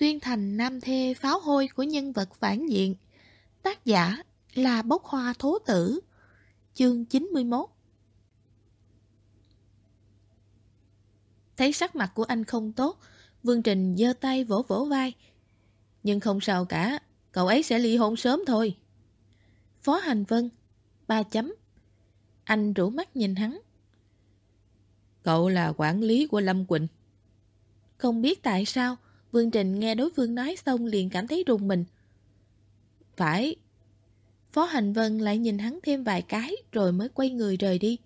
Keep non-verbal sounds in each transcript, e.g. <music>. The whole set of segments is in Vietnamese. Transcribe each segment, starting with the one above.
xuyên thành nam thê pháo hôi của nhân vật phản diện. Tác giả là Bốc Hoa Thố Tử. Chương 91 Thấy sắc mặt của anh không tốt, Vương Trình giơ tay vỗ vỗ vai. Nhưng không sao cả, cậu ấy sẽ ly hôn sớm thôi. Phó Hành Vân, ba chấm. Anh rủ mắt nhìn hắn. Cậu là quản lý của Lâm Quỳnh. Không biết tại sao, Vương Trình nghe đối phương nói xong liền cảm thấy rùng mình. Phải. Phó Hành Vân lại nhìn hắn thêm vài cái rồi mới quay người rời đi.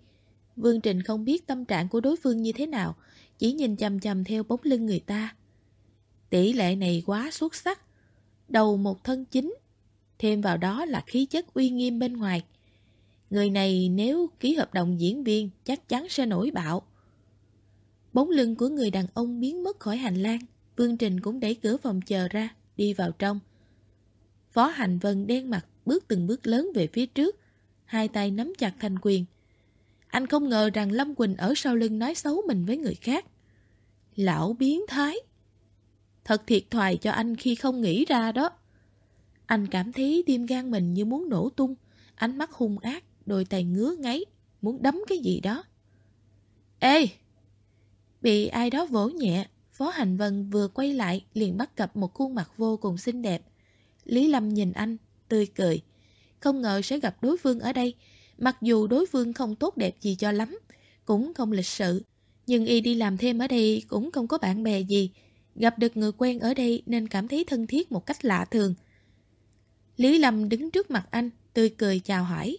Vương Trình không biết tâm trạng của đối phương như thế nào, chỉ nhìn chầm chầm theo bóng lưng người ta. Tỷ lệ này quá xuất sắc. Đầu một thân chính, thêm vào đó là khí chất uy nghiêm bên ngoài. Người này nếu ký hợp đồng diễn viên chắc chắn sẽ nổi bạo. Bóng lưng của người đàn ông biến mất khỏi hành lang, Vương Trình cũng đẩy cửa phòng chờ ra, đi vào trong. Phó Hành Vân đen mặt bước từng bước lớn về phía trước, hai tay nắm chặt thành quyền. Anh không ngờ rằng Lâm Quỳnh ở sau lưng nói xấu mình với người khác. Lão biến thái. Thật thiệt thòi cho anh khi không nghĩ ra đó. Anh cảm thấy tim gan mình như muốn nổ tung, ánh mắt hung ác, đôi tay ngứa ngáy, muốn đấm cái gì đó. Ê! Bị ai đó vỗ nhẹ, Phó Hành Vân vừa quay lại liền bắt gặp một khuôn mặt vô cùng xinh đẹp. Lý Lâm nhìn anh, tươi cười. Không ngờ sẽ gặp đối phương ở đây, mặc dù đối phương không tốt đẹp gì cho lắm, cũng không lịch sự. Nhưng y đi làm thêm ở đây cũng không có bạn bè gì. Gặp được người quen ở đây nên cảm thấy thân thiết một cách lạ thường. Lý Lâm đứng trước mặt anh, tươi cười chào hỏi.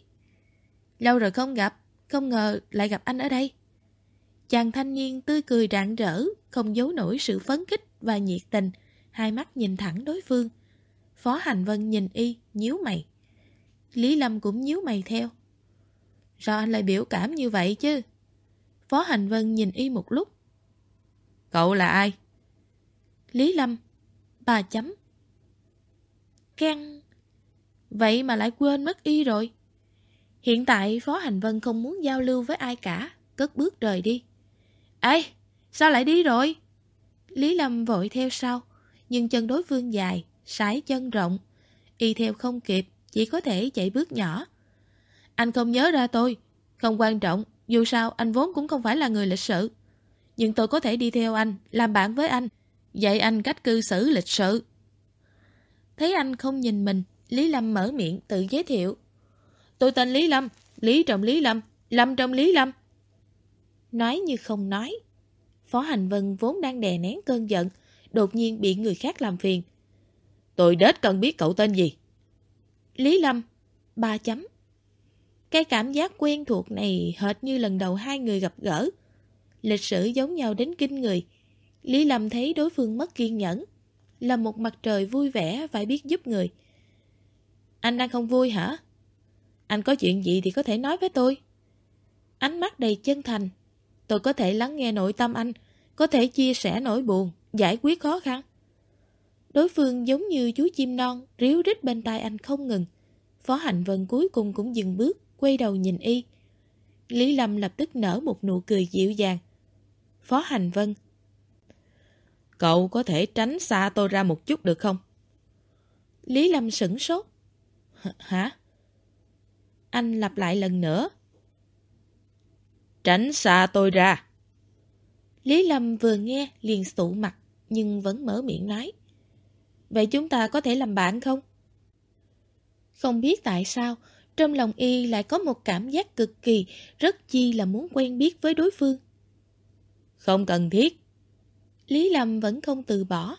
Lâu rồi không gặp, không ngờ lại gặp anh ở đây. Chàng thanh niên tươi cười rạng rỡ, không giấu nổi sự phấn khích và nhiệt tình, hai mắt nhìn thẳng đối phương. Phó Hành Vân nhìn y, nhíu mày. Lý Lâm cũng nhíu mày theo. Sao anh lại biểu cảm như vậy chứ? Phó Hành Vân nhìn y một lúc. Cậu là ai? Lý Lâm, bà chấm. Căng. Vậy mà lại quên mất y rồi. Hiện tại Phó Hành Vân không muốn giao lưu với ai cả, cất bước rời đi. Ê, sao lại đi rồi? Lý Lâm vội theo sau, nhưng chân đối phương dài, sải chân rộng. Y theo không kịp, chỉ có thể chạy bước nhỏ. Anh không nhớ ra tôi, không quan trọng, dù sao anh vốn cũng không phải là người lịch sự. Nhưng tôi có thể đi theo anh, làm bạn với anh, dạy anh cách cư xử lịch sự. Thấy anh không nhìn mình, Lý Lâm mở miệng tự giới thiệu. Tôi tên Lý Lâm, Lý trong Lý Lâm, Lâm trong Lý Lâm. Nói như không nói. Phó Hành Vân vốn đang đè nén cơn giận, đột nhiên bị người khác làm phiền. Tôi đết cần biết cậu tên gì. Lý Lâm, ba chấm. Cái cảm giác quen thuộc này hệt như lần đầu hai người gặp gỡ. Lịch sử giống nhau đến kinh người. Lý Lâm thấy đối phương mất kiên nhẫn. Là một mặt trời vui vẻ phải biết giúp người. Anh đang không vui hả? Anh có chuyện gì thì có thể nói với tôi. Ánh mắt đầy chân thành. Tôi có thể lắng nghe nội tâm anh, có thể chia sẻ nỗi buồn, giải quyết khó khăn. Đối phương giống như chú chim non, ríu rít bên tai anh không ngừng. Phó Hạnh Vân cuối cùng cũng dừng bước, quay đầu nhìn y. Lý Lâm lập tức nở một nụ cười dịu dàng. Phó Hành Vân Cậu có thể tránh xa tôi ra một chút được không? Lý Lâm sửng sốt. Hả? Anh lặp lại lần nữa. Tránh xa tôi ra. Lý Lâm vừa nghe liền sụ mặt nhưng vẫn mở miệng nói. Vậy chúng ta có thể làm bạn không? Không biết tại sao, trong lòng y lại có một cảm giác cực kỳ, rất chi là muốn quen biết với đối phương. Không cần thiết. Lý Lâm vẫn không từ bỏ.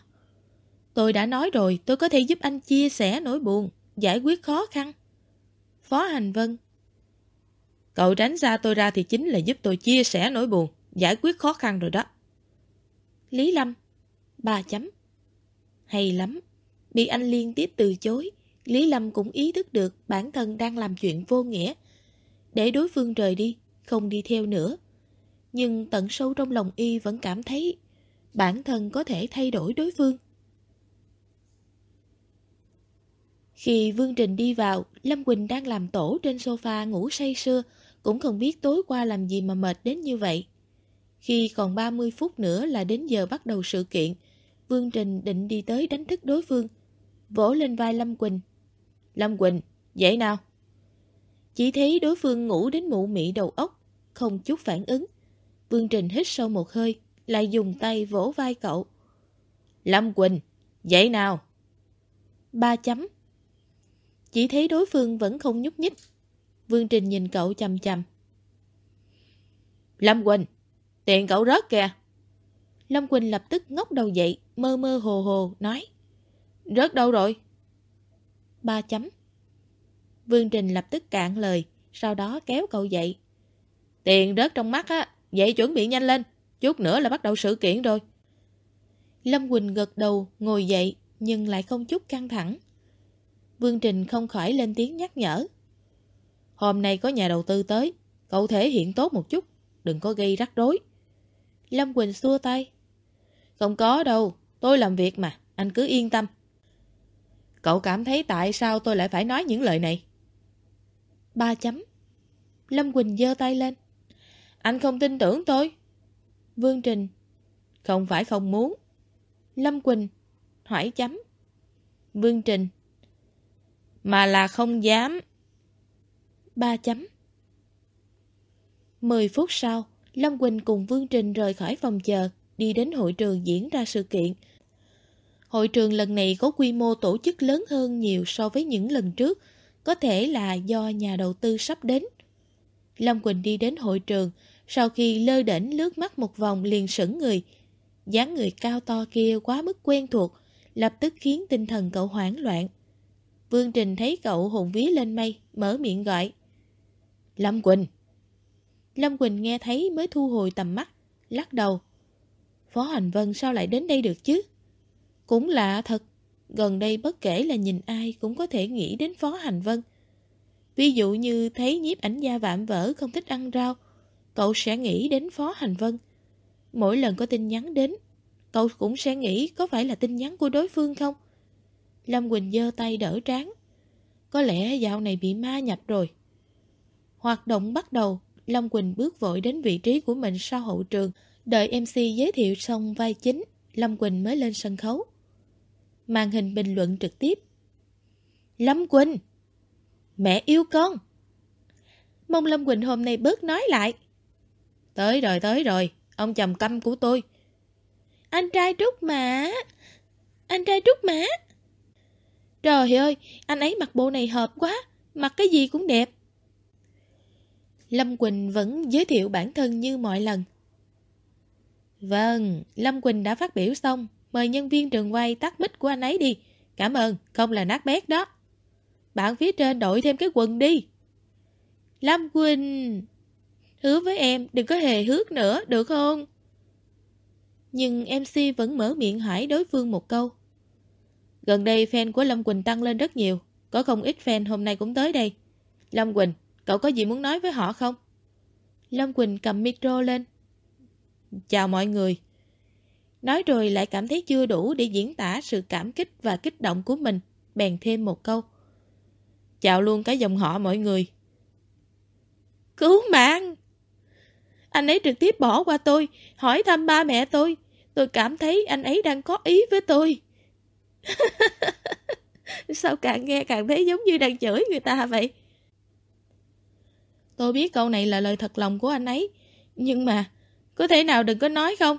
Tôi đã nói rồi, tôi có thể giúp anh chia sẻ nỗi buồn, giải quyết khó khăn. Phó Hành Vân Cậu tránh xa tôi ra thì chính là giúp tôi chia sẻ nỗi buồn, giải quyết khó khăn rồi đó. Lý Lâm Ba chấm Hay lắm. Bị anh liên tiếp từ chối, Lý Lâm cũng ý thức được bản thân đang làm chuyện vô nghĩa. Để đối phương rời đi, không đi theo nữa. Nhưng tận sâu trong lòng y vẫn cảm thấy bản thân có thể thay đổi đối phương. Khi Vương Trình đi vào, Lâm Quỳnh đang làm tổ trên sofa ngủ say sưa, cũng không biết tối qua làm gì mà mệt đến như vậy. Khi còn 30 phút nữa là đến giờ bắt đầu sự kiện, Vương Trình định đi tới đánh thức đối phương, vỗ lên vai Lâm Quỳnh. Lâm Quỳnh, dậy nào. Chỉ thấy đối phương ngủ đến mụ mị đầu óc, không chút phản ứng. Vương Trình hít sâu một hơi, lại dùng tay vỗ vai cậu. Lâm Quỳnh, dậy nào. Ba chấm. Chỉ thấy đối phương vẫn không nhúc nhích. Vương Trình nhìn cậu chầm chầm. Lâm Quỳnh, tiền cậu rớt kìa. Lâm Quỳnh lập tức ngóc đầu dậy, mơ mơ hồ hồ, nói. Rớt đâu rồi? Ba chấm. Vương Trình lập tức cạn lời, sau đó kéo cậu dậy. Tiền rớt trong mắt á, vậy chuẩn bị nhanh lên, chút nữa là bắt đầu sự kiện rồi. Lâm Quỳnh gật đầu, ngồi dậy, nhưng lại không chút căng thẳng. Vương Trình không khỏi lên tiếng nhắc nhở. Hôm nay có nhà đầu tư tới, cậu thể hiện tốt một chút, đừng có gây rắc rối. Lâm Quỳnh xua tay. Không có đâu, tôi làm việc mà, anh cứ yên tâm. Cậu cảm thấy tại sao tôi lại phải nói những lời này? Ba chấm. Lâm Quỳnh giơ tay lên. Anh không tin tưởng tôi. Vương Trình. Không phải không muốn. Lâm Quỳnh. Hỏi chấm. Vương Trình. Mà là không dám. Ba chấm. Mười phút sau, Lâm Quỳnh cùng Vương Trình rời khỏi phòng chờ, đi đến hội trường diễn ra sự kiện. Hội trường lần này có quy mô tổ chức lớn hơn nhiều so với những lần trước, có thể là do nhà đầu tư sắp đến. Lâm Quỳnh đi đến hội trường, sau khi lơ đỉnh lướt mắt một vòng liền sững người. dáng người cao to kia quá mức quen thuộc, lập tức khiến tinh thần cậu hoảng loạn. Vương Trình thấy cậu hồn ví lên mây, mở miệng gọi. Lâm Quỳnh! Lâm Quỳnh nghe thấy mới thu hồi tầm mắt, lắc đầu. Phó Hành Vân sao lại đến đây được chứ? Cũng lạ thật, gần đây bất kể là nhìn ai cũng có thể nghĩ đến Phó Hành Vân. Ví dụ như thấy nhiếp ảnh gia vạm vỡ không thích ăn rau, cậu sẽ nghĩ đến Phó Hành Vân. Mỗi lần có tin nhắn đến, cậu cũng sẽ nghĩ có phải là tin nhắn của đối phương không? Lâm Quỳnh giơ tay đỡ trán. Có lẽ dạo này bị ma nhập rồi. Hoạt động bắt đầu, Lâm Quỳnh bước vội đến vị trí của mình sau hậu trường, đợi MC giới thiệu xong vai chính, Lâm Quỳnh mới lên sân khấu. Màn hình bình luận trực tiếp. Lâm Quỳnh! Mẹ yêu con! Mong Lâm Quỳnh hôm nay bớt nói lại. Tới rồi, tới rồi, ông chồng căm của tôi. Anh trai Trúc mà! Anh trai Trúc mà! Trời ơi, anh ấy mặc bộ này hợp quá, mặc cái gì cũng đẹp. Lâm Quỳnh vẫn giới thiệu bản thân như mọi lần. Vâng, Lâm Quỳnh đã phát biểu xong, mời nhân viên trường quay tắt mic của anh ấy đi. Cảm ơn, không là nát bét đó. Bạn phía trên đổi thêm cái quần đi. Lâm Quỳnh, hứa với em đừng có hề hước nữa, được không? Nhưng MC vẫn mở miệng hỏi đối phương một câu. Gần đây fan của Lâm Quỳnh tăng lên rất nhiều, có không ít fan hôm nay cũng tới đây. Lâm Quỳnh, cậu có gì muốn nói với họ không? Lâm Quỳnh cầm micro lên. Chào mọi người. Nói rồi lại cảm thấy chưa đủ để diễn tả sự cảm kích và kích động của mình, bèn thêm một câu. Chào luôn cả dòng họ mọi người. Cứu mạng! Anh ấy trực tiếp bỏ qua tôi, hỏi thăm ba mẹ tôi. Tôi cảm thấy anh ấy đang có ý với tôi. <laughs> Sao càng nghe càng thấy giống như đang chửi người ta vậy? Tôi biết câu này là lời thật lòng của anh ấy. Nhưng mà, có thể nào đừng có nói không?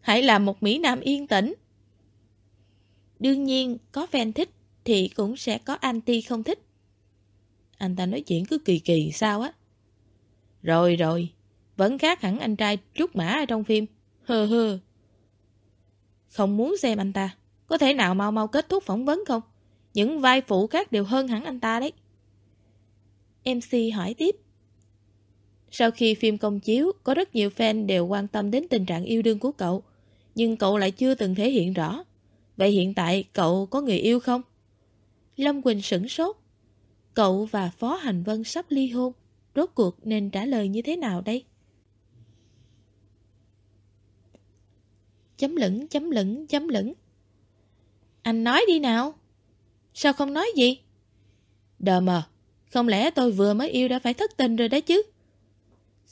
Hãy làm một Mỹ Nam yên tĩnh. Đương nhiên, có fan thích thì cũng sẽ có anti không thích. Anh ta nói chuyện cứ kỳ kỳ sao á. Rồi rồi, vẫn khác hẳn anh trai trúc mã ở trong phim. Hơ hơ. Không muốn xem anh ta. Có thể nào mau mau kết thúc phỏng vấn không? Những vai phụ khác đều hơn hẳn anh ta đấy. MC hỏi tiếp. Sau khi phim công chiếu, có rất nhiều fan đều quan tâm đến tình trạng yêu đương của cậu. Nhưng cậu lại chưa từng thể hiện rõ. Vậy hiện tại cậu có người yêu không? Lâm Quỳnh sửng sốt. Cậu và Phó Hành Vân sắp ly hôn. Rốt cuộc nên trả lời như thế nào đây? Chấm lửng, chấm lửng, chấm lửng. Anh nói đi nào. Sao không nói gì? Đờ mờ, không lẽ tôi vừa mới yêu đã phải thất tình rồi đấy chứ?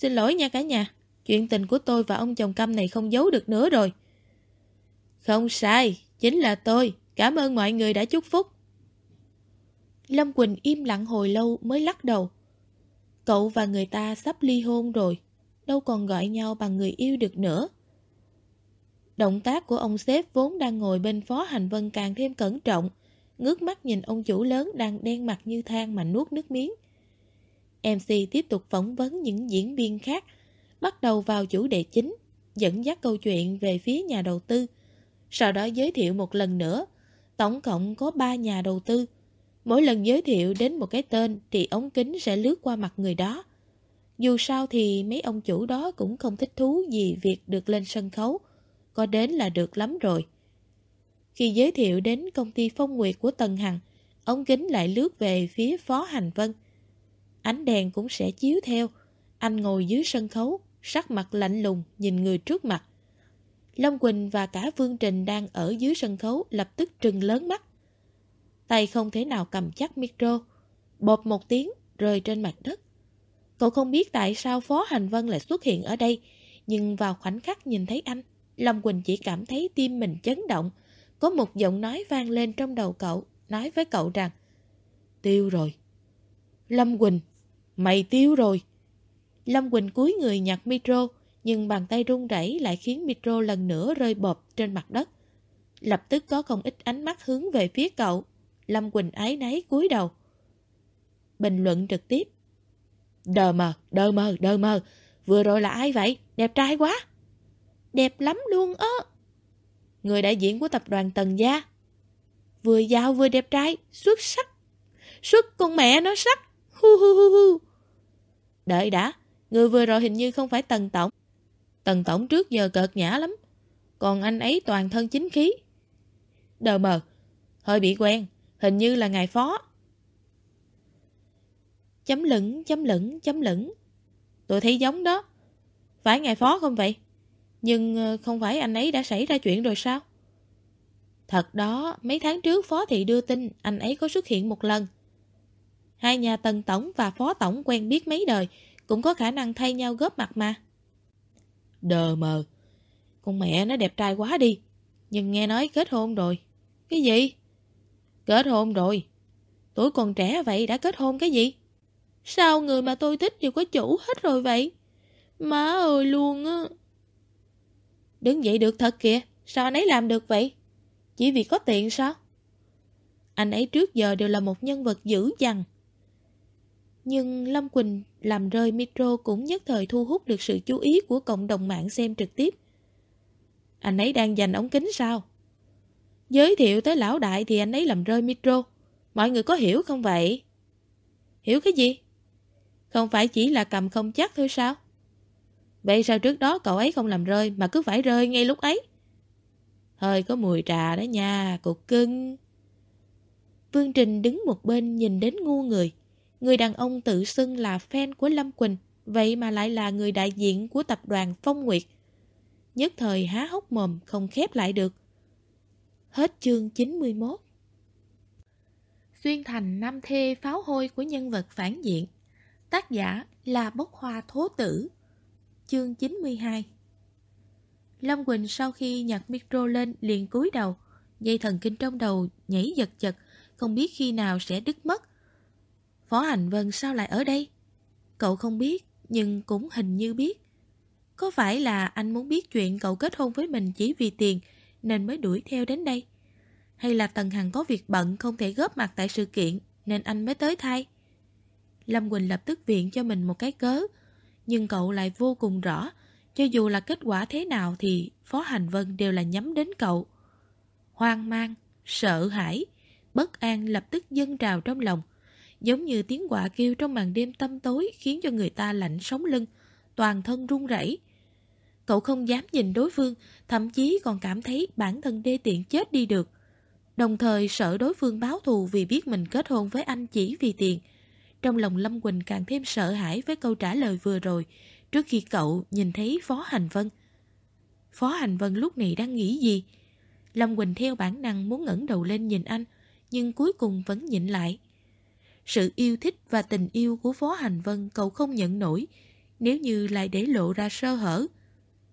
Xin lỗi nha cả nhà, chuyện tình của tôi và ông chồng câm này không giấu được nữa rồi. Không sai, chính là tôi. Cảm ơn mọi người đã chúc phúc. Lâm Quỳnh im lặng hồi lâu mới lắc đầu. Cậu và người ta sắp ly hôn rồi, đâu còn gọi nhau bằng người yêu được nữa. Động tác của ông sếp vốn đang ngồi bên phó hành vân càng thêm cẩn trọng, ngước mắt nhìn ông chủ lớn đang đen mặt như than mà nuốt nước miếng. MC tiếp tục phỏng vấn những diễn viên khác, bắt đầu vào chủ đề chính, dẫn dắt câu chuyện về phía nhà đầu tư. Sau đó giới thiệu một lần nữa, tổng cộng có 3 nhà đầu tư. Mỗi lần giới thiệu đến một cái tên thì ống kính sẽ lướt qua mặt người đó. Dù sao thì mấy ông chủ đó cũng không thích thú gì việc được lên sân khấu, có đến là được lắm rồi. Khi giới thiệu đến công ty phong nguyệt của Tần Hằng, ống kính lại lướt về phía Phó Hành Vân. Ánh đèn cũng sẽ chiếu theo. Anh ngồi dưới sân khấu, sắc mặt lạnh lùng nhìn người trước mặt. Long Quỳnh và cả Vương Trình đang ở dưới sân khấu lập tức trừng lớn mắt. Tay không thể nào cầm chắc micro. Bột một tiếng rơi trên mặt đất. Cậu không biết tại sao Phó Hành Vân lại xuất hiện ở đây, nhưng vào khoảnh khắc nhìn thấy anh, Long Quỳnh chỉ cảm thấy tim mình chấn động. Có một giọng nói vang lên trong đầu cậu, nói với cậu rằng Tiêu rồi. Lâm Quỳnh, mày tiêu rồi. Lâm Quỳnh cúi người nhặt micro, nhưng bàn tay run rẩy lại khiến micro lần nữa rơi bọp trên mặt đất. Lập tức có không ít ánh mắt hướng về phía cậu. Lâm Quỳnh ái náy cúi đầu. Bình luận trực tiếp. Đờ mờ, đờ mờ, đờ mờ. Vừa rồi là ai vậy? Đẹp trai quá. Đẹp lắm luôn á. Người đại diện của tập đoàn Tần Gia. Vừa giàu vừa đẹp trai, xuất sắc. Xuất con mẹ nó sắc. Hu hu hu hu. Đợi đã, người vừa rồi hình như không phải Tần Tổng. Tần Tổng trước giờ cợt nhã lắm. Còn anh ấy toàn thân chính khí. Đờ mờ, hơi bị quen, hình như là ngài phó. Chấm lửng, chấm lửng, chấm lửng. Tôi thấy giống đó. Phải ngài phó không vậy? Nhưng ờ, không phải anh ấy đã xảy ra chuyện rồi sao? Thật đó, mấy tháng trước Phó Thị đưa tin anh ấy có xuất hiện một lần. Hai nhà Tần Tổng và Phó Tổng quen biết mấy đời, cũng có khả năng thay nhau góp mặt mà. Đờ mờ. Con mẹ nó đẹp trai quá đi. Nhưng nghe nói kết hôn rồi. Cái gì? Kết hôn rồi. Tuổi còn trẻ vậy đã kết hôn cái gì? Sao người mà tôi thích đều có chủ hết rồi vậy? Má ơi luôn á. Đứng dậy được thật kìa. Sao anh ấy làm được vậy? Chỉ vì có tiền sao? Anh ấy trước giờ đều là một nhân vật dữ dằn. Nhưng Lâm Quỳnh làm rơi micro cũng nhất thời thu hút được sự chú ý của cộng đồng mạng xem trực tiếp. Anh ấy đang giành ống kính sao? Giới thiệu tới lão đại thì anh ấy làm rơi micro. Mọi người có hiểu không vậy? Hiểu cái gì? Không phải chỉ là cầm không chắc thôi sao? Vậy sao trước đó cậu ấy không làm rơi mà cứ phải rơi ngay lúc ấy? Hơi có mùi trà đó nha, cục cưng. Vương Trình đứng một bên nhìn đến ngu người. Người đàn ông tự xưng là fan của Lâm Quỳnh, vậy mà lại là người đại diện của tập đoàn Phong Nguyệt. Nhất thời há hốc mồm không khép lại được. Hết chương 91 Xuyên thành năm thê pháo hôi của nhân vật phản diện. Tác giả là Bốc Hoa Thố Tử. Chương 92 Lâm Quỳnh sau khi nhặt micro lên liền cúi đầu Dây thần kinh trong đầu nhảy giật giật Không biết khi nào sẽ đứt mất. Phó Hành Vân sao lại ở đây? Cậu không biết, nhưng cũng hình như biết. Có phải là anh muốn biết chuyện cậu kết hôn với mình chỉ vì tiền nên mới đuổi theo đến đây? Hay là Tần Hằng có việc bận không thể góp mặt tại sự kiện nên anh mới tới thay? Lâm Quỳnh lập tức viện cho mình một cái cớ, nhưng cậu lại vô cùng rõ, cho dù là kết quả thế nào thì Phó Hành Vân đều là nhắm đến cậu. Hoang mang, sợ hãi, bất an lập tức dâng trào trong lòng, giống như tiếng quạ kêu trong màn đêm tăm tối khiến cho người ta lạnh sống lưng, toàn thân run rẩy. Cậu không dám nhìn đối phương, thậm chí còn cảm thấy bản thân đê tiện chết đi được. Đồng thời sợ đối phương báo thù vì biết mình kết hôn với anh chỉ vì tiền. Trong lòng Lâm Quỳnh càng thêm sợ hãi với câu trả lời vừa rồi, trước khi cậu nhìn thấy Phó Hành Vân. Phó Hành Vân lúc này đang nghĩ gì? Lâm Quỳnh theo bản năng muốn ngẩng đầu lên nhìn anh, nhưng cuối cùng vẫn nhịn lại. Sự yêu thích và tình yêu của Phó Hành Vân cậu không nhận nổi. Nếu như lại để lộ ra sơ hở,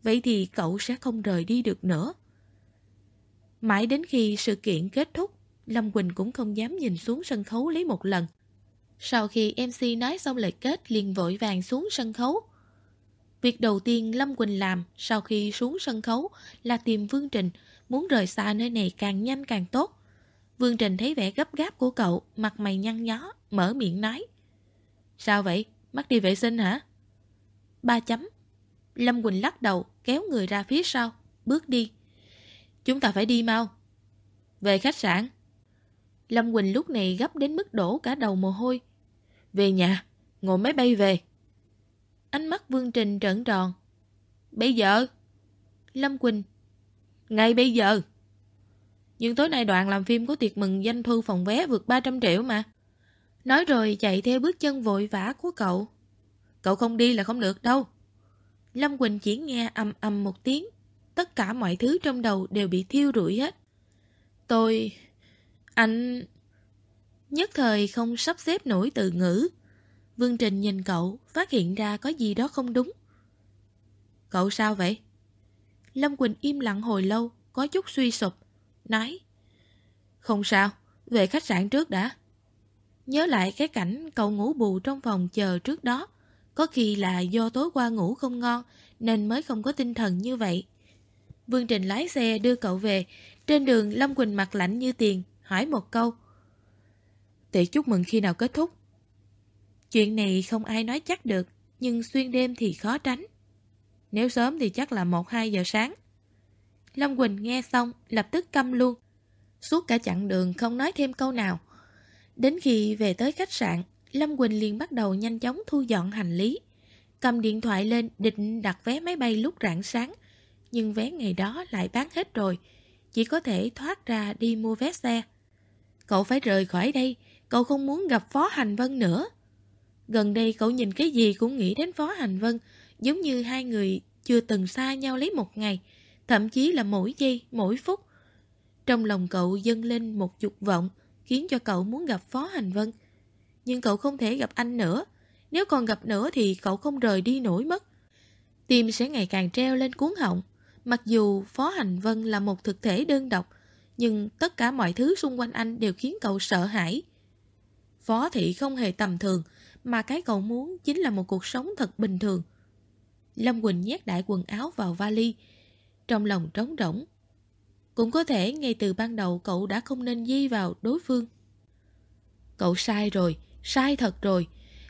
vậy thì cậu sẽ không rời đi được nữa. Mãi đến khi sự kiện kết thúc, Lâm Quỳnh cũng không dám nhìn xuống sân khấu lấy một lần. Sau khi MC nói xong lời kết liền vội vàng xuống sân khấu. Việc đầu tiên Lâm Quỳnh làm sau khi xuống sân khấu là tìm Vương Trình, muốn rời xa nơi này càng nhanh càng tốt. Vương Trình thấy vẻ gấp gáp của cậu, mặt mày nhăn nhó, mở miệng nói. Sao vậy? Mắc đi vệ sinh hả? Ba chấm. Lâm Quỳnh lắc đầu, kéo người ra phía sau, bước đi. Chúng ta phải đi mau. Về khách sạn. Lâm Quỳnh lúc này gấp đến mức đổ cả đầu mồ hôi. Về nhà, ngồi máy bay về. Ánh mắt Vương Trình trợn tròn. Bây giờ? Lâm Quỳnh. Ngay bây giờ. Nhưng tối nay đoạn làm phim có tiệc mừng doanh thu phòng vé vượt 300 triệu mà. Nói rồi chạy theo bước chân vội vã của cậu. Cậu không đi là không được đâu. Lâm Quỳnh chỉ nghe ầm ầm một tiếng. Tất cả mọi thứ trong đầu đều bị thiêu rụi hết. Tôi... Anh... Nhất thời không sắp xếp nổi từ ngữ. Vương Trình nhìn cậu, phát hiện ra có gì đó không đúng. Cậu sao vậy? Lâm Quỳnh im lặng hồi lâu, có chút suy sụp, nói Không sao, về khách sạn trước đã. Nhớ lại cái cảnh cậu ngủ bù trong phòng chờ trước đó, có khi là do tối qua ngủ không ngon nên mới không có tinh thần như vậy. Vương Trình lái xe đưa cậu về, trên đường Lâm Quỳnh mặt lạnh như tiền, hỏi một câu. Tiệc chúc mừng khi nào kết thúc? Chuyện này không ai nói chắc được, nhưng xuyên đêm thì khó tránh. Nếu sớm thì chắc là 1-2 giờ sáng. Lâm Quỳnh nghe xong, lập tức câm luôn. Suốt cả chặng đường không nói thêm câu nào. Đến khi về tới khách sạn, Lâm Quỳnh liền bắt đầu nhanh chóng thu dọn hành lý. Cầm điện thoại lên định đặt vé máy bay lúc rạng sáng. Nhưng vé ngày đó lại bán hết rồi. Chỉ có thể thoát ra đi mua vé xe. Cậu phải rời khỏi đây. Cậu không muốn gặp Phó Hành Vân nữa. Gần đây cậu nhìn cái gì cũng nghĩ đến Phó Hành Vân. Giống như hai người chưa từng xa nhau lấy một ngày. Thậm chí là mỗi giây, mỗi phút. Trong lòng cậu dâng lên một dục vọng khiến cho cậu muốn gặp Phó Hành Vân. Nhưng cậu không thể gặp anh nữa. Nếu còn gặp nữa thì cậu không rời đi nổi mất. Tim sẽ ngày càng treo lên cuốn họng. Mặc dù Phó Hành Vân là một thực thể đơn độc, nhưng tất cả mọi thứ xung quanh anh đều khiến cậu sợ hãi. Phó thị không hề tầm thường, mà cái cậu muốn chính là một cuộc sống thật bình thường. Lâm Quỳnh nhét đại quần áo vào vali, trong lòng trống rỗng. Cũng có thể ngay từ ban đầu cậu đã không nên di vào đối phương. Cậu sai rồi, sai thật rồi.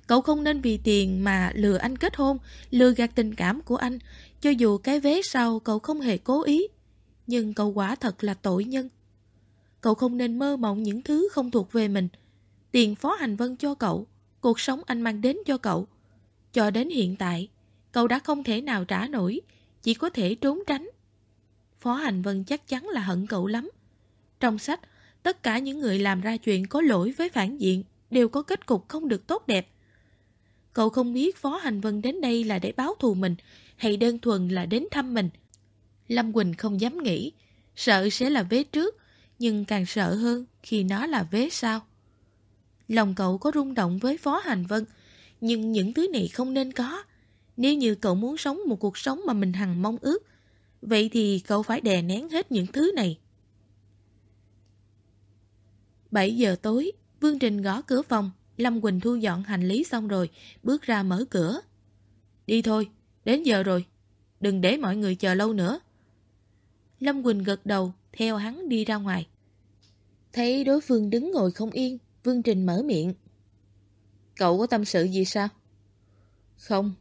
Cậu không nên vì tiền mà lừa anh kết hôn, lừa gạt tình cảm của anh, cho dù cái vé sau cậu không hề cố ý. Nhưng cậu quả thật là tội nhân. Cậu không nên mơ mộng những thứ không thuộc về mình. Tiền phó hành vân cho cậu, cuộc sống anh mang đến cho cậu. Cho đến hiện tại, cậu đã không thể nào trả nổi, chỉ có thể trốn tránh. Phó Hành Vân chắc chắn là hận cậu lắm. Trong sách, tất cả những người làm ra chuyện có lỗi với phản diện đều có kết cục không được tốt đẹp. Cậu không biết Phó Hành Vân đến đây là để báo thù mình hay đơn thuần là đến thăm mình. Lâm Quỳnh không dám nghĩ, sợ sẽ là vế trước, nhưng càng sợ hơn khi nó là vế sau. Lòng cậu có rung động với Phó Hành Vân, nhưng những thứ này không nên có. Nếu như cậu muốn sống một cuộc sống mà mình hằng mong ước, vậy thì cậu phải đè nén hết những thứ này. 7 giờ tối, Vương Trình gõ cửa phòng, Lâm Quỳnh thu dọn hành lý xong rồi, bước ra mở cửa. Đi thôi, đến giờ rồi, đừng để mọi người chờ lâu nữa. Lâm Quỳnh gật đầu, theo hắn đi ra ngoài. Thấy đối phương đứng ngồi không yên, Vương Trình mở miệng. Cậu có tâm sự gì sao? Không.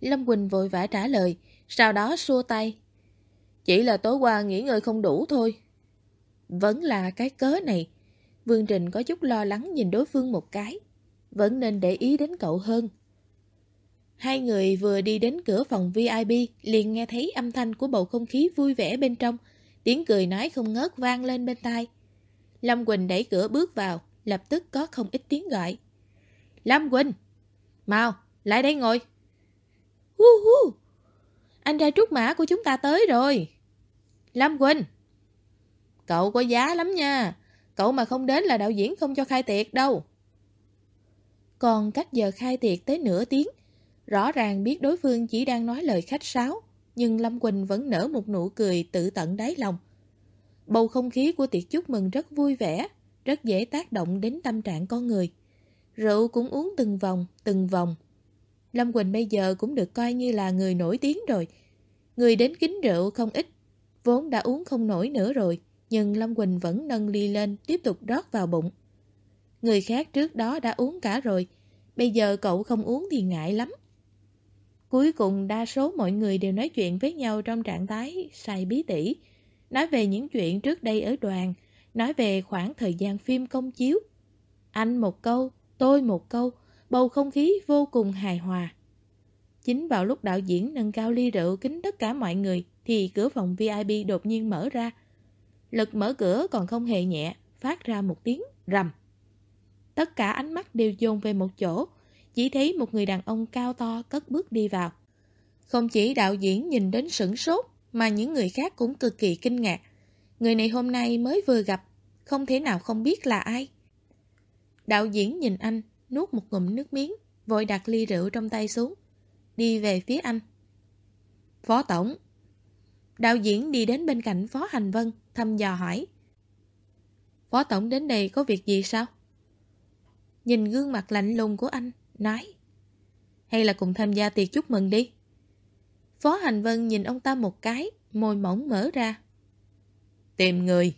Lâm Quỳnh vội vã trả lời, sau đó xua tay. Chỉ là tối qua nghỉ ngơi không đủ thôi. Vẫn là cái cớ này. Vương Trình có chút lo lắng nhìn đối phương một cái. Vẫn nên để ý đến cậu hơn. Hai người vừa đi đến cửa phòng VIP liền nghe thấy âm thanh của bầu không khí vui vẻ bên trong. Tiếng cười nói không ngớt vang lên bên tai. Lâm Quỳnh đẩy cửa bước vào, lập tức có không ít tiếng gọi. Lâm Quỳnh! Mau, lại đây ngồi! Hu hu! Anh trai trúc mã của chúng ta tới rồi! Lâm Quỳnh! Cậu có giá lắm nha! Cậu mà không đến là đạo diễn không cho khai tiệc đâu. Còn cách giờ khai tiệc tới nửa tiếng, rõ ràng biết đối phương chỉ đang nói lời khách sáo, nhưng Lâm Quỳnh vẫn nở một nụ cười tự tận đáy lòng. Bầu không khí của tiệc chúc mừng rất vui vẻ, rất dễ tác động đến tâm trạng con người. Rượu cũng uống từng vòng, từng vòng. Lâm Quỳnh bây giờ cũng được coi như là người nổi tiếng rồi. Người đến kính rượu không ít, vốn đã uống không nổi nữa rồi, nhưng Lâm Quỳnh vẫn nâng ly lên tiếp tục rót vào bụng. Người khác trước đó đã uống cả rồi, bây giờ cậu không uống thì ngại lắm. Cuối cùng đa số mọi người đều nói chuyện với nhau trong trạng thái say bí tỉ, nói về những chuyện trước đây ở đoàn, nói về khoảng thời gian phim công chiếu. Anh một câu, tôi một câu, bầu không khí vô cùng hài hòa. Chính vào lúc đạo diễn nâng cao ly rượu kính tất cả mọi người thì cửa phòng VIP đột nhiên mở ra. Lực mở cửa còn không hề nhẹ, phát ra một tiếng rầm. Tất cả ánh mắt đều dồn về một chỗ, chỉ thấy một người đàn ông cao to cất bước đi vào. Không chỉ đạo diễn nhìn đến sửng sốt, mà những người khác cũng cực kỳ kinh ngạc. Người này hôm nay mới vừa gặp, không thể nào không biết là ai. Đạo diễn nhìn anh, nuốt một ngụm nước miếng, vội đặt ly rượu trong tay xuống, đi về phía anh. Phó Tổng Đạo diễn đi đến bên cạnh Phó Hành Vân, thăm dò hỏi. Phó Tổng đến đây có việc gì sao? Nhìn gương mặt lạnh lùng của anh, nói. Hay là cùng tham gia tiệc chúc mừng đi. Phó Hành Vân nhìn ông ta một cái, môi mỏng mở ra. Tìm người.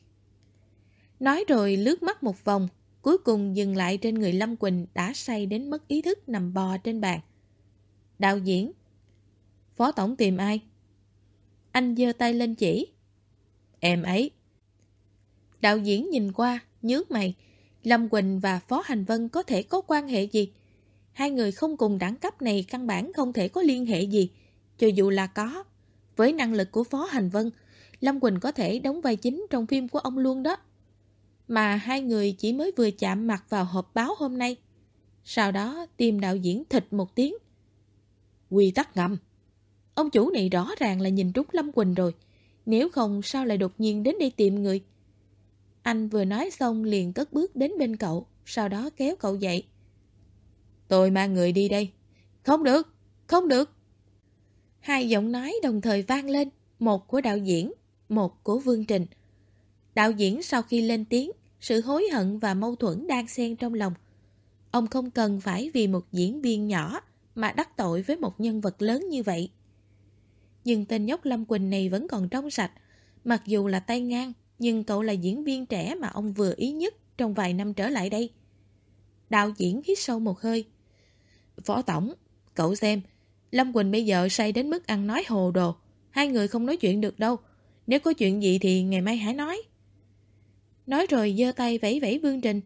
Nói rồi lướt mắt một vòng, cuối cùng dừng lại trên người Lâm Quỳnh đã say đến mất ý thức nằm bò trên bàn. Đạo diễn. Phó Tổng tìm ai? Anh giơ tay lên chỉ. Em ấy. Đạo diễn nhìn qua, nhướng mày. Lâm Quỳnh và Phó Hành Vân có thể có quan hệ gì? Hai người không cùng đẳng cấp này căn bản không thể có liên hệ gì. Cho dù là có, với năng lực của Phó Hành Vân, Lâm Quỳnh có thể đóng vai chính trong phim của ông luôn đó. Mà hai người chỉ mới vừa chạm mặt vào hộp báo hôm nay. Sau đó tìm đạo diễn thịt một tiếng. Quy tắc ngầm. Ông chủ này rõ ràng là nhìn trúng Lâm Quỳnh rồi. Nếu không sao lại đột nhiên đến đây tìm người. Anh vừa nói xong liền cất bước đến bên cậu, sau đó kéo cậu dậy. Tôi mang người đi đây. Không được, không được. Hai giọng nói đồng thời vang lên, một của đạo diễn, một của Vương Trình. Đạo diễn sau khi lên tiếng, sự hối hận và mâu thuẫn đang xen trong lòng. Ông không cần phải vì một diễn viên nhỏ mà đắc tội với một nhân vật lớn như vậy. Nhưng tên nhóc Lâm Quỳnh này vẫn còn trong sạch, mặc dù là tay ngang, nhưng cậu là diễn viên trẻ mà ông vừa ý nhất trong vài năm trở lại đây. Đạo diễn hít sâu một hơi. Phó Tổng, cậu xem, Lâm Quỳnh bây giờ say đến mức ăn nói hồ đồ. Hai người không nói chuyện được đâu. Nếu có chuyện gì thì ngày mai hãy nói. Nói rồi giơ tay vẫy vẫy Vương Trình.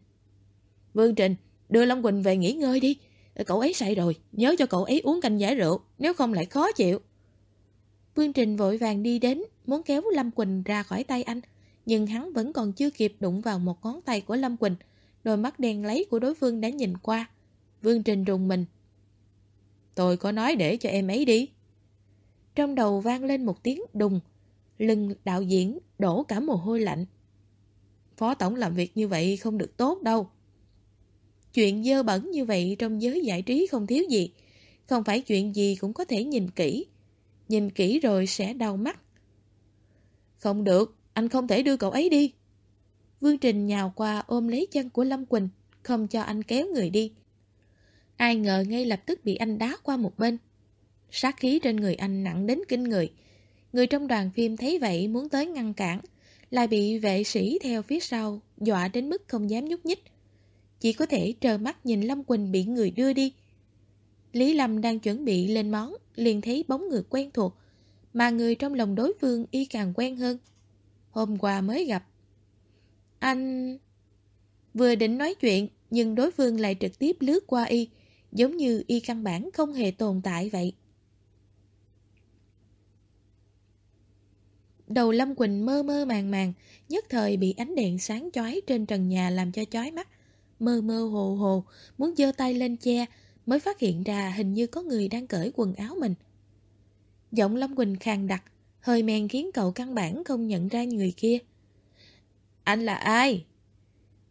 Vương Trình, đưa Lâm Quỳnh về nghỉ ngơi đi. Cậu ấy say rồi, nhớ cho cậu ấy uống canh giải rượu, nếu không lại khó chịu. Vương Trình vội vàng đi đến, muốn kéo Lâm Quỳnh ra khỏi tay anh, nhưng hắn vẫn còn chưa kịp đụng vào một ngón tay của Lâm Quỳnh. Đôi mắt đen lấy của đối phương đã nhìn qua. Vương Trình rùng mình. Tôi có nói để cho em ấy đi. Trong đầu vang lên một tiếng đùng. Lưng đạo diễn đổ cả mồ hôi lạnh. Phó tổng làm việc như vậy không được tốt đâu. Chuyện dơ bẩn như vậy trong giới giải trí không thiếu gì. Không phải chuyện gì cũng có thể nhìn kỹ. Nhìn kỹ rồi sẽ đau mắt. Không được, anh không thể đưa cậu ấy đi. Vương Trình nhào qua ôm lấy chân của Lâm Quỳnh, không cho anh kéo người đi. Ai ngờ ngay lập tức bị anh đá qua một bên. Sát khí trên người anh nặng đến kinh người. Người trong đoàn phim thấy vậy muốn tới ngăn cản, lại bị vệ sĩ theo phía sau, dọa đến mức không dám nhúc nhích. Chỉ có thể trơ mắt nhìn Lâm Quỳnh bị người đưa đi. Lý Lâm đang chuẩn bị lên món, liền thấy bóng người quen thuộc, mà người trong lòng đối phương y càng quen hơn. Hôm qua mới gặp. Anh... Vừa định nói chuyện, nhưng đối phương lại trực tiếp lướt qua y, giống như y căn bản không hề tồn tại vậy. Đầu Lâm Quỳnh mơ mơ màng màng, nhất thời bị ánh đèn sáng chói trên trần nhà làm cho chói mắt. Mơ mơ hồ hồ, muốn giơ tay lên che, mới phát hiện ra hình như có người đang cởi quần áo mình. Giọng Lâm Quỳnh khàn đặc, hơi men khiến cậu căn bản không nhận ra người kia. Anh là ai?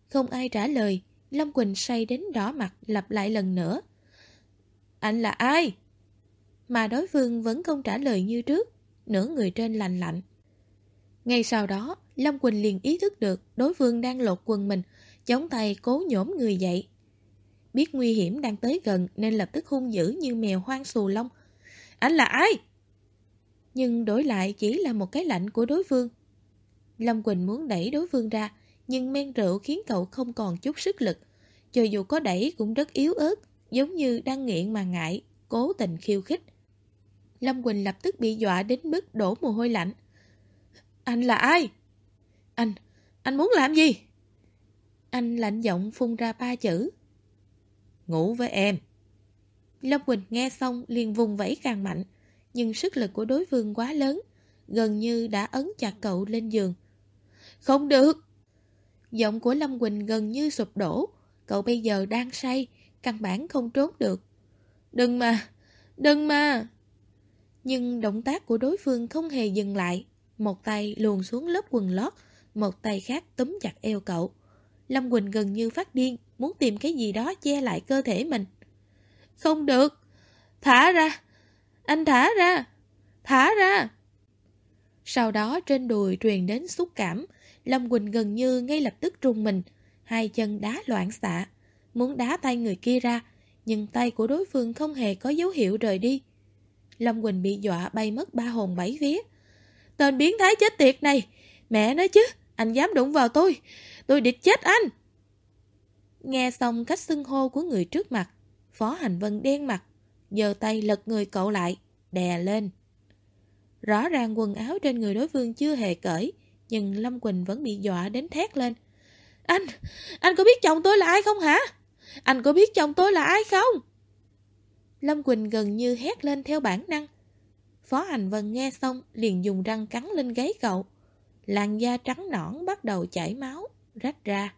Không ai trả lời, Lâm Quỳnh say đến đỏ mặt lặp lại lần nữa. Anh là ai? Mà đối phương vẫn không trả lời như trước, nửa người trên lạnh lạnh. Ngay sau đó, Lâm Quỳnh liền ý thức được đối phương đang lột quần mình, chống tay cố nhổm người dậy. Biết nguy hiểm đang tới gần nên lập tức hung dữ như mèo hoang xù lông. Anh là ai? Nhưng đổi lại chỉ là một cái lạnh của đối phương. Lâm Quỳnh muốn đẩy đối phương ra, nhưng men rượu khiến cậu không còn chút sức lực. Cho dù có đẩy cũng rất yếu ớt, giống như đang nghiện mà ngại, cố tình khiêu khích. Lâm Quỳnh lập tức bị dọa đến mức đổ mồ hôi lạnh. Anh là ai? Anh, anh muốn làm gì? Anh lạnh giọng phun ra ba chữ. Ngủ với em. Lâm Quỳnh nghe xong liền vùng vẫy càng mạnh, nhưng sức lực của đối phương quá lớn, gần như đã ấn chặt cậu lên giường. Không được! Giọng của Lâm Quỳnh gần như sụp đổ, cậu bây giờ đang say, căn bản không trốn được. Đừng mà! Đừng mà! Nhưng động tác của đối phương không hề dừng lại. Một tay luồn xuống lớp quần lót, một tay khác túm chặt eo cậu. Lâm Quỳnh gần như phát điên, muốn tìm cái gì đó che lại cơ thể mình. Không được! Thả ra! Anh thả ra! Thả ra! Sau đó trên đùi truyền đến xúc cảm, Lâm Quỳnh gần như ngay lập tức rung mình, hai chân đá loạn xạ, muốn đá tay người kia ra, nhưng tay của đối phương không hề có dấu hiệu rời đi. Lâm Quỳnh bị dọa bay mất ba hồn bảy vía. Tên biến thái chết tiệt này, mẹ nói chứ, anh dám đụng vào tôi, tôi địch chết anh. Nghe xong cách xưng hô của người trước mặt, Phó Hành Vân đen mặt, giơ tay lật người cậu lại, đè lên. Rõ ràng quần áo trên người đối phương chưa hề cởi, nhưng Lâm Quỳnh vẫn bị dọa đến thét lên. Anh, anh có biết chồng tôi là ai không hả? Anh có biết chồng tôi là ai không? Lâm Quỳnh gần như hét lên theo bản năng. Phó Hành Vân nghe xong liền dùng răng cắn lên gáy cậu. Làn da trắng nõn bắt đầu chảy máu, rách ra.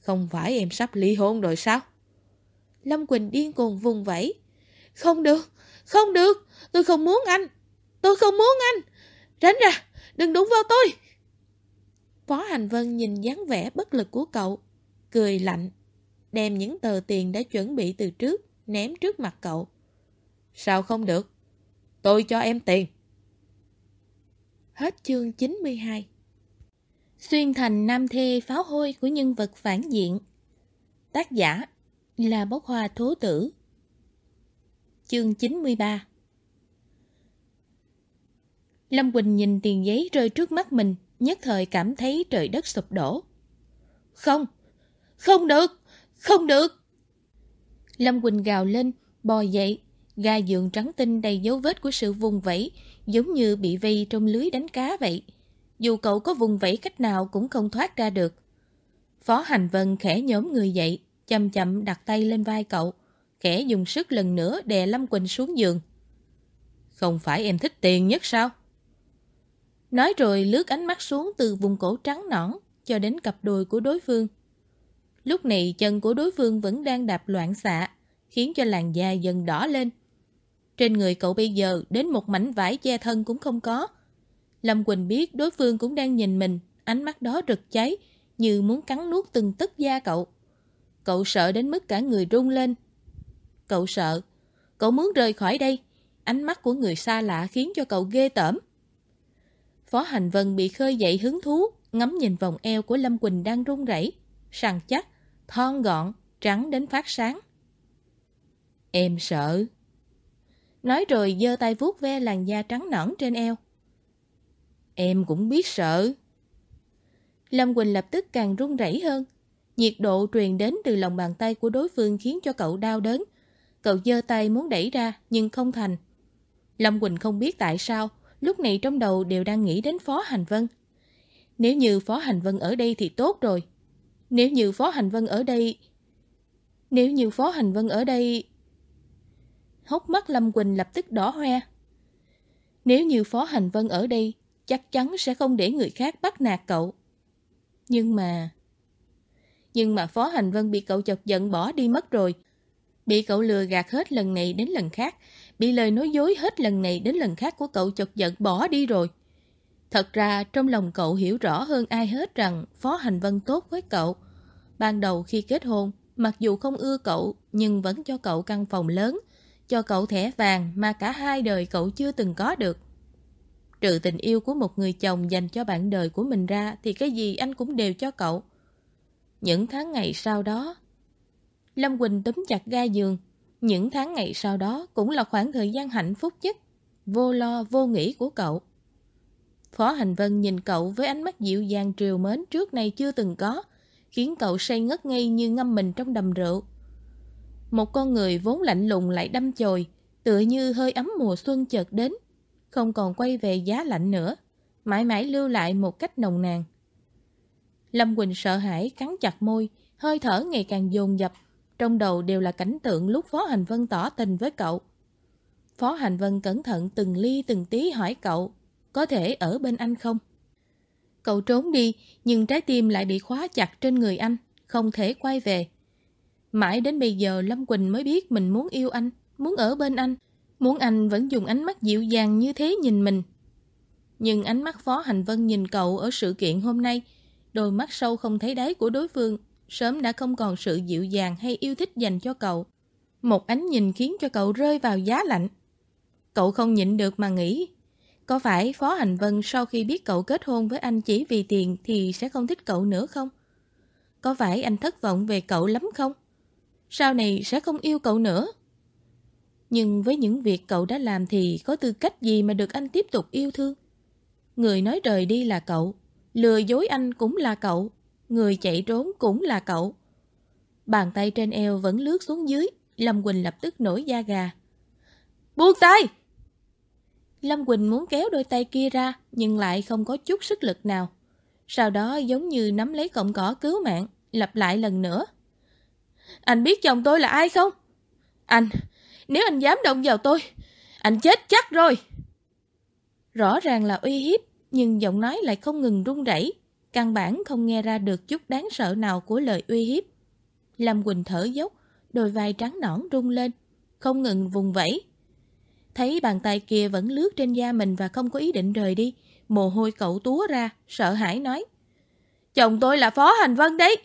Không phải em sắp ly hôn rồi sao? Lâm Quỳnh điên cuồng vùng vẫy. Không được, không được, tôi không muốn anh. Tôi không muốn anh. Tránh ra, đừng đụng vào tôi. Phó Hành Vân nhìn dáng vẻ bất lực của cậu, cười lạnh, đem những tờ tiền đã chuẩn bị từ trước, ném trước mặt cậu. Sao không được? Tôi cho em tiền. Hết chương 92 Xuyên thành nam thê pháo hôi của nhân vật phản diện. Tác giả là bốc hoa thố tử. Chương 93 Lâm Quỳnh nhìn tiền giấy rơi trước mắt mình Nhất thời cảm thấy trời đất sụp đổ. Không, không được, không được. Lâm Quỳnh gào lên, bò dậy Ga giường trắng tinh đầy dấu vết của sự vùng vẫy Giống như bị vây trong lưới đánh cá vậy dù cậu có vùng vẫy cách nào cũng không thoát ra được. Phó Hành Vân khẽ nhóm người dậy, chậm chậm đặt tay lên vai cậu, khẽ dùng sức lần nữa đè Lâm Quỳnh xuống giường. Không phải em thích tiền nhất sao? Nói rồi lướt ánh mắt xuống từ vùng cổ trắng nõn cho đến cặp đùi của đối phương. Lúc này chân của đối phương vẫn đang đạp loạn xạ, khiến cho làn da dần đỏ lên. Trên người cậu bây giờ đến một mảnh vải che thân cũng không có, Lâm Quỳnh biết đối phương cũng đang nhìn mình, ánh mắt đó rực cháy, như muốn cắn nuốt từng tấc da cậu. Cậu sợ đến mức cả người run lên. Cậu sợ, cậu muốn rời khỏi đây. Ánh mắt của người xa lạ khiến cho cậu ghê tởm. Phó Hành Vân bị khơi dậy hứng thú, ngắm nhìn vòng eo của Lâm Quỳnh đang run rẩy, sàn chắc, thon gọn, trắng đến phát sáng. Em sợ. Nói rồi giơ tay vuốt ve làn da trắng nõn trên eo. Em cũng biết sợ. Lâm Quỳnh lập tức càng run rẩy hơn. Nhiệt độ truyền đến từ lòng bàn tay của đối phương khiến cho cậu đau đớn. Cậu giơ tay muốn đẩy ra nhưng không thành. Lâm Quỳnh không biết tại sao, lúc này trong đầu đều đang nghĩ đến Phó Hành Vân. Nếu như Phó Hành Vân ở đây thì tốt rồi. Nếu như Phó Hành Vân ở đây... Nếu như Phó Hành Vân ở đây... Hốc mắt Lâm Quỳnh lập tức đỏ hoe. Nếu như Phó Hành Vân ở đây chắc chắn sẽ không để người khác bắt nạt cậu. Nhưng mà... Nhưng mà Phó Hành Vân bị cậu chọc giận bỏ đi mất rồi. Bị cậu lừa gạt hết lần này đến lần khác. Bị lời nói dối hết lần này đến lần khác của cậu chọc giận bỏ đi rồi. Thật ra trong lòng cậu hiểu rõ hơn ai hết rằng Phó Hành Vân tốt với cậu. Ban đầu khi kết hôn, mặc dù không ưa cậu nhưng vẫn cho cậu căn phòng lớn, cho cậu thẻ vàng mà cả hai đời cậu chưa từng có được. Trừ tình yêu của một người chồng dành cho bạn đời của mình ra thì cái gì anh cũng đều cho cậu. Những tháng ngày sau đó, Lâm Quỳnh túm chặt ga giường. Những tháng ngày sau đó cũng là khoảng thời gian hạnh phúc nhất, vô lo, vô nghĩ của cậu. Phó Hành Vân nhìn cậu với ánh mắt dịu dàng triều mến trước nay chưa từng có, khiến cậu say ngất ngây như ngâm mình trong đầm rượu. Một con người vốn lạnh lùng lại đâm chồi, tựa như hơi ấm mùa xuân chợt đến, không còn quay về giá lạnh nữa, mãi mãi lưu lại một cách nồng nàn. Lâm Quỳnh sợ hãi cắn chặt môi, hơi thở ngày càng dồn dập, trong đầu đều là cảnh tượng lúc Phó Hành Vân tỏ tình với cậu. Phó Hành Vân cẩn thận từng ly từng tí hỏi cậu, có thể ở bên anh không? Cậu trốn đi, nhưng trái tim lại bị khóa chặt trên người anh, không thể quay về. Mãi đến bây giờ Lâm Quỳnh mới biết mình muốn yêu anh, muốn ở bên anh, muốn anh vẫn dùng ánh mắt dịu dàng như thế nhìn mình. Nhưng ánh mắt Phó Hành Vân nhìn cậu ở sự kiện hôm nay, đôi mắt sâu không thấy đáy của đối phương, sớm đã không còn sự dịu dàng hay yêu thích dành cho cậu. Một ánh nhìn khiến cho cậu rơi vào giá lạnh. Cậu không nhịn được mà nghĩ, có phải Phó Hành Vân sau khi biết cậu kết hôn với anh chỉ vì tiền thì sẽ không thích cậu nữa không? Có phải anh thất vọng về cậu lắm không? Sau này sẽ không yêu cậu nữa? Nhưng với những việc cậu đã làm thì có tư cách gì mà được anh tiếp tục yêu thương? Người nói rời đi là cậu, lừa dối anh cũng là cậu, người chạy trốn cũng là cậu. Bàn tay trên eo vẫn lướt xuống dưới, Lâm Quỳnh lập tức nổi da gà. Buông tay! Lâm Quỳnh muốn kéo đôi tay kia ra, nhưng lại không có chút sức lực nào. Sau đó giống như nắm lấy cọng cỏ cứu mạng, lặp lại lần nữa. Anh biết chồng tôi là ai không? Anh, nếu anh dám động vào tôi, anh chết chắc rồi. Rõ ràng là uy hiếp, nhưng giọng nói lại không ngừng run rẩy, căn bản không nghe ra được chút đáng sợ nào của lời uy hiếp. Lâm Quỳnh thở dốc, đôi vai trắng nõn rung lên, không ngừng vùng vẫy. Thấy bàn tay kia vẫn lướt trên da mình và không có ý định rời đi, mồ hôi cậu túa ra, sợ hãi nói. Chồng tôi là Phó Hành Vân đấy.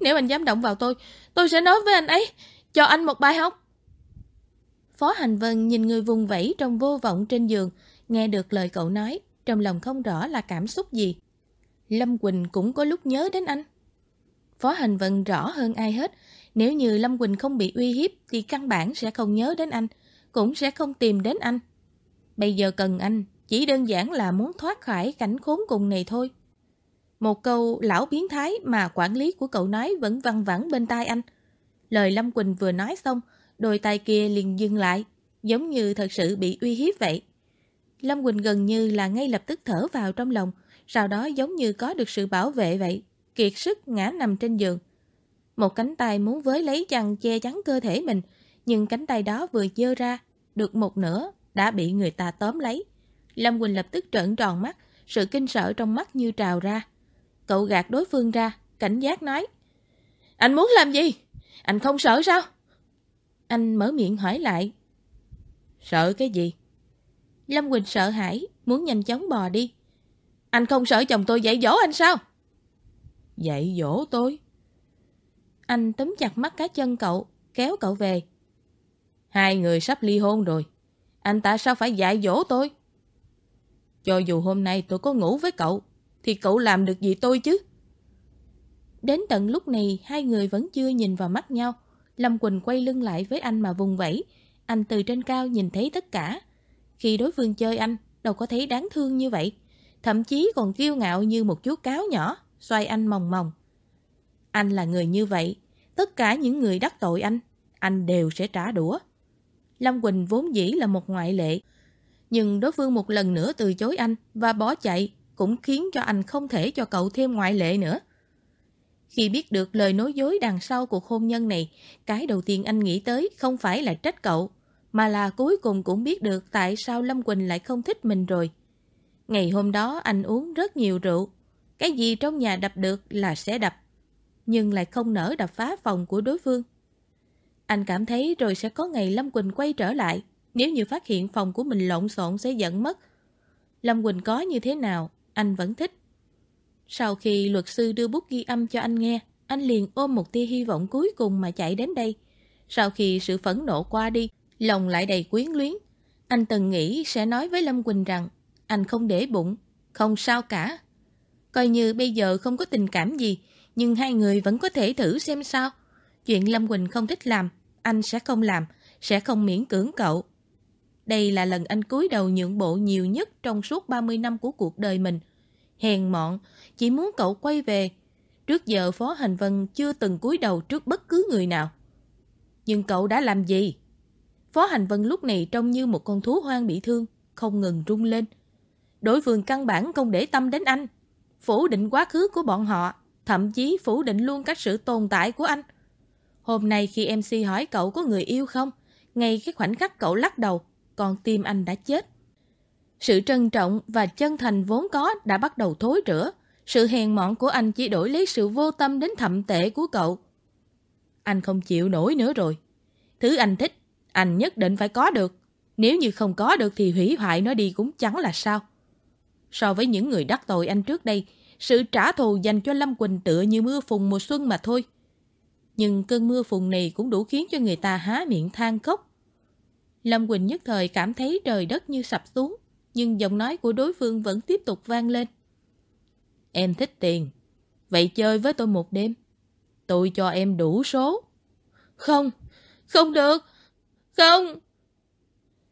Nếu anh dám động vào tôi, tôi sẽ nói với anh ấy, cho anh một bài học. Phó Hành Vân nhìn người vùng vẫy trong vô vọng trên giường, nghe được lời cậu nói, trong lòng không rõ là cảm xúc gì. Lâm Quỳnh cũng có lúc nhớ đến anh. Phó Hành Vân rõ hơn ai hết, nếu như Lâm Quỳnh không bị uy hiếp thì căn bản sẽ không nhớ đến anh, cũng sẽ không tìm đến anh. Bây giờ cần anh, chỉ đơn giản là muốn thoát khỏi cảnh khốn cùng này thôi. Một câu lão biến thái mà quản lý của cậu nói vẫn văng vẳng bên tai anh. Lời Lâm Quỳnh vừa nói xong, đôi tay kia liền dừng lại, giống như thật sự bị uy hiếp vậy. Lâm Quỳnh gần như là ngay lập tức thở vào trong lòng, sau đó giống như có được sự bảo vệ vậy, kiệt sức ngã nằm trên giường. Một cánh tay muốn với lấy chăn che chắn cơ thể mình, nhưng cánh tay đó vừa dơ ra, được một nửa, đã bị người ta tóm lấy. Lâm Quỳnh lập tức trợn tròn mắt, sự kinh sợ trong mắt như trào ra. Cậu gạt đối phương ra, cảnh giác nói. Anh muốn làm gì? Anh không sợ sao? Anh mở miệng hỏi lại. Sợ cái gì? Lâm Quỳnh sợ hãi, muốn nhanh chóng bò đi. Anh không sợ chồng tôi dạy dỗ anh sao? Dạy dỗ tôi? Anh túm chặt mắt cá chân cậu, kéo cậu về. Hai người sắp ly hôn rồi. Anh ta sao phải dạy dỗ tôi? Cho dù hôm nay tôi có ngủ với cậu, thì cậu làm được gì tôi chứ? Đến tận lúc này, hai người vẫn chưa nhìn vào mắt nhau. Lâm Quỳnh quay lưng lại với anh mà vùng vẫy. Anh từ trên cao nhìn thấy tất cả. Khi đối phương chơi anh, đâu có thấy đáng thương như vậy. Thậm chí còn kiêu ngạo như một chú cáo nhỏ, xoay anh mòng mòng. Anh là người như vậy. Tất cả những người đắc tội anh, anh đều sẽ trả đũa. Lâm Quỳnh vốn dĩ là một ngoại lệ. Nhưng đối phương một lần nữa từ chối anh và bỏ chạy cũng khiến cho anh không thể cho cậu thêm ngoại lệ nữa. Khi biết được lời nói dối đằng sau cuộc hôn nhân này, cái đầu tiên anh nghĩ tới không phải là trách cậu, mà là cuối cùng cũng biết được tại sao Lâm Quỳnh lại không thích mình rồi. Ngày hôm đó anh uống rất nhiều rượu, cái gì trong nhà đập được là sẽ đập, nhưng lại không nỡ đập phá phòng của đối phương. Anh cảm thấy rồi sẽ có ngày Lâm Quỳnh quay trở lại, nếu như phát hiện phòng của mình lộn xộn sẽ giận mất. Lâm Quỳnh có như thế nào, anh vẫn thích. Sau khi luật sư đưa bút ghi âm cho anh nghe, anh liền ôm một tia hy vọng cuối cùng mà chạy đến đây. Sau khi sự phẫn nộ qua đi, lòng lại đầy quyến luyến. Anh từng nghĩ sẽ nói với Lâm Quỳnh rằng anh không để bụng, không sao cả. Coi như bây giờ không có tình cảm gì, nhưng hai người vẫn có thể thử xem sao. Chuyện Lâm Quỳnh không thích làm, anh sẽ không làm, sẽ không miễn cưỡng cậu. Đây là lần anh cúi đầu nhượng bộ nhiều nhất trong suốt 30 năm của cuộc đời mình. Hèn mọn, chỉ muốn cậu quay về. Trước giờ Phó Hành Vân chưa từng cúi đầu trước bất cứ người nào. Nhưng cậu đã làm gì? Phó Hành Vân lúc này trông như một con thú hoang bị thương, không ngừng rung lên. Đối phương căn bản không để tâm đến anh. Phủ định quá khứ của bọn họ, thậm chí phủ định luôn các sự tồn tại của anh. Hôm nay khi MC hỏi cậu có người yêu không, ngay cái khoảnh khắc cậu lắc đầu, con tim anh đã chết. Sự trân trọng và chân thành vốn có đã bắt đầu thối rữa. Sự hèn mọn của anh chỉ đổi lấy sự vô tâm đến thậm tệ của cậu. Anh không chịu nổi nữa rồi. Thứ anh thích, anh nhất định phải có được. Nếu như không có được thì hủy hoại nó đi cũng chẳng là sao. So với những người đắc tội anh trước đây, sự trả thù dành cho Lâm Quỳnh tựa như mưa phùn mùa xuân mà thôi. Nhưng cơn mưa phùn này cũng đủ khiến cho người ta há miệng than khóc. Lâm Quỳnh nhất thời cảm thấy trời đất như sập xuống, nhưng giọng nói của đối phương vẫn tiếp tục vang lên. Em thích tiền, vậy chơi với tôi một đêm. Tôi cho em đủ số. Không, không được, không.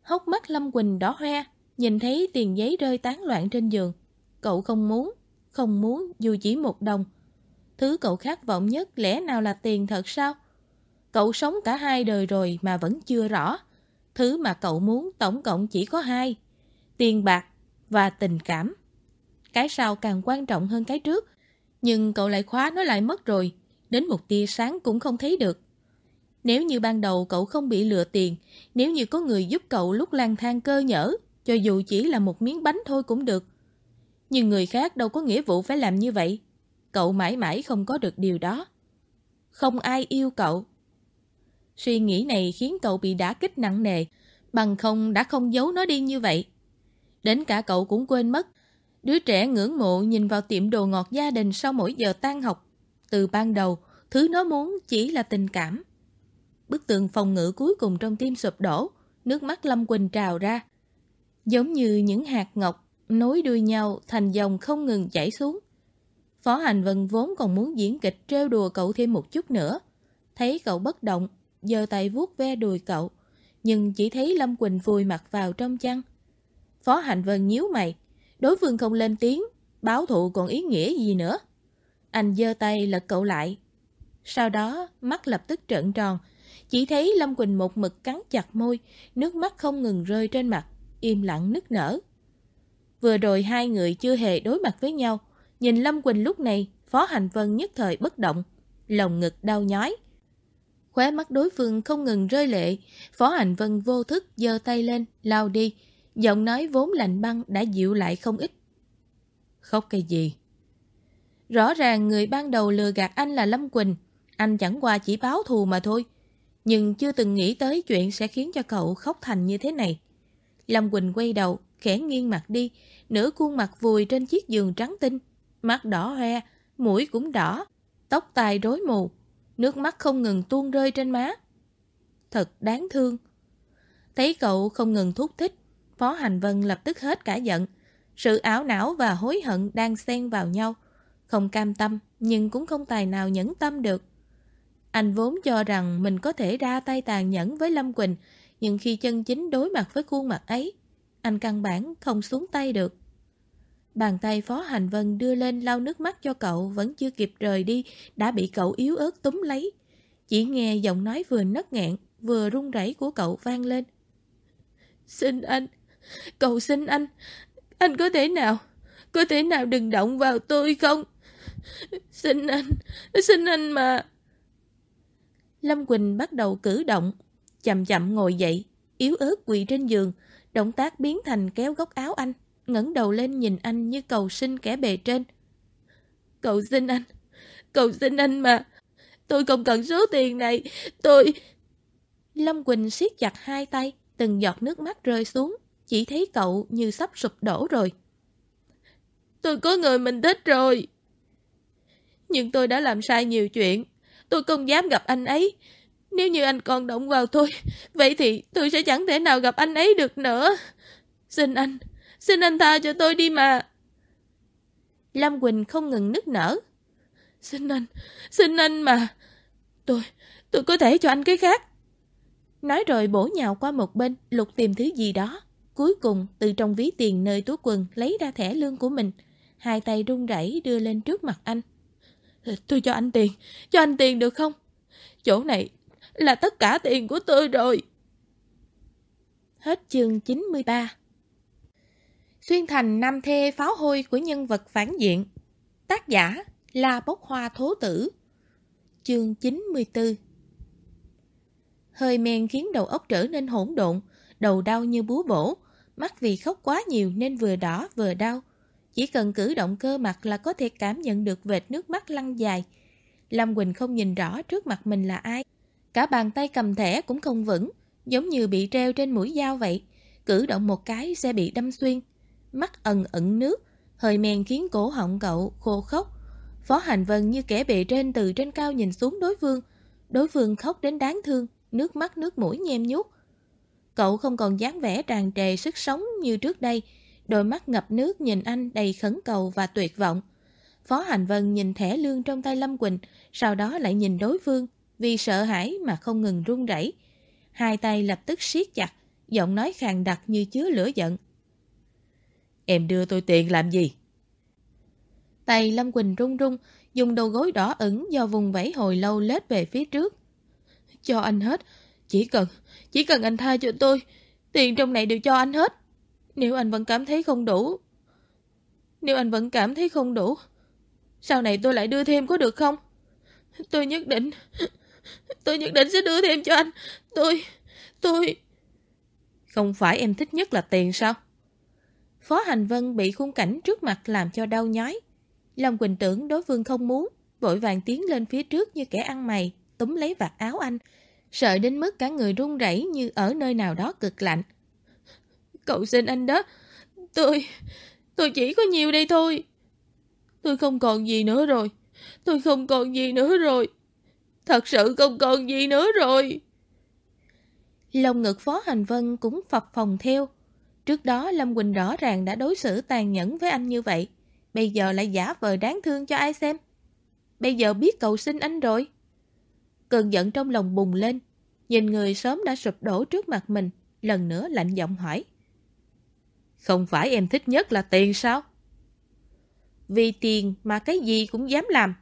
Hốc mắt Lâm Quỳnh đỏ hoe, nhìn thấy tiền giấy rơi tán loạn trên giường. Cậu không muốn, không muốn dù chỉ một đồng. Thứ cậu khát vọng nhất lẽ nào là tiền thật sao? Cậu sống cả hai đời rồi mà vẫn chưa rõ. Thứ mà cậu muốn tổng cộng chỉ có hai. Tiền bạc và tình cảm. Cái sau càng quan trọng hơn cái trước. Nhưng cậu lại khóa nó lại mất rồi. Đến một tia sáng cũng không thấy được. Nếu như ban đầu cậu không bị lừa tiền, nếu như có người giúp cậu lúc lang thang cơ nhở, cho dù chỉ là một miếng bánh thôi cũng được. Nhưng người khác đâu có nghĩa vụ phải làm như vậy. Cậu mãi mãi không có được điều đó. Không ai yêu cậu. Suy nghĩ này khiến cậu bị đả kích nặng nề, bằng không đã không giấu nó đi như vậy. Đến cả cậu cũng quên mất. Đứa trẻ ngưỡng mộ nhìn vào tiệm đồ ngọt gia đình sau mỗi giờ tan học. Từ ban đầu, thứ nó muốn chỉ là tình cảm. Bức tường phòng ngự cuối cùng trong tim sụp đổ, nước mắt Lâm Quỳnh trào ra. Giống như những hạt ngọc nối đuôi nhau thành dòng không ngừng chảy xuống. Phó Hành Vân vốn còn muốn diễn kịch trêu đùa cậu thêm một chút nữa. Thấy cậu bất động, giơ tay vuốt ve đùi cậu, nhưng chỉ thấy Lâm Quỳnh vùi mặt vào trong chăn. Phó Hành Vân nhíu mày, đối phương không lên tiếng, báo thụ còn ý nghĩa gì nữa. Anh giơ tay lật cậu lại. Sau đó, mắt lập tức trợn tròn, chỉ thấy Lâm Quỳnh một mực cắn chặt môi, nước mắt không ngừng rơi trên mặt, im lặng nức nở. Vừa rồi hai người chưa hề đối mặt với nhau, nhìn Lâm Quỳnh lúc này, Phó Hành Vân nhất thời bất động, lòng ngực đau nhói. Khóe mắt đối phương không ngừng rơi lệ, Phó Hành Vân vô thức giơ tay lên, lao đi, giọng nói vốn lạnh băng đã dịu lại không ít. Khóc cái gì? Rõ ràng người ban đầu lừa gạt anh là Lâm Quỳnh, anh chẳng qua chỉ báo thù mà thôi. Nhưng chưa từng nghĩ tới chuyện sẽ khiến cho cậu khóc thành như thế này. Lâm Quỳnh quay đầu, khẽ nghiêng mặt đi, nửa khuôn mặt vùi trên chiếc giường trắng tinh, mắt đỏ hoe, mũi cũng đỏ, tóc tai rối mù, nước mắt không ngừng tuôn rơi trên má. Thật đáng thương. Thấy cậu không ngừng thúc thích, Phó Hành Vân lập tức hết cả giận. Sự ảo não và hối hận đang xen vào nhau. Không cam tâm, nhưng cũng không tài nào nhẫn tâm được. Anh vốn cho rằng mình có thể ra tay tàn nhẫn với Lâm Quỳnh, nhưng khi chân chính đối mặt với khuôn mặt ấy, anh căn bản không xuống tay được. Bàn tay Phó Hành Vân đưa lên lau nước mắt cho cậu vẫn chưa kịp rời đi, đã bị cậu yếu ớt túm lấy. Chỉ nghe giọng nói vừa nấc nghẹn, vừa run rẩy của cậu vang lên. Xin anh, cậu xin anh, anh có thể nào, có thể nào đừng động vào tôi không? Xin anh, xin anh mà... Lâm Quỳnh bắt đầu cử động, chậm chậm ngồi dậy, yếu ớt quỳ trên giường, động tác biến thành kéo góc áo anh, ngẩng đầu lên nhìn anh như cầu xin kẻ bề trên. Cầu xin anh, cầu xin anh mà, tôi không cần số tiền này, tôi... Lâm Quỳnh siết chặt hai tay, từng giọt nước mắt rơi xuống, chỉ thấy cậu như sắp sụp đổ rồi. Tôi có người mình thích rồi. Nhưng tôi đã làm sai nhiều chuyện, tôi không dám gặp anh ấy. Nếu như anh còn động vào tôi, vậy thì tôi sẽ chẳng thể nào gặp anh ấy được nữa. Xin anh, xin anh tha cho tôi đi mà. Lâm Quỳnh không ngừng nức nở. Xin anh, xin anh mà. Tôi, tôi có thể cho anh cái khác. Nói rồi bổ nhào qua một bên, lục tìm thứ gì đó. Cuối cùng, từ trong ví tiền nơi túi quần lấy ra thẻ lương của mình. Hai tay run rẩy đưa lên trước mặt anh. Ờ, tôi cho anh tiền, cho anh tiền được không? Chỗ này là tất cả tiền của tôi rồi. Hết chương 93 Xuyên thành nam thê pháo hôi của nhân vật phản diện. Tác giả là bốc hoa thố tử. Chương 94 Hơi men khiến đầu óc trở nên hỗn độn, Đầu đau như búa bổ. Mắt vì khóc quá nhiều nên vừa đỏ vừa đau. Chỉ cần cử động cơ mặt là có thể cảm nhận được vệt nước mắt lăn dài. Lâm Quỳnh không nhìn rõ trước mặt mình là ai. Cả bàn tay cầm thẻ cũng không vững, Giống như bị treo trên mũi dao vậy. Cử động một cái sẽ bị đâm xuyên. Mắt ẩn ẩn nước, Hơi men khiến cổ họng cậu khô khốc. Phó Hành Vân như kẻ bề trên từ trên cao nhìn xuống đối phương. Đối phương khóc đến đáng thương, Nước mắt nước mũi nhem nhút Cậu không còn dáng vẻ tràn trề sức sống như trước đây. Đôi mắt ngập nước nhìn anh đầy khẩn cầu và tuyệt vọng. Phó Hành Vân nhìn thẻ lương trong tay Lâm Quỳnh, Sau đó lại nhìn đối phương, Vì sợ hãi mà không ngừng run rẩy. Hai tay lập tức siết chặt, Giọng nói khàn đặc như chứa lửa giận. Em đưa tôi tiền làm gì? Tay Lâm Quỳnh run run, dùng đầu gối đỏ ửng do vùng vẫy hồi lâu lết về phía trước. Cho anh hết, chỉ cần, chỉ cần anh tha cho tôi, tiền trong này đều cho anh hết. Nếu anh vẫn cảm thấy không đủ, nếu anh vẫn cảm thấy không đủ, sau này tôi lại đưa thêm có được không? Tôi nhất định, tôi nhất định sẽ đưa thêm cho anh. Tôi, tôi... Không phải em thích nhất là tiền sao? Phó Hành Vân bị khung cảnh trước mặt làm cho đau nhói. lòng Quỳnh tưởng đối phương không muốn, vội vàng tiến lên phía trước như kẻ ăn mày, túm lấy vạt áo anh, sợ đến mức cả người run rẩy như ở nơi nào đó cực lạnh. Cậu xin anh đó, tôi, tôi chỉ có nhiều đây thôi. Tôi không còn gì nữa rồi, tôi không còn gì nữa rồi. Thật sự không còn gì nữa rồi. Lòng ngực Phó Hành Vân cũng phập phòng theo, Trước đó, Lâm Quỳnh rõ ràng đã đối xử tàn nhẫn với anh như vậy. Bây giờ lại giả vờ đáng thương cho ai xem. Bây giờ biết cầu xin anh rồi. Cơn giận trong lòng bùng lên. Nhìn người sớm đã sụp đổ trước mặt mình. Lần nữa lạnh giọng hỏi. Không phải em thích nhất là tiền sao? Vì tiền mà cái gì cũng dám làm.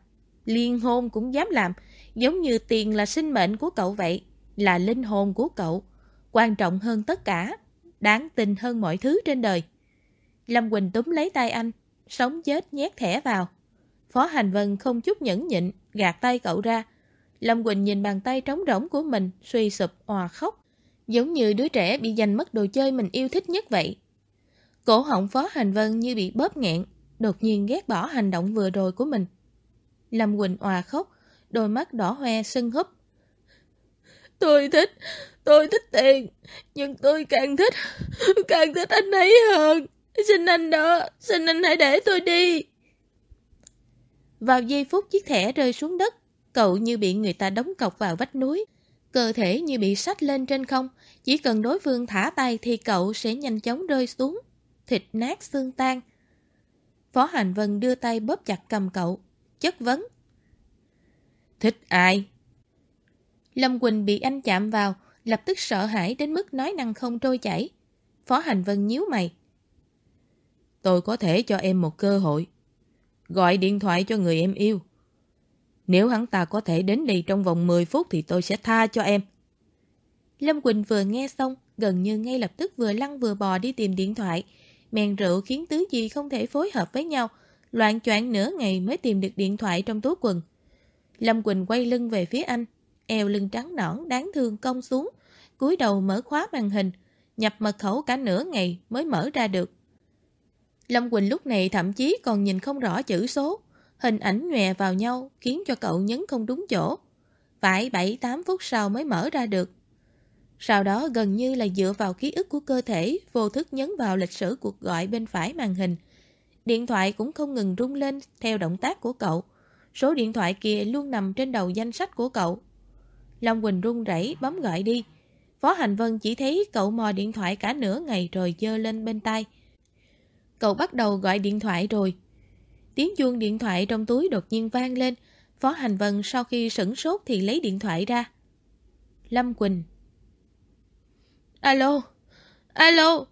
Liên hôn cũng dám làm. Giống như tiền là sinh mệnh của cậu vậy. Là linh hồn của cậu. Quan trọng hơn tất cả đáng tin hơn mọi thứ trên đời. Lâm Quỳnh túm lấy tay anh, sống chết nhét thẻ vào. Phó Hành Vân không chút nhẫn nhịn, gạt tay cậu ra. Lâm Quỳnh nhìn bàn tay trống rỗng của mình, suy sụp, òa khóc. Giống như đứa trẻ bị giành mất đồ chơi mình yêu thích nhất vậy. Cổ họng Phó Hành Vân như bị bóp nghẹn, đột nhiên ghét bỏ hành động vừa rồi của mình. Lâm Quỳnh òa khóc, đôi mắt đỏ hoe sưng húp. Tôi thích, Tôi thích tiền, nhưng tôi càng thích, càng thích anh ấy hơn. Xin anh đó, xin anh hãy để tôi đi. Vào giây phút chiếc thẻ rơi xuống đất, cậu như bị người ta đóng cọc vào vách núi. Cơ thể như bị sách lên trên không, chỉ cần đối phương thả tay thì cậu sẽ nhanh chóng rơi xuống. Thịt nát xương tan. Phó Hành Vân đưa tay bóp chặt cầm cậu, chất vấn. Thích ai? Lâm Quỳnh bị anh chạm vào, lập tức sợ hãi đến mức nói năng không trôi chảy. Phó Hành Vân nhíu mày. Tôi có thể cho em một cơ hội. Gọi điện thoại cho người em yêu. Nếu hắn ta có thể đến đây trong vòng 10 phút thì tôi sẽ tha cho em. Lâm Quỳnh vừa nghe xong, gần như ngay lập tức vừa lăn vừa bò đi tìm điện thoại. Mèn rượu khiến tứ gì không thể phối hợp với nhau. Loạn choạng nửa ngày mới tìm được điện thoại trong túi quần. Lâm Quỳnh quay lưng về phía anh, eo lưng trắng nõn đáng thương cong xuống, cúi đầu mở khóa màn hình, nhập mật khẩu cả nửa ngày mới mở ra được. Lâm Quỳnh lúc này thậm chí còn nhìn không rõ chữ số, hình ảnh nhòe vào nhau khiến cho cậu nhấn không đúng chỗ. Phải 7-8 phút sau mới mở ra được. Sau đó gần như là dựa vào ký ức của cơ thể, vô thức nhấn vào lịch sử cuộc gọi bên phải màn hình. Điện thoại cũng không ngừng rung lên theo động tác của cậu. Số điện thoại kia luôn nằm trên đầu danh sách của cậu. Long Quỳnh run rẩy bấm gọi đi. Phó Hành Vân chỉ thấy cậu mò điện thoại cả nửa ngày rồi dơ lên bên tay. cậu bắt đầu gọi điện thoại rồi. Tiếng chuông điện thoại trong túi đột nhiên vang lên. Phó Hành Vân sau khi sửng sốt thì lấy điện thoại ra. Lâm Quỳnh. Alo, alo.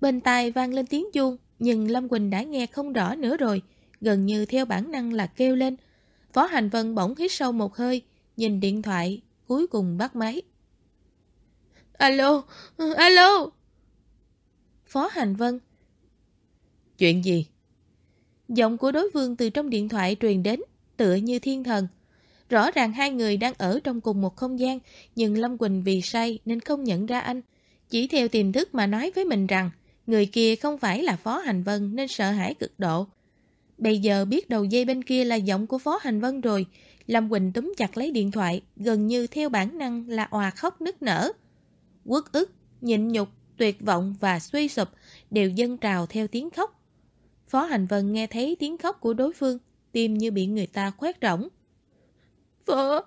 Bên tai vang lên tiếng chuông, nhưng Lâm Quỳnh đã nghe không rõ nữa rồi, gần như theo bản năng là kêu lên. Phó Hành Vân bỗng hít sâu một hơi, nhìn điện thoại, cuối cùng bắt máy. Alo, alo. Phó Hành Vân. Chuyện gì? Giọng của đối phương từ trong điện thoại truyền đến, tựa như thiên thần. Rõ ràng hai người đang ở trong cùng một không gian, nhưng Lâm Quỳnh vì say nên không nhận ra anh. Chỉ theo tiềm thức mà nói với mình rằng, người kia không phải là Phó Hành Vân nên sợ hãi cực độ. Bây giờ biết đầu dây bên kia là giọng của Phó Hành Vân rồi, Lâm Quỳnh túm chặt lấy điện thoại, gần như theo bản năng là òa khóc nức nở. Quất ức, nhịn nhục, tuyệt vọng và suy sụp đều dâng trào theo tiếng khóc. Phó Hành Vân nghe thấy tiếng khóc của đối phương, tim như bị người ta khoét rỗng. Phó,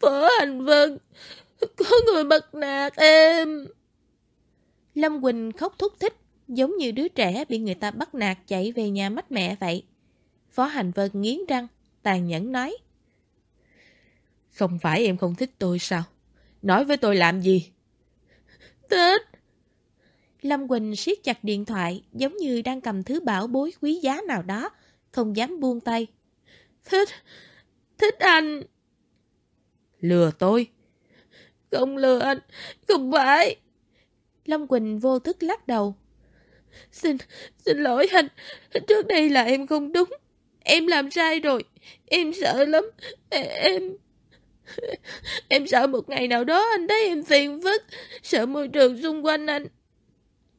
Phó Hành Vân, có người bắt nạt em. Lâm Quỳnh khóc thúc thích, giống như đứa trẻ bị người ta bắt nạt chạy về nhà mất mẹ vậy. Phó Hành Vân nghiến răng, tàn nhẫn nói. Không phải em không thích tôi sao? Nói với tôi làm gì? Thích. Lâm Quỳnh siết chặt điện thoại giống như đang cầm thứ bảo bối quý giá nào đó, không dám buông tay. Thích, thích anh. Lừa tôi. Không lừa anh, không phải. Lâm Quỳnh vô thức lắc đầu. Xin, xin lỗi anh, trước đây là em không đúng. Em làm sai rồi, em sợ lắm, em... <laughs> Em sợ một ngày nào đó anh thấy em phiền phức, sợ môi trường xung quanh anh.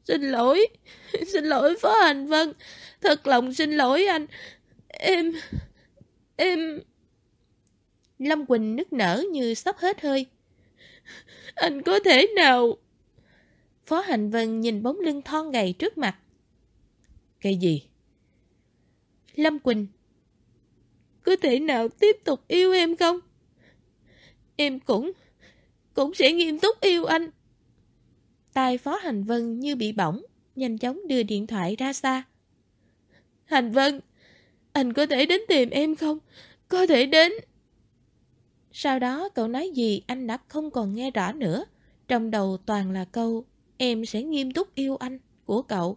Xin lỗi, <laughs> xin lỗi Phó Hành Vân, thật lòng xin lỗi anh. Em, em... Lâm Quỳnh nức nở như sắp hết hơi. <laughs> Anh có thể nào... Phó Hành Vân nhìn bóng lưng thon gầy trước mặt. Cái gì? Lâm Quỳnh. Có thể nào tiếp tục yêu em không? Em cũng... cũng sẽ nghiêm túc yêu anh. tay Phó Hành Vân như bị bỏng, nhanh chóng đưa điện thoại ra xa. Hành Vân, anh có thể đến tìm em không? Có thể đến. Sau đó cậu nói gì anh đã không còn nghe rõ nữa. Trong đầu toàn là câu em sẽ nghiêm túc yêu anh của cậu.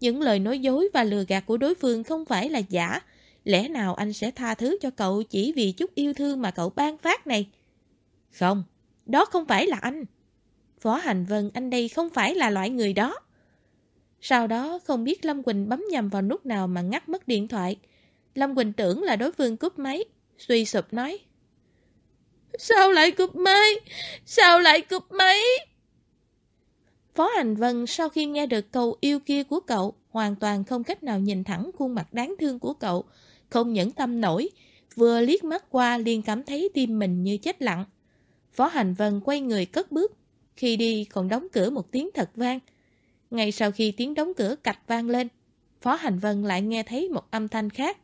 Những lời nói dối và lừa gạt của đối phương không phải là giả. Lẽ nào anh sẽ tha thứ cho cậu chỉ vì chút yêu thương mà cậu ban phát này? Không, đó không phải là anh. Phó Hành Vân anh đây không phải là loại người đó. Sau đó không biết Lâm Quỳnh bấm nhầm vào nút nào mà ngắt mất điện thoại. Lâm Quỳnh tưởng là đối phương cúp máy, suy sụp nói. Sao lại cúp máy? Sao lại cúp máy? Phó Hành Vân sau khi nghe được câu yêu kia của cậu, hoàn toàn không cách nào nhìn thẳng khuôn mặt đáng thương của cậu, không nhẫn tâm nổi, vừa liếc mắt qua liền cảm thấy tim mình như chết lặng. Phó Hành Vân quay người cất bước, khi đi còn đóng cửa một tiếng thật vang. Ngay sau khi tiếng đóng cửa cạch vang lên, Phó Hành Vân lại nghe thấy một âm thanh khác.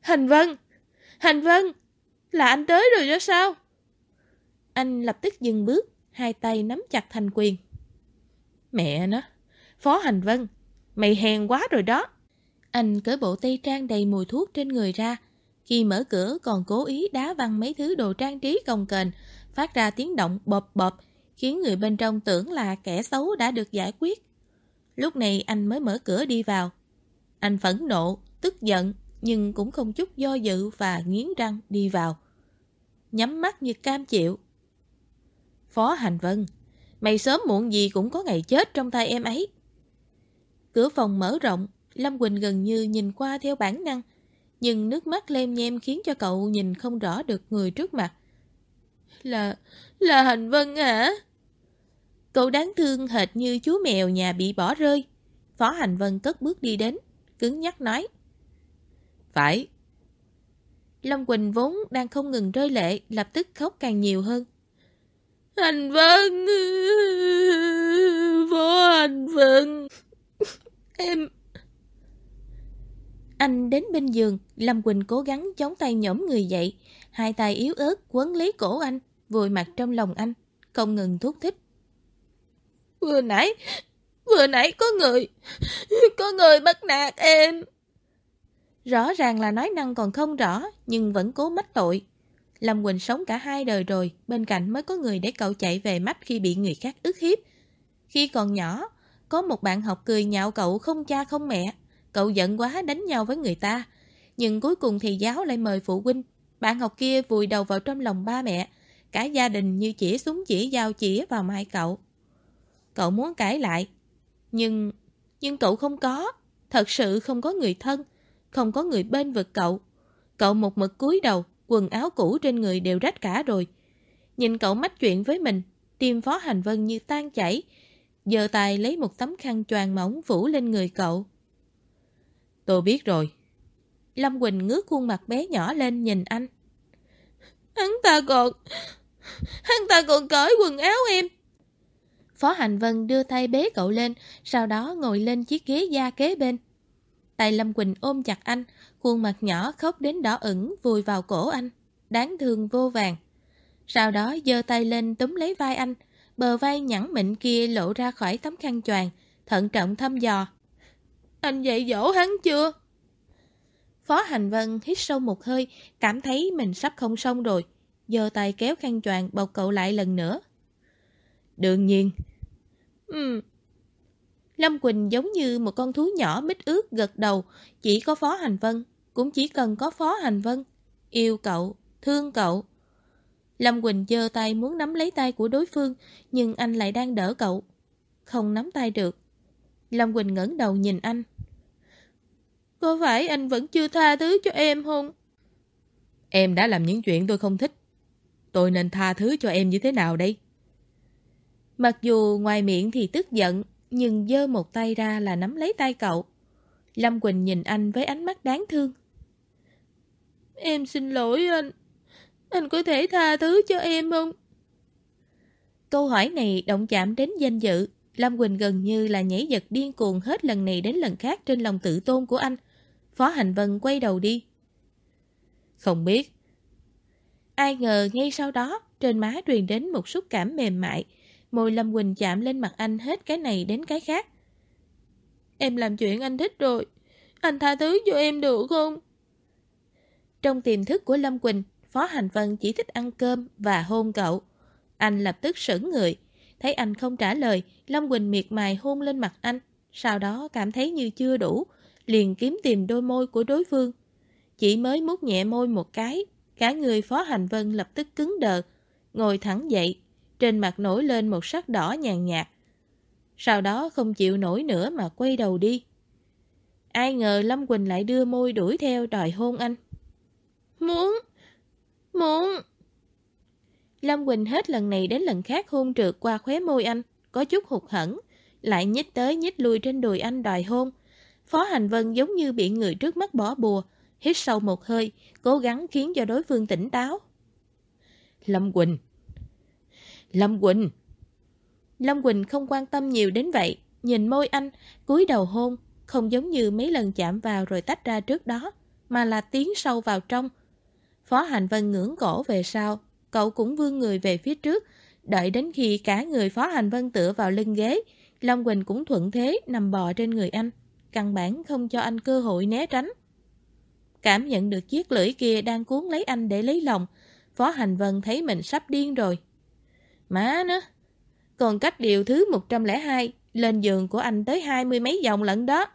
Hành Vân! Hành Vân! Là anh tới rồi đó sao? Anh lập tức dừng bước, hai tay nắm chặt thành quyền. Mẹ nó! Phó Hành Vân! Mày hèn quá rồi đó! Anh cởi bộ tây trang đầy mùi thuốc trên người ra. Khi mở cửa còn cố ý đá văng mấy thứ đồ trang trí cồng kềnh, phát ra tiếng động bộp bộp, khiến người bên trong tưởng là kẻ xấu đã được giải quyết. Lúc này anh mới mở cửa đi vào. Anh phẫn nộ, tức giận, nhưng cũng không chút do dự và nghiến răng đi vào. Nhắm mắt như cam chịu. Phó Hành Vân, mày sớm muộn gì cũng có ngày chết trong tay em ấy. Cửa phòng mở rộng, Lâm Quỳnh gần như nhìn qua theo bản năng, nhưng nước mắt lem nhem khiến cho cậu nhìn không rõ được người trước mặt. Là... là Hành Vân hả? Cậu đáng thương hệt như chú mèo nhà bị bỏ rơi. Phó Hành Vân cất bước đi đến, cứng nhắc nói. Phải. Lâm Quỳnh vốn đang không ngừng rơi lệ, lập tức khóc càng nhiều hơn. Hành Vân! Phó Hành Vân! <laughs> Em... Anh đến bên giường, Lâm Quỳnh cố gắng chống tay nhổm người dậy, hai tay yếu ớt quấn lấy cổ anh, vùi mặt trong lòng anh, không ngừng thúc thích. Vừa nãy, Vừa nãy có người, có người bắt nạt em. Rõ ràng là nói năng còn không rõ, nhưng vẫn cố mách tội. Lâm Quỳnh sống cả hai đời rồi, bên cạnh mới có người để cậu chạy về mắt khi bị người khác ức hiếp. Khi còn nhỏ, có một bạn học cười nhạo cậu không cha không mẹ. Cậu giận quá đánh nhau với người ta. Nhưng cuối cùng thì giáo lại mời phụ huynh. Bạn học kia vùi đầu vào trong lòng ba mẹ. Cả gia đình như chỉ súng chỉ dao chỉ vào mai cậu. Cậu muốn cãi lại. Nhưng... nhưng cậu không có. Thật sự không có người thân. Không có người bên vực cậu. Cậu một mực cúi đầu, quần áo cũ trên người đều rách cả rồi. Nhìn cậu mách chuyện với mình, tim phó hành vân như tan chảy, giờ tài lấy một tấm khăn choàng mỏng phủ lên người cậu. Tôi biết rồi. Lâm Quỳnh ngước khuôn mặt bé nhỏ lên nhìn anh. Hắn ta còn... Hắn ta còn cởi quần áo em. Phó Hành Vân đưa tay bế cậu lên, sau đó ngồi lên chiếc ghế da kế bên. Tay Lâm Quỳnh ôm chặt anh, khuôn mặt nhỏ khóc đến đỏ ửng vùi vào cổ anh, đáng thương vô vàng. Sau đó giơ tay lên túm lấy vai anh, bờ vai nhẵn mịn kia lộ ra khỏi tấm khăn choàng, thận trọng thăm dò. Anh dạy dỗ hắn chưa? Phó Hành Vân hít sâu một hơi, cảm thấy mình sắp không xong rồi, giơ tay kéo khăn choàng bọc cậu lại lần nữa. Đương nhiên. Ừ. Lâm Quỳnh giống như một con thú nhỏ mít ướt gật đầu, chỉ có Phó Hành Vân, cũng chỉ cần có Phó Hành Vân. Yêu cậu, thương cậu. Lâm Quỳnh giơ tay muốn nắm lấy tay của đối phương, nhưng anh lại đang đỡ cậu. Không nắm tay được. Lâm Quỳnh ngẩng đầu nhìn anh. Có phải anh vẫn chưa tha thứ cho em không? Em đã làm những chuyện tôi không thích. Tôi nên tha thứ cho em như thế nào đây? Mặc dù ngoài miệng thì tức giận, nhưng dơ một tay ra là nắm lấy tay cậu. Lâm Quỳnh nhìn anh với ánh mắt đáng thương. Em xin lỗi anh. Anh có thể tha thứ cho em không? Câu hỏi này động chạm đến danh dự. Lâm Quỳnh gần như là nhảy giật điên cuồng hết lần này đến lần khác trên lòng tự tôn của anh. Phó Hành Vân quay đầu đi. Không biết. Ai ngờ ngay sau đó, trên má truyền đến một xúc cảm mềm mại. Môi Lâm Quỳnh chạm lên mặt anh hết cái này đến cái khác. Em làm chuyện anh thích rồi. Anh tha thứ cho em được không? Trong tiềm thức của Lâm Quỳnh, Phó Hành Vân chỉ thích ăn cơm và hôn cậu. Anh lập tức sững người. Thấy anh không trả lời, Lâm Quỳnh miệt mài hôn lên mặt anh. Sau đó cảm thấy như chưa đủ, liền kiếm tìm đôi môi của đối phương. Chỉ mới mút nhẹ môi một cái, cả người Phó Hành Vân lập tức cứng đờ, ngồi thẳng dậy, trên mặt nổi lên một sắc đỏ nhàn nhạt. Sau đó không chịu nổi nữa mà quay đầu đi. Ai ngờ Lâm Quỳnh lại đưa môi đuổi theo đòi hôn anh. Muốn! Muốn! Lâm Quỳnh hết lần này đến lần khác hôn trượt qua khóe môi anh, có chút hụt hẫng, lại nhích tới nhích lui trên đùi anh đòi hôn. Phó Hành Vân giống như bị người trước mắt bỏ bùa, hít sâu một hơi, cố gắng khiến cho đối phương tỉnh táo. Lâm Quỳnh Lâm Quỳnh Lâm Quỳnh không quan tâm nhiều đến vậy, nhìn môi anh, cúi đầu hôn, không giống như mấy lần chạm vào rồi tách ra trước đó, mà là tiến sâu vào trong. Phó Hành Vân ngưỡng cổ về sau, cậu cũng vươn người về phía trước, đợi đến khi cả người Phó Hành Vân tựa vào lưng ghế, Long Quỳnh cũng thuận thế nằm bò trên người anh, căn bản không cho anh cơ hội né tránh. Cảm nhận được chiếc lưỡi kia đang cuốn lấy anh để lấy lòng, Phó Hành Vân thấy mình sắp điên rồi. Má nó, còn cách điều thứ 102, lên giường của anh tới hai mươi mấy dòng lận đó.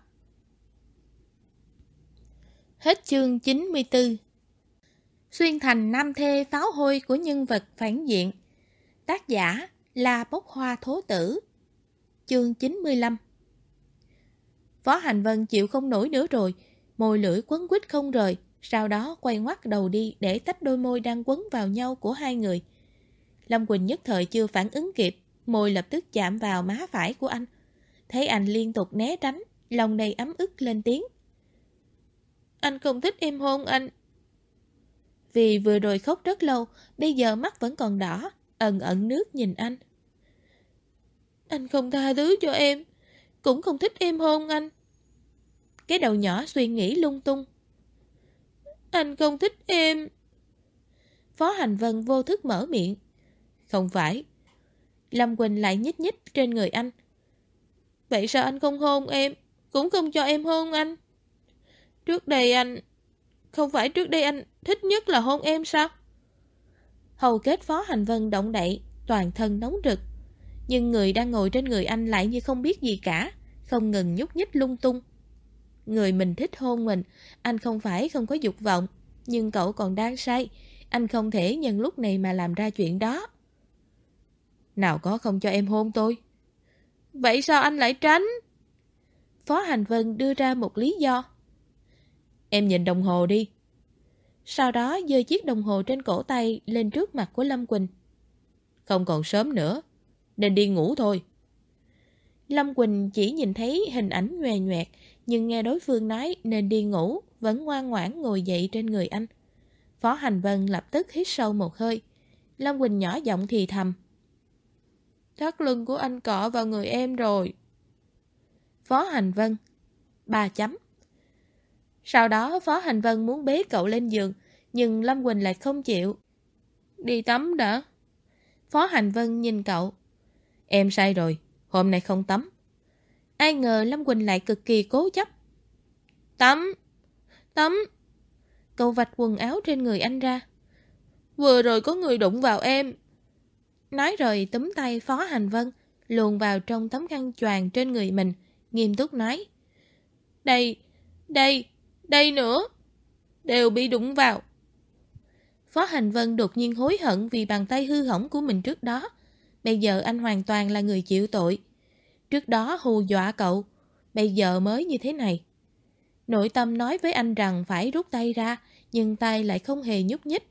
Hết chương 94 Xuyên thành nam thê pháo hôi của nhân vật phản diện. Tác giả là Bốc Hoa Thố Tử. Chương 95 Phó Hành Vân chịu không nổi nữa rồi Môi lưỡi quấn quýt không rời, Sau đó quay ngoắt đầu đi Để tách đôi môi đang quấn vào nhau của hai người. Lâm Quỳnh nhất thời chưa phản ứng kịp, Môi lập tức chạm vào má phải của anh. Thấy anh liên tục né tránh, Lòng đầy ấm ức lên tiếng. Anh không thích em hôn anh. Vì vừa rồi khóc rất lâu, Bây giờ mắt vẫn còn đỏ, Ẩn ẩn nước nhìn anh. Anh không tha thứ cho em, Cũng không thích em hôn anh. Cái đầu nhỏ suy nghĩ lung tung. Anh không thích em. Phó Hành Vân vô thức mở miệng. Không phải. Lâm Quỳnh lại nhích nhích trên người anh. Vậy sao anh không hôn em? Cũng không cho em hôn anh. Trước đây anh... Không phải trước đây anh thích nhất là hôn em sao? Hầu kết phó hành vân động đậy, toàn thân nóng rực. Nhưng người đang ngồi trên người anh lại như không biết gì cả, không ngừng nhúc nhích lung tung. Người mình thích hôn mình, anh không phải không có dục vọng, nhưng cậu còn đang say, anh không thể nhân lúc này mà làm ra chuyện đó. Nào có không cho em hôn tôi? Vậy sao anh lại tránh? Phó Hành Vân đưa ra một lý do. Em nhìn đồng hồ đi. Sau đó dơ chiếc đồng hồ trên cổ tay lên trước mặt của Lâm Quỳnh. Không còn sớm nữa, nên đi ngủ thôi. Lâm Quỳnh chỉ nhìn thấy hình ảnh nhòe nhoẹt, nhưng nghe đối phương nói nên đi ngủ, vẫn ngoan ngoãn ngồi dậy trên người anh. Phó Hành Vân lập tức hít sâu một hơi. Lâm Quỳnh nhỏ giọng thì thầm. Thắt lưng của anh cọ vào người em rồi. Phó Hành Vân Ba chấm sau đó Phó Hành Vân muốn bế cậu lên giường, nhưng Lâm Quỳnh lại không chịu. Đi tắm đã. Phó Hành Vân nhìn cậu. Em sai rồi, hôm nay không tắm. Ai ngờ Lâm Quỳnh lại cực kỳ cố chấp. Tắm! Tắm! Cậu vạch quần áo trên người anh ra. Vừa rồi có người đụng vào em. Nói rồi túm tay Phó Hành Vân, luồn vào trong tấm khăn choàng trên người mình, nghiêm túc nói. Đây, đây, đây nữa. Đều bị đụng vào. Phó Hành Vân đột nhiên hối hận vì bàn tay hư hỏng của mình trước đó. Bây giờ anh hoàn toàn là người chịu tội. Trước đó hù dọa cậu, bây giờ mới như thế này. Nội tâm nói với anh rằng phải rút tay ra, nhưng tay lại không hề nhúc nhích.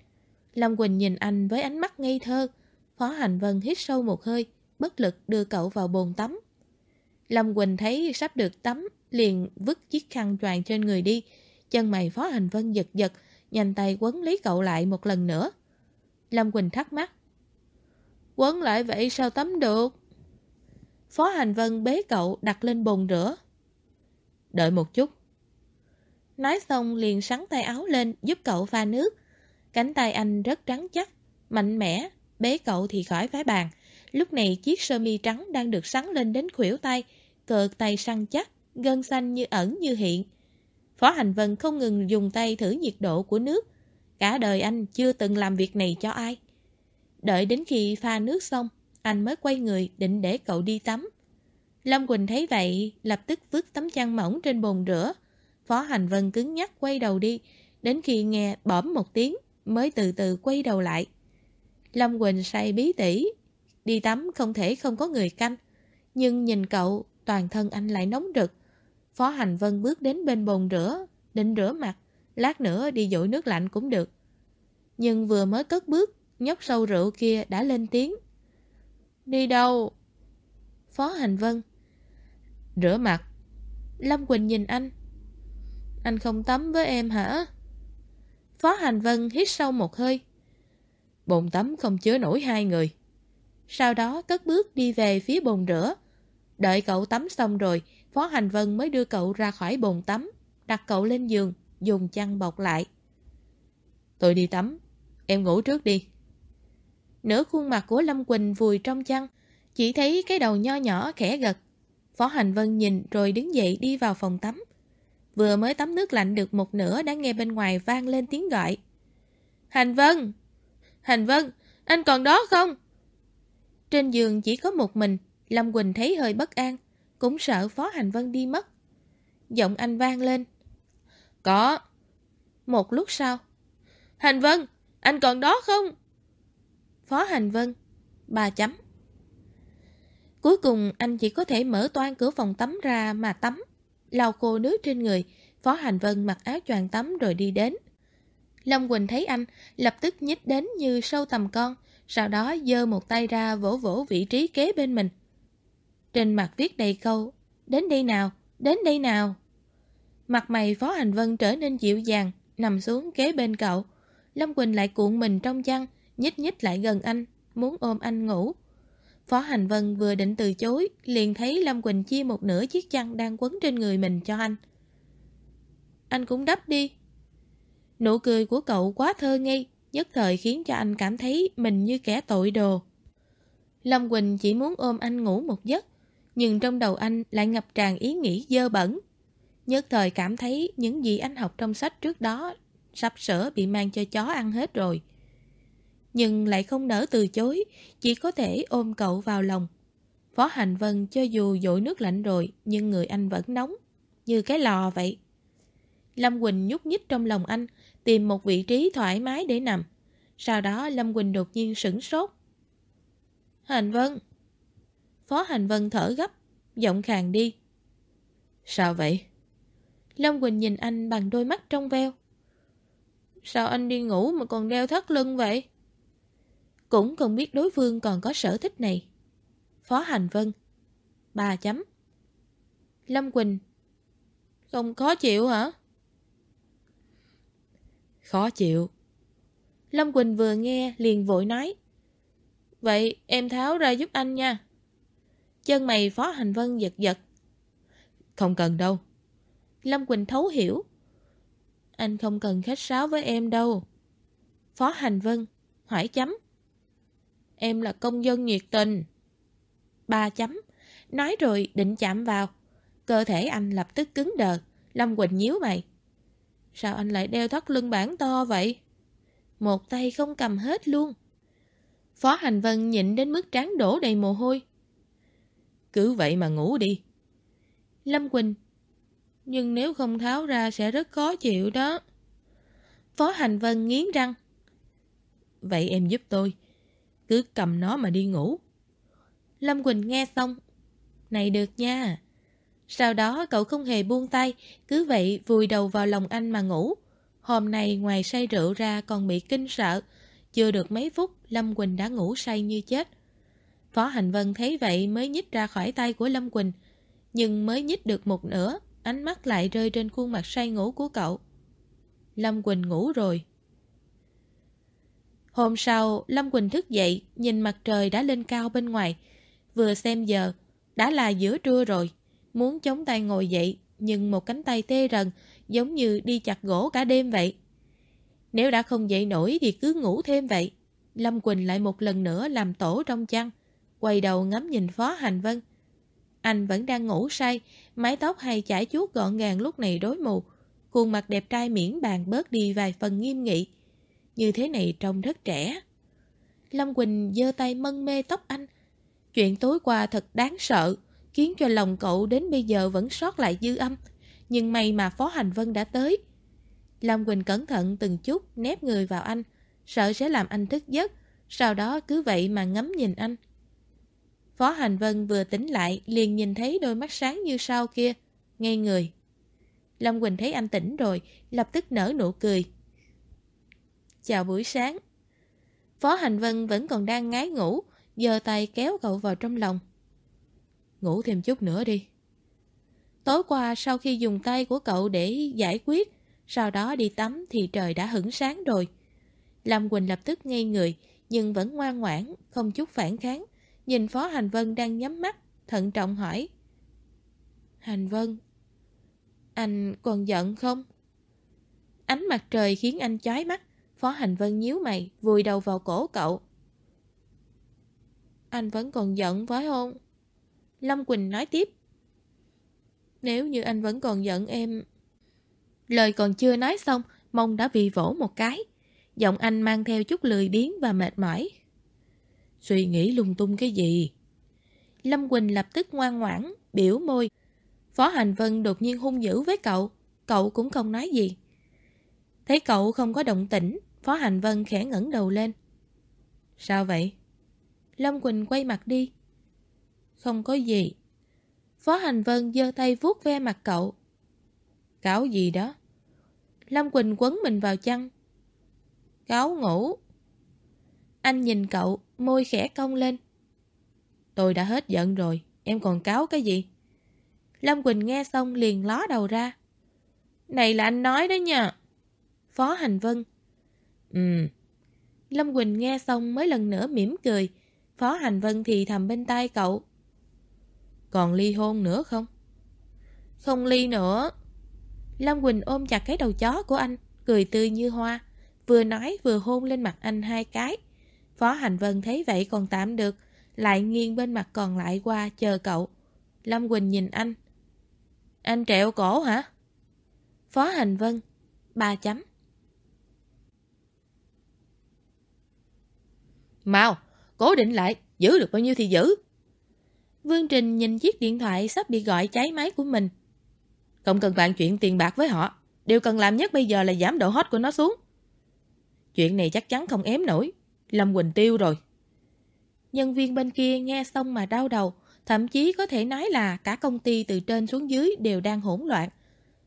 Lâm Quỳnh nhìn anh với ánh mắt ngây thơ. Phó Hành Vân hít sâu một hơi, bất lực đưa cậu vào bồn tắm. Lâm Quỳnh thấy sắp được tắm, liền vứt chiếc khăn choàng trên người đi. Chân mày Phó Hành Vân giật giật, nhanh tay quấn lấy cậu lại một lần nữa. Lâm Quỳnh thắc mắc. Quấn lại vậy sao tắm được? Phó Hành Vân bế cậu đặt lên bồn rửa. Đợi một chút. Nói xong liền sắn tay áo lên giúp cậu pha nước. Cánh tay anh rất trắng chắc, mạnh mẽ, bế cậu thì khỏi phái bàn. Lúc này chiếc sơ mi trắng đang được sắn lên đến khuỷu tay, cờ tay săn chắc, gân xanh như ẩn như hiện. Phó Hành Vân không ngừng dùng tay thử nhiệt độ của nước. Cả đời anh chưa từng làm việc này cho ai. Đợi đến khi pha nước xong, anh mới quay người định để cậu đi tắm. Lâm Quỳnh thấy vậy, lập tức vứt tấm chăn mỏng trên bồn rửa. Phó Hành Vân cứng nhắc quay đầu đi, đến khi nghe bỏm một tiếng, mới từ từ quay đầu lại. Lâm Quỳnh say bí tỉ, đi tắm không thể không có người canh. Nhưng nhìn cậu, toàn thân anh lại nóng rực. Phó Hành Vân bước đến bên bồn rửa, định rửa mặt, lát nữa đi dội nước lạnh cũng được. Nhưng vừa mới cất bước, nhóc sâu rượu kia đã lên tiếng. Đi đâu? Phó Hành Vân Rửa mặt Lâm Quỳnh nhìn anh Anh không tắm với em hả? Phó Hành Vân hít sâu một hơi Bồn tắm không chứa nổi hai người Sau đó cất bước đi về phía bồn rửa Đợi cậu tắm xong rồi Phó Hành Vân mới đưa cậu ra khỏi bồn tắm Đặt cậu lên giường Dùng chăn bọc lại Tôi đi tắm Em ngủ trước đi Nửa khuôn mặt của Lâm Quỳnh vùi trong chăn, chỉ thấy cái đầu nho nhỏ khẽ gật. Phó Hành Vân nhìn rồi đứng dậy đi vào phòng tắm. Vừa mới tắm nước lạnh được một nửa đã nghe bên ngoài vang lên tiếng gọi. Hành Vân! Hành Vân! Anh còn đó không? Trên giường chỉ có một mình, Lâm Quỳnh thấy hơi bất an, cũng sợ Phó Hành Vân đi mất. Giọng anh vang lên. Có. Một lúc sau. Hành Vân! Anh còn đó không? Phó Hành Vân, ba chấm. Cuối cùng anh chỉ có thể mở toan cửa phòng tắm ra mà tắm. Lau khô nước trên người, Phó Hành Vân mặc áo choàng tắm rồi đi đến. Long Quỳnh thấy anh, lập tức nhích đến như sâu tầm con, sau đó dơ một tay ra vỗ vỗ vị trí kế bên mình. Trên mặt viết đầy câu, đến đây nào, đến đây nào. Mặt mày Phó Hành Vân trở nên dịu dàng, nằm xuống kế bên cậu. Long Quỳnh lại cuộn mình trong chăn, nhích nhích lại gần anh, muốn ôm anh ngủ. Phó Hành Vân vừa định từ chối, liền thấy Lâm Quỳnh chia một nửa chiếc chăn đang quấn trên người mình cho anh. Anh cũng đắp đi. Nụ cười của cậu quá thơ ngây, nhất thời khiến cho anh cảm thấy mình như kẻ tội đồ. Lâm Quỳnh chỉ muốn ôm anh ngủ một giấc, nhưng trong đầu anh lại ngập tràn ý nghĩ dơ bẩn. Nhất thời cảm thấy những gì anh học trong sách trước đó sắp sửa bị mang cho chó ăn hết rồi. Nhưng lại không nỡ từ chối, chỉ có thể ôm cậu vào lòng. Phó Hành Vân cho dù dội nước lạnh rồi, nhưng người anh vẫn nóng, như cái lò vậy. Lâm Quỳnh nhúc nhích trong lòng anh, tìm một vị trí thoải mái để nằm. Sau đó Lâm Quỳnh đột nhiên sửng sốt. Hành Vân! Phó Hành Vân thở gấp, giọng khàn đi. Sao vậy? Lâm Quỳnh nhìn anh bằng đôi mắt trong veo. Sao anh đi ngủ mà còn đeo thắt lưng vậy? Cũng không biết đối phương còn có sở thích này. Phó Hành Vân Ba chấm Lâm Quỳnh Không khó chịu hả? Khó chịu Lâm Quỳnh vừa nghe liền vội nói Vậy em tháo ra giúp anh nha Chân mày Phó Hành Vân giật giật. Không cần đâu. Lâm Quỳnh thấu hiểu. Anh không cần khách sáo với em đâu. Phó Hành Vân Hỏi chấm. Em là công dân nhiệt tình. Ba chấm. Nói rồi định chạm vào. Cơ thể anh lập tức cứng đờ. Lâm Quỳnh nhíu mày. Sao anh lại đeo thắt lưng bản to vậy? Một tay không cầm hết luôn. Phó Hành Vân nhịn đến mức trán đổ đầy mồ hôi. Cứ vậy mà ngủ đi. Lâm Quỳnh, Nhưng nếu không tháo ra sẽ rất khó chịu đó. Phó Hành Vân nghiến răng. Vậy em giúp tôi, Cứ cầm nó mà đi ngủ. Lâm Quỳnh nghe xong, Này được nha, Sau đó cậu không hề buông tay, Cứ vậy vùi đầu vào lòng anh mà ngủ. Hôm nay ngoài say rượu ra còn bị kinh sợ, Chưa được mấy phút Lâm Quỳnh đã ngủ say như chết. Phó Hành Vân thấy vậy mới nhích ra khỏi tay của Lâm Quỳnh Nhưng mới nhích được một nửa Ánh mắt lại rơi trên khuôn mặt say ngủ của cậu Lâm Quỳnh ngủ rồi Hôm sau, Lâm Quỳnh thức dậy, nhìn mặt trời đã lên cao bên ngoài, Vừa xem giờ, đã là giữa trưa rồi. Muốn chống tay ngồi dậy, nhưng một cánh tay tê rần, giống như đi chặt gỗ cả đêm vậy. Nếu đã không dậy nổi thì cứ ngủ thêm vậy. Lâm Quỳnh lại một lần nữa làm tổ trong chăn, quay đầu ngắm nhìn Phó Hành Vân. Anh vẫn đang ngủ say, mái tóc hay chải chuốt gọn gàng lúc này rối mù. Khuôn mặt đẹp trai miễn bàn bớt đi vài phần nghiêm nghị. Như thế này trông rất trẻ. Lâm Quỳnh giơ tay mân mê tóc anh, Chuyện tối qua thật đáng sợ, khiến cho lòng cậu đến bây giờ vẫn sót lại dư âm. Nhưng may mà Phó Hành Vân đã tới. Long Quỳnh cẩn thận từng chút nép người vào anh, sợ sẽ làm anh thức giấc, sau đó cứ vậy mà ngắm nhìn anh. Phó Hành Vân vừa tỉnh lại liền nhìn thấy đôi mắt sáng như sao kia, ngay người. Long Quỳnh thấy anh tỉnh rồi, lập tức nở nụ cười. Chào buổi sáng. Phó Hành Vân vẫn còn đang ngái ngủ, giơ tay kéo cậu vào trong lòng. Ngủ thêm chút nữa đi. Tối qua sau khi dùng tay của cậu để giải quyết, sau đó đi tắm thì trời đã hửng sáng rồi. Lâm Quỳnh lập tức ngây người, nhưng vẫn ngoan ngoãn, không chút phản kháng. Nhìn Phó Hành Vân đang nhắm mắt, thận trọng hỏi. Hành Vân, anh còn giận không? Ánh mặt trời khiến anh chói mắt, Phó Hành Vân nhíu mày, vùi đầu vào cổ cậu. Anh vẫn còn giận phải không? Lâm Quỳnh nói tiếp. Nếu như anh vẫn còn giận em... Lời còn chưa nói xong, mông đã bị vỗ một cái. Giọng anh mang theo chút lười biếng và mệt mỏi. Suy nghĩ lung tung cái gì? Lâm Quỳnh lập tức ngoan ngoãn, biểu môi. Phó Hành Vân đột nhiên hung dữ với cậu, cậu cũng không nói gì. Thấy cậu không có động tĩnh, Phó Hành Vân khẽ ngẩng đầu lên. Sao vậy? Lâm Quỳnh quay mặt đi. Không có gì. Phó Hành Vân giơ tay vuốt ve mặt cậu. Cáo gì đó? Lâm Quỳnh quấn mình vào chăn. Cáo ngủ. Anh nhìn cậu, môi khẽ cong lên. Tôi đã hết giận rồi, em còn cáo cái gì? Lâm Quỳnh nghe xong liền ló đầu ra. Này là anh nói đó nha. Phó Hành Vân. Ừ. Lâm Quỳnh nghe xong mới lần nữa mỉm cười, Phó Hành Vân thì thầm bên tai cậu. Còn ly hôn nữa không? Không ly nữa. Lâm Quỳnh ôm chặt cái đầu chó của anh, cười tươi như hoa, vừa nói vừa hôn lên mặt anh hai cái. Phó Hành Vân thấy vậy còn tạm được, lại nghiêng bên mặt còn lại qua chờ cậu. Lâm Quỳnh nhìn anh. Anh trẹo cổ hả? Phó Hành Vân. Ba chấm. Mau, cố định lại, giữ được bao nhiêu thì giữ. Vương Trình nhìn chiếc điện thoại sắp bị gọi cháy máy của mình. Không cần bạn chuyện tiền bạc với họ. Điều cần làm nhất bây giờ là giảm độ hot của nó xuống. Chuyện này chắc chắn không ém nổi. Lâm Quỳnh tiêu rồi. Nhân viên bên kia nghe xong mà đau đầu. Thậm chí có thể nói là cả công ty từ trên xuống dưới đều đang hỗn loạn.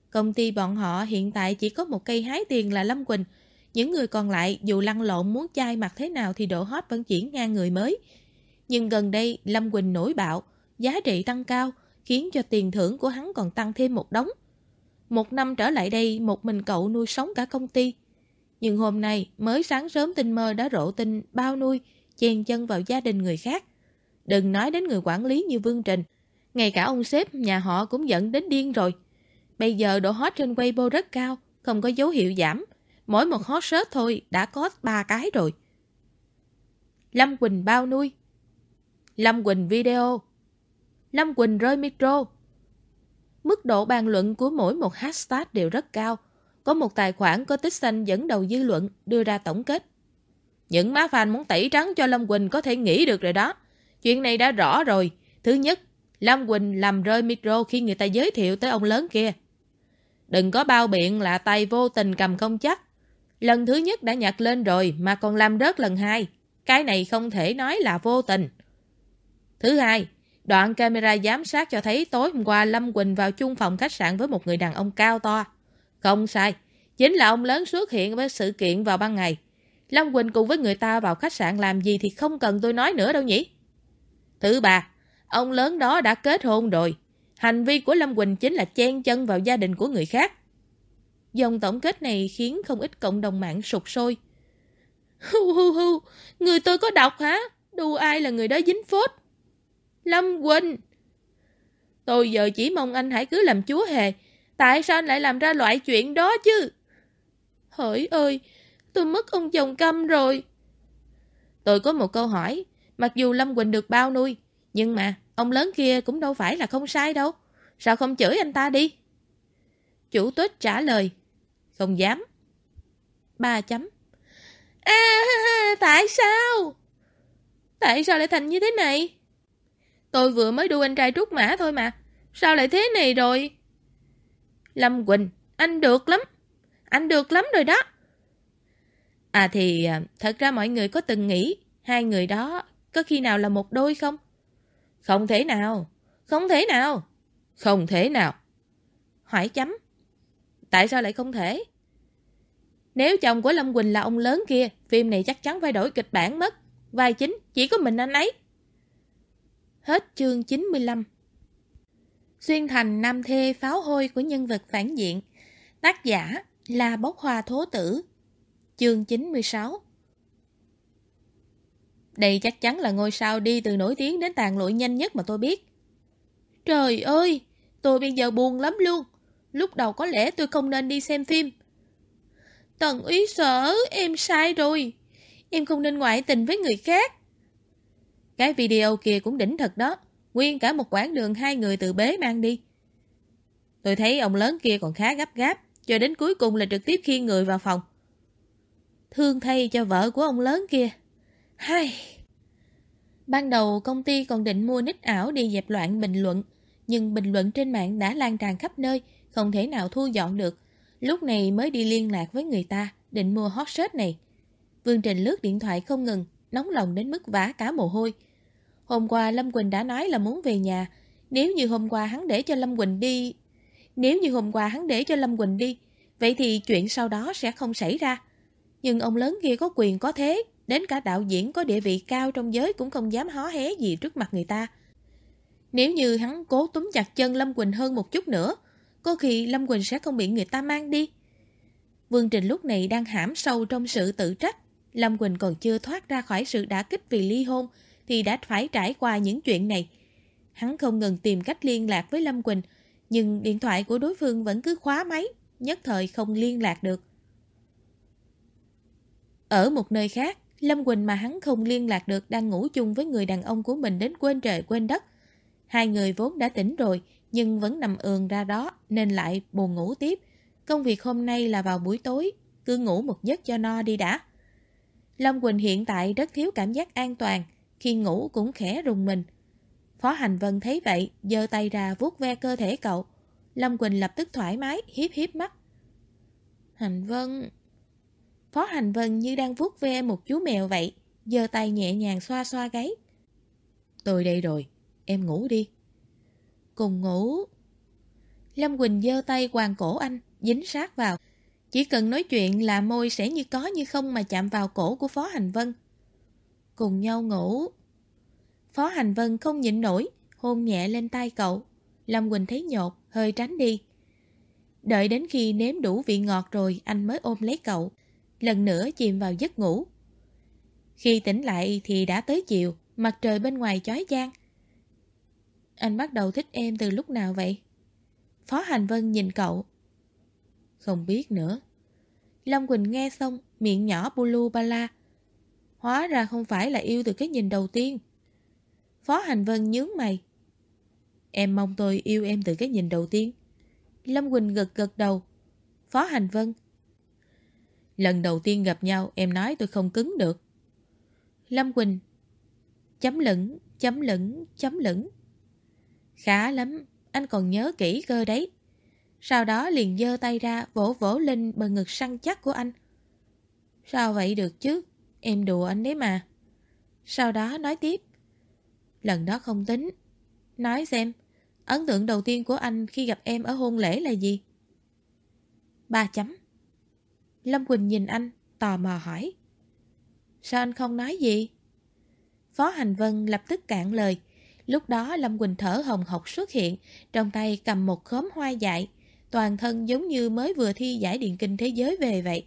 Công ty bọn họ hiện tại chỉ có một cây hái tiền là Lâm Quỳnh. Những người còn lại dù lăn lộn muốn chai mặt thế nào thì độ hot vẫn chuyển ngang người mới. Nhưng gần đây Lâm Quỳnh nổi bạo, giá trị tăng cao, khiến cho tiền thưởng của hắn còn tăng thêm một đống. Một năm trở lại đây, một mình cậu nuôi sống cả công ty. Nhưng hôm nay, mới sáng sớm tinh mơ đã rộ tin bao nuôi, chèn chân vào gia đình người khác. Đừng nói đến người quản lý như Vương Trình. Ngay cả ông sếp nhà họ cũng giận đến điên rồi. Bây giờ độ hot trên Weibo rất cao, không có dấu hiệu giảm. Mỗi một hot search thôi đã có ba cái rồi. Lâm Quỳnh bao nuôi Lâm Quỳnh video Lâm Quỳnh rơi micro Mức độ bàn luận của mỗi một hashtag đều rất cao. Có một tài khoản có tích xanh dẫn đầu dư luận đưa ra tổng kết. Những má fan muốn tẩy trắng cho Lâm Quỳnh có thể nghĩ được rồi đó. Chuyện này đã rõ rồi. Thứ nhất, Lâm Quỳnh làm rơi micro khi người ta giới thiệu tới ông lớn kia. Đừng có bao biện là tay vô tình cầm không chắc. Lần thứ nhất đã nhặt lên rồi mà còn làm rớt lần hai. Cái này không thể nói là vô tình. Thứ hai, đoạn camera giám sát cho thấy tối hôm qua Lâm Quỳnh vào chung phòng khách sạn với một người đàn ông cao to. Không sai, chính là ông lớn xuất hiện với sự kiện vào ban ngày. Lâm Quỳnh cùng với người ta vào khách sạn làm gì thì không cần tôi nói nữa đâu nhỉ. Thứ ba, ông lớn đó đã kết hôn rồi. Hành vi của Lâm Quỳnh chính là chen chân vào gia đình của người khác. Dòng tổng kết này khiến không ít cộng đồng mạng sụt sôi. Hu hu hu, người tôi có đọc hả? Đu ai là người đó dính phốt. Lâm Quỳnh! Tôi giờ chỉ mong anh hãy cứ làm chúa hề. Tại sao anh lại làm ra loại chuyện đó chứ? Hỡi ơi, tôi mất ông chồng câm rồi. Tôi có một câu hỏi. Mặc dù Lâm Quỳnh được bao nuôi, nhưng mà ông lớn kia cũng đâu phải là không sai đâu. Sao không chửi anh ta đi? Chủ tuyết trả lời. Không dám. Ba chấm. À, tại sao? Tại sao lại thành như thế này? Tôi vừa mới đu anh trai trúc mã thôi mà. Sao lại thế này rồi? Lâm Quỳnh, anh được lắm. Anh được lắm rồi đó. À thì à, thật ra mọi người có từng nghĩ hai người đó có khi nào là một đôi không? Không thể nào. Không thể nào. Không thể nào. Hỏi chấm. Tại sao lại không thể? Nếu chồng của Lâm Quỳnh là ông lớn kia, phim này chắc chắn phải đổi kịch bản mất. Vai chính chỉ có mình anh ấy. Hết chương 95 Xuyên thành nam thê pháo hôi của nhân vật phản diện. Tác giả là Bốc Hoa Thố Tử. Chương 96 Đây chắc chắn là ngôi sao đi từ nổi tiếng đến tàn lụi nhanh nhất mà tôi biết. Trời ơi, tôi bây giờ buồn lắm luôn. Lúc đầu có lẽ tôi không nên đi xem phim. Tần úy sở, em sai rồi. Em không nên ngoại tình với người khác. Cái video kia cũng đỉnh thật đó. Nguyên cả một quãng đường hai người từ bế mang đi. Tôi thấy ông lớn kia còn khá gấp gáp, cho đến cuối cùng là trực tiếp khiêng người vào phòng. Thương thay cho vợ của ông lớn kia. Hai... Ban đầu công ty còn định mua nít ảo đi dẹp loạn bình luận, nhưng bình luận trên mạng đã lan tràn khắp nơi, không thể nào thu dọn được. Lúc này mới đi liên lạc với người ta, định mua hot shirt này. Vương Trình lướt điện thoại không ngừng, nóng lòng đến mức vã cả mồ hôi. Hôm qua Lâm Quỳnh đã nói là muốn về nhà. Nếu như hôm qua hắn để cho Lâm Quỳnh đi... Nếu như hôm qua hắn để cho Lâm Quỳnh đi, vậy thì chuyện sau đó sẽ không xảy ra. Nhưng ông lớn kia có quyền có thế, đến cả đạo diễn có địa vị cao trong giới cũng không dám hó hé gì trước mặt người ta. Nếu như hắn cố túm chặt chân Lâm Quỳnh hơn một chút nữa, có khi Lâm Quỳnh sẽ không bị người ta mang đi. Vương Trình lúc này đang hãm sâu trong sự tự trách. Lâm Quỳnh còn chưa thoát ra khỏi sự đả kích vì ly hôn, thì đã phải trải qua những chuyện này. Hắn không ngừng tìm cách liên lạc với Lâm Quỳnh, nhưng điện thoại của đối phương vẫn cứ khóa máy, nhất thời không liên lạc được. Ở một nơi khác, Lâm Quỳnh mà hắn không liên lạc được đang ngủ chung với người đàn ông của mình đến quên trời quên đất. Hai người vốn đã tỉnh rồi, nhưng vẫn nằm ườn ra đó nên lại buồn ngủ tiếp. Công việc hôm nay là vào buổi tối, cứ ngủ một giấc cho no đi đã. Lâm Quỳnh hiện tại rất thiếu cảm giác an toàn, khi ngủ cũng khẽ rùng mình. Phó Hành Vân thấy vậy, giơ tay ra vuốt ve cơ thể cậu. Lâm Quỳnh lập tức thoải mái, hiếp hiếp mắt. Hành Vân... Phó Hành Vân như đang vuốt ve một chú mèo vậy, giơ tay nhẹ nhàng xoa xoa gáy. Tôi đây rồi, em ngủ đi. Cùng ngủ. Lâm Quỳnh giơ tay quàng cổ anh, dính sát vào. Chỉ cần nói chuyện là môi sẽ như có như không mà chạm vào cổ của Phó Hành Vân. Cùng nhau ngủ. Phó Hành Vân không nhịn nổi, hôn nhẹ lên tay cậu. Lâm Quỳnh thấy nhột, hơi tránh đi. Đợi đến khi nếm đủ vị ngọt rồi anh mới ôm lấy cậu. Lần nữa chìm vào giấc ngủ. Khi tỉnh lại thì đã tới chiều, mặt trời bên ngoài chói chang. Anh bắt đầu thích em từ lúc nào vậy? Phó Hành Vân nhìn cậu. Không biết nữa. Lâm Quỳnh nghe xong, miệng nhỏ bulu ba la. Hóa ra không phải là yêu từ cái nhìn đầu tiên. Phó Hành Vân nhướng mày. Em mong tôi yêu em từ cái nhìn đầu tiên. Lâm Quỳnh gật gật đầu. Phó Hành Vân. Lần đầu tiên gặp nhau em nói tôi không cứng được. Lâm Quỳnh. Chấm lửng, chấm lửng, chấm lửng. Khá lắm, anh còn nhớ kỹ cơ đấy. Sau đó liền giơ tay ra vỗ vỗ lên bờ ngực săn chắc của anh. Sao vậy được chứ? Em đùa anh đấy mà. Sau đó nói tiếp. Lần đó không tính. Nói xem, ấn tượng đầu tiên của anh khi gặp em ở hôn lễ là gì? Ba chấm. Lâm Quỳnh nhìn anh, tò mò hỏi. Sao anh không nói gì? Phó Hành Vân lập tức cạn lời. Lúc đó Lâm Quỳnh thở hồng hộc xuất hiện, trong tay cầm một khóm hoa dại, toàn thân giống như mới vừa thi giải điện kinh thế giới về vậy.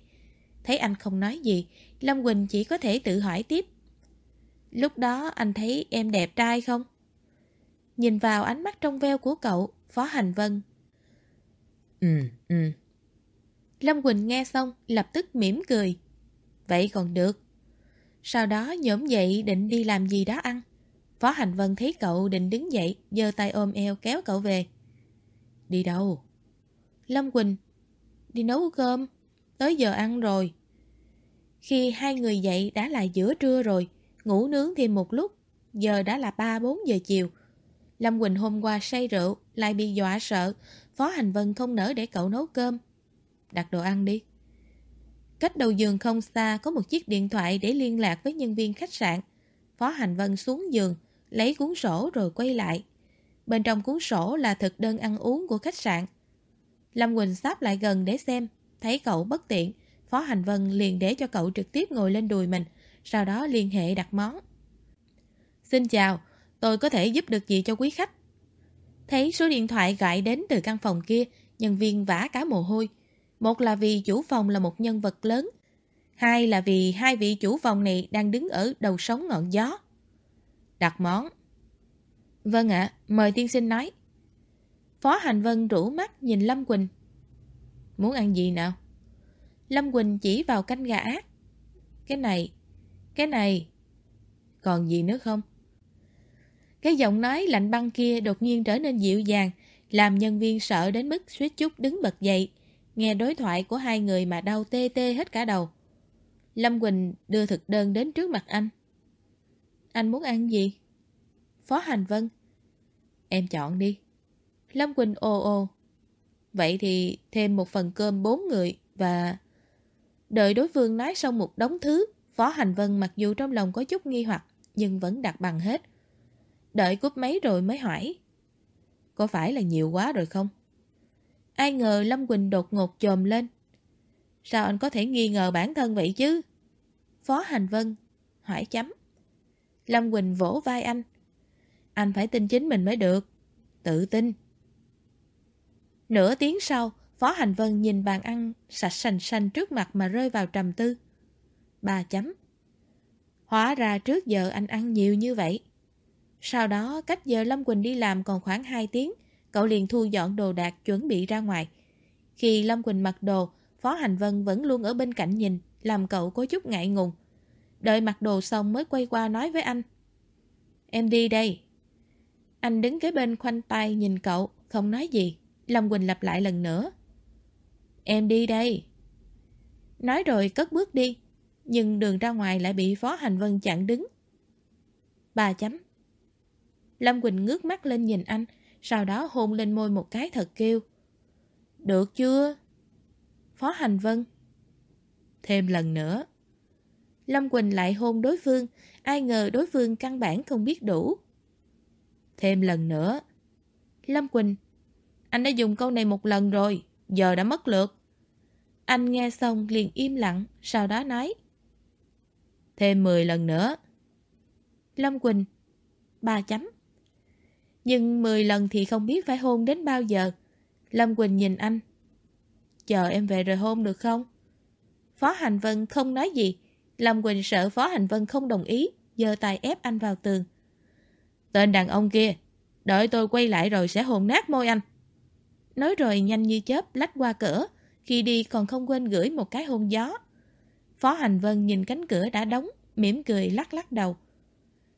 Thấy anh không nói gì, Lâm Quỳnh chỉ có thể tự hỏi tiếp. Lúc đó anh thấy em đẹp trai không? Nhìn vào ánh mắt trong veo của cậu, Phó Hành Vân. Ừ, ừ. Lâm Quỳnh nghe xong, lập tức mỉm cười. Vậy còn được. Sau đó nhóm dậy định đi làm gì đó ăn. Phó Hành Vân thấy cậu định đứng dậy, giơ tay ôm eo kéo cậu về. Đi đâu? Lâm Quỳnh. Đi nấu cơm. Tới giờ ăn rồi. Khi hai người dậy đã là giữa trưa rồi, ngủ nướng thêm một lúc, giờ đã là 3-4 giờ chiều. Lâm Quỳnh hôm qua say rượu, lại bị dọa sợ, Phó Hành Vân không nỡ để cậu nấu cơm. Đặt đồ ăn đi. Cách đầu giường không xa có một chiếc điện thoại để liên lạc với nhân viên khách sạn. Phó Hành Vân xuống giường, lấy cuốn sổ rồi quay lại. Bên trong cuốn sổ là thực đơn ăn uống của khách sạn. Lâm Quỳnh sáp lại gần để xem, thấy cậu bất tiện, Phó Hành Vân liền để cho cậu trực tiếp ngồi lên đùi mình, sau đó liên hệ đặt món. Xin chào, tôi có thể giúp được gì cho quý khách? Thấy số điện thoại gọi đến từ căn phòng kia, nhân viên vả cả mồ hôi. Một là vì chủ phòng là một nhân vật lớn, hai là vì hai vị chủ phòng này đang đứng ở đầu sóng ngọn gió. Đặt món. Vâng ạ, mời tiên sinh nói. Phó Hành Vân rủ mắt nhìn Lâm Quỳnh. Muốn ăn gì nào? Lâm Quỳnh chỉ vào canh gà. Cái này, cái này. Còn gì nữa không? Cái giọng nói lạnh băng kia đột nhiên trở nên dịu dàng, làm nhân viên sợ đến mức suýt chút đứng bật dậy, nghe đối thoại của hai người mà đau tê tê hết cả đầu. Lâm Quỳnh đưa thực đơn đến trước mặt anh. Anh muốn ăn gì? Phó Hành Vân. Em chọn đi. Lâm Quỳnh ồ ồ. Vậy thì thêm một phần cơm bốn người và... Đợi đối phương nói xong một đống thứ, Phó Hành Vân mặc dù trong lòng có chút nghi hoặc, nhưng vẫn đặt bằng hết. Đợi cúp máy rồi mới hỏi. Có phải là nhiều quá rồi không? Ai ngờ Lâm Quỳnh đột ngột trồm lên. Sao anh có thể nghi ngờ bản thân vậy chứ? Phó Hành Vân hỏi chấm. Lâm Quỳnh vỗ vai anh. Anh phải tin chính mình mới được. Tự tin. Nửa tiếng sau, Phó Hành Vân nhìn bàn ăn sạch sành xanh trước mặt mà rơi vào trầm tư. Bà chấm. Hóa ra trước giờ anh ăn nhiều như vậy. Sau đó, cách giờ Lâm Quỳnh đi làm còn khoảng 2 tiếng, cậu liền thu dọn đồ đạc chuẩn bị ra ngoài. Khi Lâm Quỳnh mặc đồ, Phó Hành Vân vẫn luôn ở bên cạnh nhìn, làm cậu có chút ngại ngùng. Đợi mặc đồ xong mới quay qua nói với anh. Em đi đây. Anh đứng kế bên khoanh tay nhìn cậu, không nói gì. Lâm Quỳnh lặp lại lần nữa. Em đi đây. Nói rồi cất bước đi, nhưng đường ra ngoài lại bị Phó Hành Vân chặn đứng. Bà chấm. Lâm Quỳnh ngước mắt lên nhìn anh, sau đó hôn lên môi một cái thật kêu. Được chưa? Phó Hành Vân. Thêm lần nữa. Lâm Quỳnh lại hôn đối phương, ai ngờ đối phương căn bản không biết đủ. Thêm lần nữa. Lâm Quỳnh. Anh đã dùng câu này một lần rồi, giờ đã mất lượt. Anh nghe xong liền im lặng, sau đó nói. Thêm 10 lần nữa. Lâm Quỳnh. Ba chấm. Nhưng 10 lần thì không biết phải hôn đến bao giờ. Lâm Quỳnh nhìn anh. Chờ em về rồi hôn được không? Phó Hành Vân không nói gì. Lâm Quỳnh sợ Phó Hành Vân không đồng ý, giơ tay ép anh vào tường. Tên đàn ông kia, đợi tôi quay lại rồi sẽ hồn nát môi anh. Nói rồi nhanh như chớp lách qua cửa, khi đi còn không quên gửi một cái hôn gió. Phó Hành Vân nhìn cánh cửa đã đóng, mỉm cười lắc lắc đầu.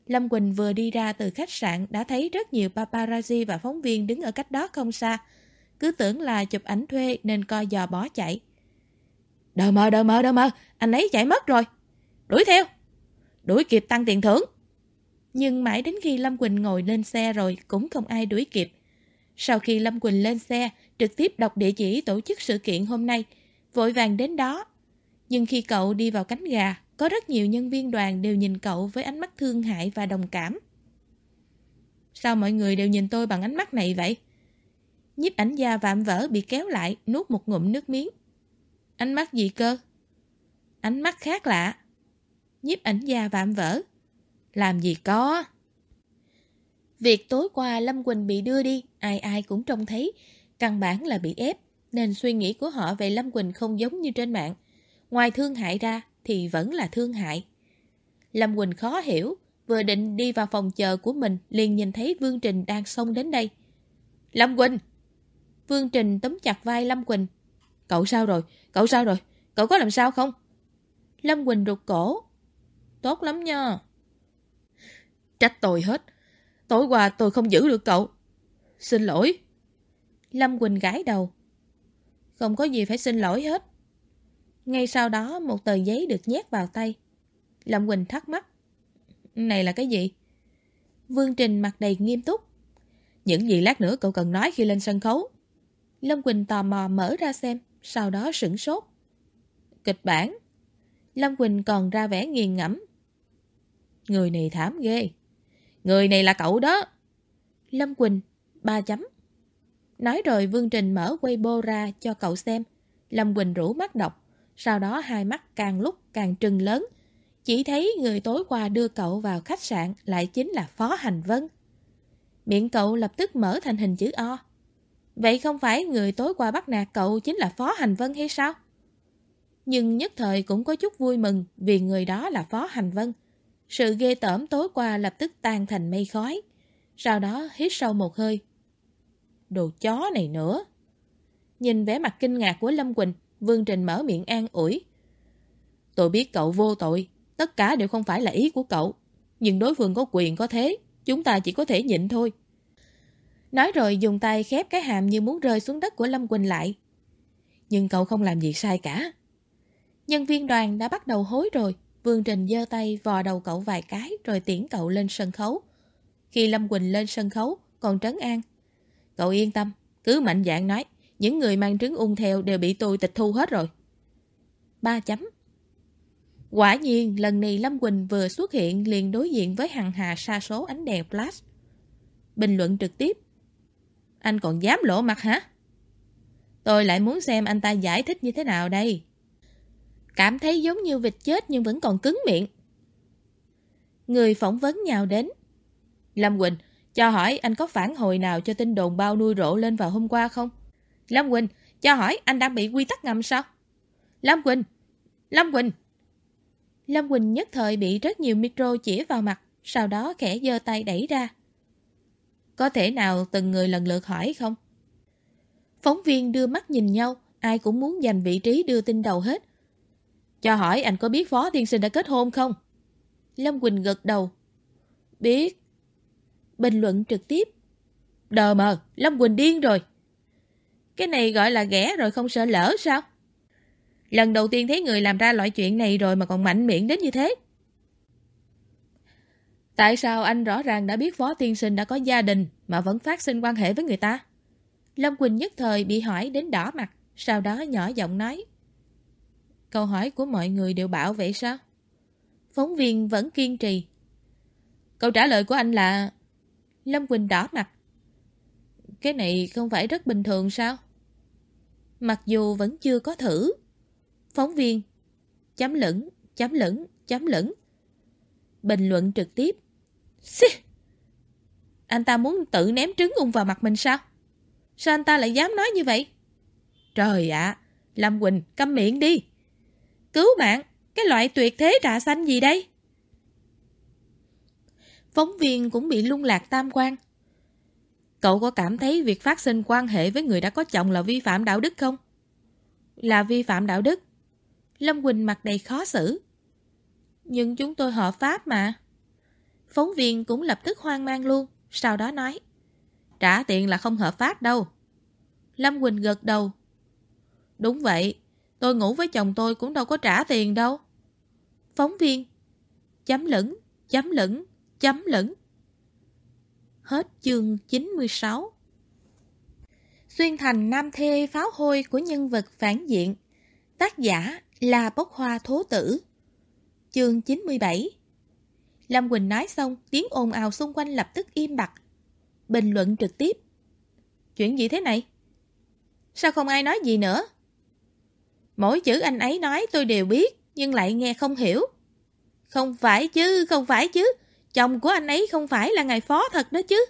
Lâm Quỳnh vừa đi ra từ khách sạn đã thấy rất nhiều paparazzi và phóng viên đứng ở cách đó không xa. Cứ tưởng là chụp ảnh thuê nên coi dò bó chạy. Đờ mờ, đờ mờ, đờ mờ, anh ấy chạy mất rồi. Đuổi theo. Đuổi kịp tăng tiền thưởng. Nhưng mãi đến khi Lâm Quỳnh ngồi lên xe rồi cũng không ai đuổi kịp. Sau khi Lâm Quỳnh lên xe, trực tiếp đọc địa chỉ tổ chức sự kiện hôm nay, vội vàng đến đó. Nhưng khi cậu đi vào cánh gà, có rất nhiều nhân viên đoàn đều nhìn cậu với ánh mắt thương hại và đồng cảm. Sao mọi người đều nhìn tôi bằng ánh mắt này vậy? Nhiếp ảnh gia vạm vỡ bị kéo lại, nuốt một ngụm nước miếng. Ánh mắt gì cơ? Ánh mắt khác lạ. Nhiếp ảnh gia vạm vỡ. Làm gì có? Việc tối qua Lâm Quỳnh bị đưa đi, ai ai cũng trông thấy, căn bản là bị ép, nên suy nghĩ của họ về Lâm Quỳnh không giống như trên mạng. Ngoài thương hại ra thì vẫn là thương hại. Lâm Quỳnh khó hiểu, vừa định đi vào phòng chờ của mình liền nhìn thấy Vương Trình đang xông đến đây. Lâm Quỳnh! Vương Trình tấm chặt vai Lâm Quỳnh. Cậu sao rồi? Cậu sao rồi? Cậu có làm sao không? Lâm Quỳnh rụt cổ. Tốt lắm nha. Trách tôi hết. Tối qua tôi không giữ được cậu. Xin lỗi. Lâm Quỳnh gãi đầu. Không có gì phải xin lỗi hết. Ngay sau đó một tờ giấy được nhét vào tay. Lâm Quỳnh thắc mắc. Này là cái gì? Vương Trình mặt đầy nghiêm túc. Những gì lát nữa cậu cần nói khi lên sân khấu. Lâm Quỳnh tò mò mở ra xem, sau đó sửng sốt. Kịch bản. Lâm Quỳnh còn ra vẻ nghiền ngẫm. Người này thảm ghê. Người này là cậu đó. Lâm Quỳnh, ba chấm. Nói rồi Vương Trình mở Weibo ra cho cậu xem. Lâm Quỳnh rủ mắt đọc. Sau đó hai mắt càng lúc càng trừng lớn. Chỉ thấy người tối qua đưa cậu vào khách sạn lại chính là Phó Hành Vân. Miệng cậu lập tức mở thành hình chữ O. Vậy không phải người tối qua bắt nạt cậu chính là Phó Hành Vân hay sao? Nhưng nhất thời cũng có chút vui mừng vì người đó là Phó Hành Vân. Sự ghê tởm tối qua lập tức tan thành mây khói. Sau đó hít sâu một hơi. Đồ chó này nữa. Nhìn vẻ mặt kinh ngạc của Lâm Quỳnh, Vương Trình mở miệng an ủi. Tôi biết cậu vô tội, tất cả đều không phải là ý của cậu. Nhưng đối phương có quyền có thế, chúng ta chỉ có thể nhịn thôi. Nói rồi dùng tay khép cái hàm như muốn rơi xuống đất của Lâm Quỳnh lại. Nhưng cậu không làm gì sai cả. Nhân viên đoàn đã bắt đầu hối rồi. Vương Trình giơ tay vò đầu cậu vài cái rồi tiễn cậu lên sân khấu. Khi Lâm Quỳnh lên sân khấu, còn trấn an. Cậu yên tâm, cứ mạnh dạn nói, những người mang trứng ung theo đều bị tôi tịch thu hết rồi. Ba chấm. Quả nhiên, lần này Lâm Quỳnh vừa xuất hiện liền đối diện với hằng hà sa số ánh đèn flash. Bình luận trực tiếp. Anh còn dám lộ mặt hả? Tôi lại muốn xem anh ta giải thích như thế nào đây. Cảm thấy giống như vịt chết nhưng vẫn còn cứng miệng. Người phỏng vấn nhào đến. Lâm Quỳnh, cho hỏi anh có phản hồi nào cho tin đồn bao nuôi rộ lên vào hôm qua không? Lâm Quỳnh, cho hỏi anh đang bị quy tắc ngầm sao? Lâm Quỳnh! Lâm Quỳnh! Lâm Quỳnh nhất thời bị rất nhiều micro chỉ vào mặt, sau đó khẽ giơ tay đẩy ra. Có thể nào từng người lần lượt hỏi không? Phóng viên đưa mắt nhìn nhau, ai cũng muốn giành vị trí đưa tin đầu hết. Cho hỏi anh có biết Phó Tiên Sinh đã kết hôn không? Lâm Quỳnh gật đầu. Biết. Bình luận trực tiếp. Đờ mờ, Lâm Quỳnh điên rồi. Cái này gọi là ghẻ rồi không sợ lỡ sao? Lần đầu tiên thấy người làm ra loại chuyện này rồi mà còn mạnh miệng đến như thế. Tại sao anh rõ ràng đã biết Phó Tiên Sinh đã có gia đình mà vẫn phát sinh quan hệ với người ta? Lâm Quỳnh nhất thời bị hỏi đến đỏ mặt, sau đó nhỏ giọng nói. Câu hỏi của mọi người đều bảo vậy sao? Phóng viên vẫn kiên trì. Câu trả lời của anh là... Lâm Quỳnh đỏ mặt. Cái này không phải rất bình thường sao? Mặc dù vẫn chưa có thử. Phóng viên. Chấm lửng, chấm lửng, chấm lửng. Bình luận trực tiếp. Xì! Anh ta muốn tự ném trứng ung vào mặt mình sao? Sao anh ta lại dám nói như vậy? Trời ạ! Lâm Quỳnh, câm miệng đi! Cứu mạng! Cái loại tuyệt thế trà xanh gì đây? Phóng viên cũng bị lung lạc tam quan. Cậu có cảm thấy việc phát sinh quan hệ với người đã có chồng là vi phạm đạo đức không? Là vi phạm đạo đức. Lâm Quỳnh mặt đầy khó xử. Nhưng chúng tôi họ pháp mà. Phóng viên cũng lập tức hoang mang luôn, sau đó nói. Trả tiền là không hợp pháp đâu. Lâm Quỳnh gật đầu. Đúng vậy, tôi ngủ với chồng tôi cũng đâu có trả tiền đâu. Phóng viên. Chấm lửng, chấm lửng, chấm lửng. Hết chương 96 Xuyên thành nam thê pháo hôi của nhân vật phản diện Tác giả là bốc hoa thố tử Chương 97 Lâm Quỳnh nói xong, tiếng ồn ào xung quanh lập tức im bặt. Bình luận trực tiếp. Chuyện gì thế này? Sao không ai nói gì nữa? Mỗi chữ anh ấy nói tôi đều biết, nhưng lại nghe không hiểu. Không phải chứ, không phải chứ. Chồng của anh ấy không phải là ngài phó thật đó chứ.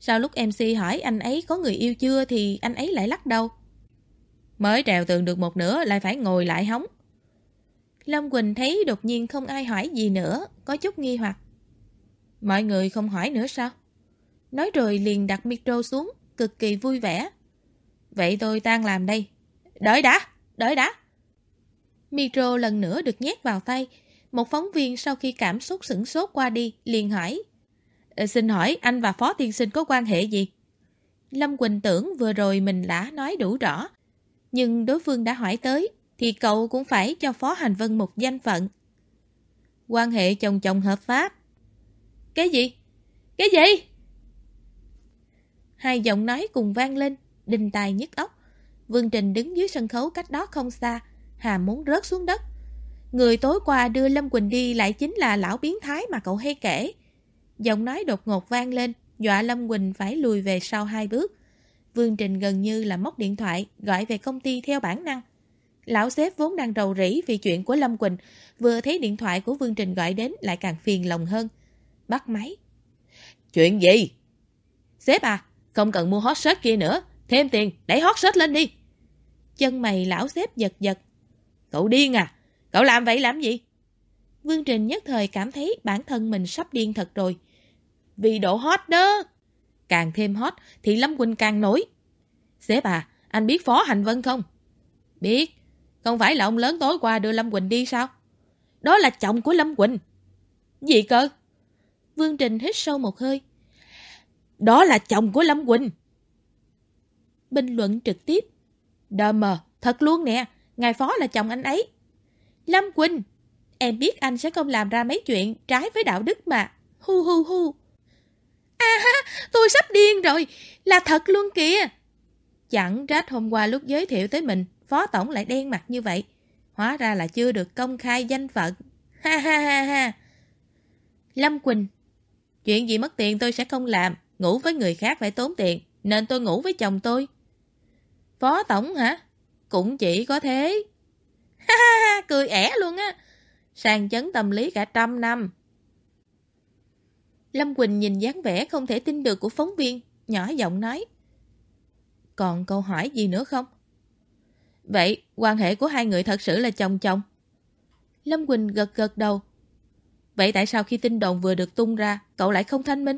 Sau lúc MC hỏi anh ấy có người yêu chưa thì anh ấy lại lắc đầu. Mới trèo tường được một nửa lại phải ngồi lại hóng. Lâm Quỳnh thấy đột nhiên không ai hỏi gì nữa, có chút nghi hoặc. Mọi người không hỏi nữa sao? Nói rồi liền đặt micro xuống, cực kỳ vui vẻ. Vậy tôi tan làm đây. Đợi đã, đợi đã. Micro lần nữa được nhét vào tay. Một phóng viên sau khi cảm xúc sửng sốt qua đi, liền hỏi. Ờ, xin hỏi anh và Phó Tiên Sinh có quan hệ gì? Lâm Quỳnh tưởng vừa rồi mình đã nói đủ rõ. Nhưng đối phương đã hỏi tới, thì cậu cũng phải cho Phó Hành Vân một danh phận. Quan hệ chồng chồng hợp pháp. Cái gì? Cái gì? Hai giọng nói cùng vang lên, đinh tài nhức óc. Vương Trình đứng dưới sân khấu cách đó không xa, Hà muốn rớt xuống đất. Người tối qua đưa Lâm Quỳnh đi lại chính là lão biến thái mà cậu hay kể. Giọng nói đột ngột vang lên, dọa Lâm Quỳnh phải lùi về sau hai bước. Vương Trình gần như là móc điện thoại, gọi về công ty theo bản năng. Lão sếp vốn đang rầu rĩ vì chuyện của Lâm Quỳnh, vừa thấy điện thoại của Vương Trình gọi đến lại càng phiền lòng hơn. Bắt máy. Chuyện gì? Sếp à, không cần mua hot shot kia nữa, thêm tiền, đẩy hot shot lên đi. Chân mày lão sếp giật giật. Cậu điên à? Cậu làm vậy làm gì? Vương Trình nhất thời cảm thấy bản thân mình sắp điên thật rồi. Vì độ hot đó. Càng thêm hot thì Lâm Quỳnh càng nổi. Sếp à, anh biết Phó Hành Vân không? Biết. Không phải là ông lớn tối qua đưa Lâm Quỳnh đi sao? Đó là chồng của Lâm Quỳnh. Gì cơ? Vương Trình hít sâu một hơi. Đó là chồng của Lâm Quỳnh. Bình luận trực tiếp. Đờ mờ, thật luôn nè, ngài phó là chồng anh ấy. Lâm Quỳnh, em biết anh sẽ không làm ra mấy chuyện trái với đạo đức mà. Hu hu hu. À ha, tôi sắp điên rồi, là thật luôn kìa. Chẳng trách hôm qua lúc giới thiệu tới mình, phó tổng lại đen mặt như vậy. Hóa ra là chưa được công khai danh phận. Ha ha ha ha. Lâm Quỳnh, chuyện gì mất tiền tôi sẽ không làm. Ngủ với người khác phải tốn tiền, nên tôi ngủ với chồng tôi. Phó tổng hả? Cũng chỉ có thế. Ha ha ha, cười ẻ luôn á. sàng chấn tâm lý cả trăm năm. Lâm Quỳnh nhìn dáng vẻ không thể tin được của phóng viên, nhỏ giọng nói. Còn câu hỏi gì nữa không? Vậy, quan hệ của hai người thật sự là chồng chồng? Lâm Quỳnh gật gật đầu. Vậy tại sao khi tin đồn vừa được tung ra, cậu lại không thanh minh?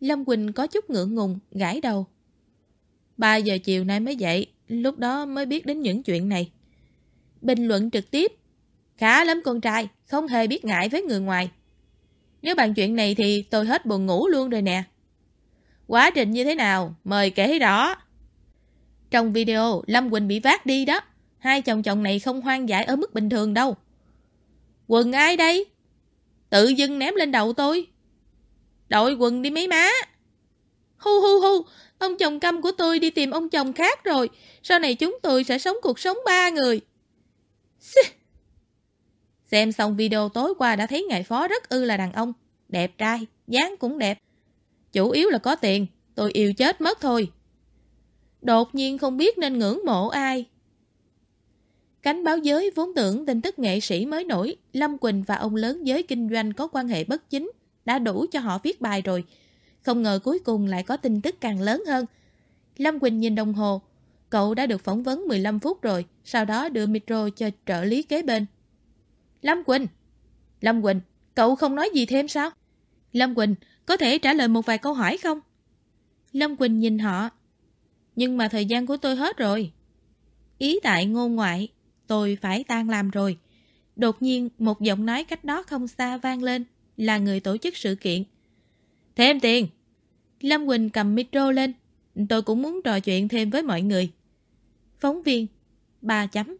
Lâm Quỳnh có chút ngượng ngùng, gãi đầu. 3 giờ chiều nay mới dậy, lúc đó mới biết đến những chuyện này. Bình luận trực tiếp. Khá lắm con trai, không hề biết ngại với người ngoài. Nếu bàn chuyện này thì tôi hết buồn ngủ luôn rồi nè. Quá trình như thế nào? Mời kể rõ. Trong video, Lâm Quỳnh bị vác đi đó. Hai chồng chồng này không hoang dại ở mức bình thường đâu. Quần ai đây? Tự dưng ném lên đầu tôi. Đội quần đi mấy má. Hu hu hu, ông chồng câm của tôi đi tìm ông chồng khác rồi. Sau này chúng tôi sẽ sống cuộc sống ba người. Xem xong video tối qua đã thấy ngài phó rất ư là đàn ông. Đẹp trai, dáng cũng đẹp. Chủ yếu là có tiền, tôi yêu chết mất thôi. Đột nhiên không biết nên ngưỡng mộ ai. Cánh báo giới vốn tưởng tin tức nghệ sĩ mới nổi, Lâm Quỳnh và ông lớn giới kinh doanh có quan hệ bất chính, đã đủ cho họ viết bài rồi. Không ngờ cuối cùng lại có tin tức càng lớn hơn. Lâm Quỳnh nhìn đồng hồ, cậu đã được phỏng vấn 15 phút rồi, sau đó đưa micro cho trợ lý kế bên. Lâm Quỳnh! Lâm Quỳnh, cậu không nói gì thêm sao? Lâm Quỳnh, có thể trả lời một vài câu hỏi không? Lâm Quỳnh nhìn họ. Nhưng mà thời gian của tôi hết rồi. Ý tại ngôn ngoại, tôi phải tan làm rồi. Đột nhiên, một giọng nói cách đó không xa vang lên, là người tổ chức sự kiện. Thêm tiền! Lâm Quỳnh cầm micro lên. Tôi cũng muốn trò chuyện thêm với mọi người. Phóng viên, ba chấm.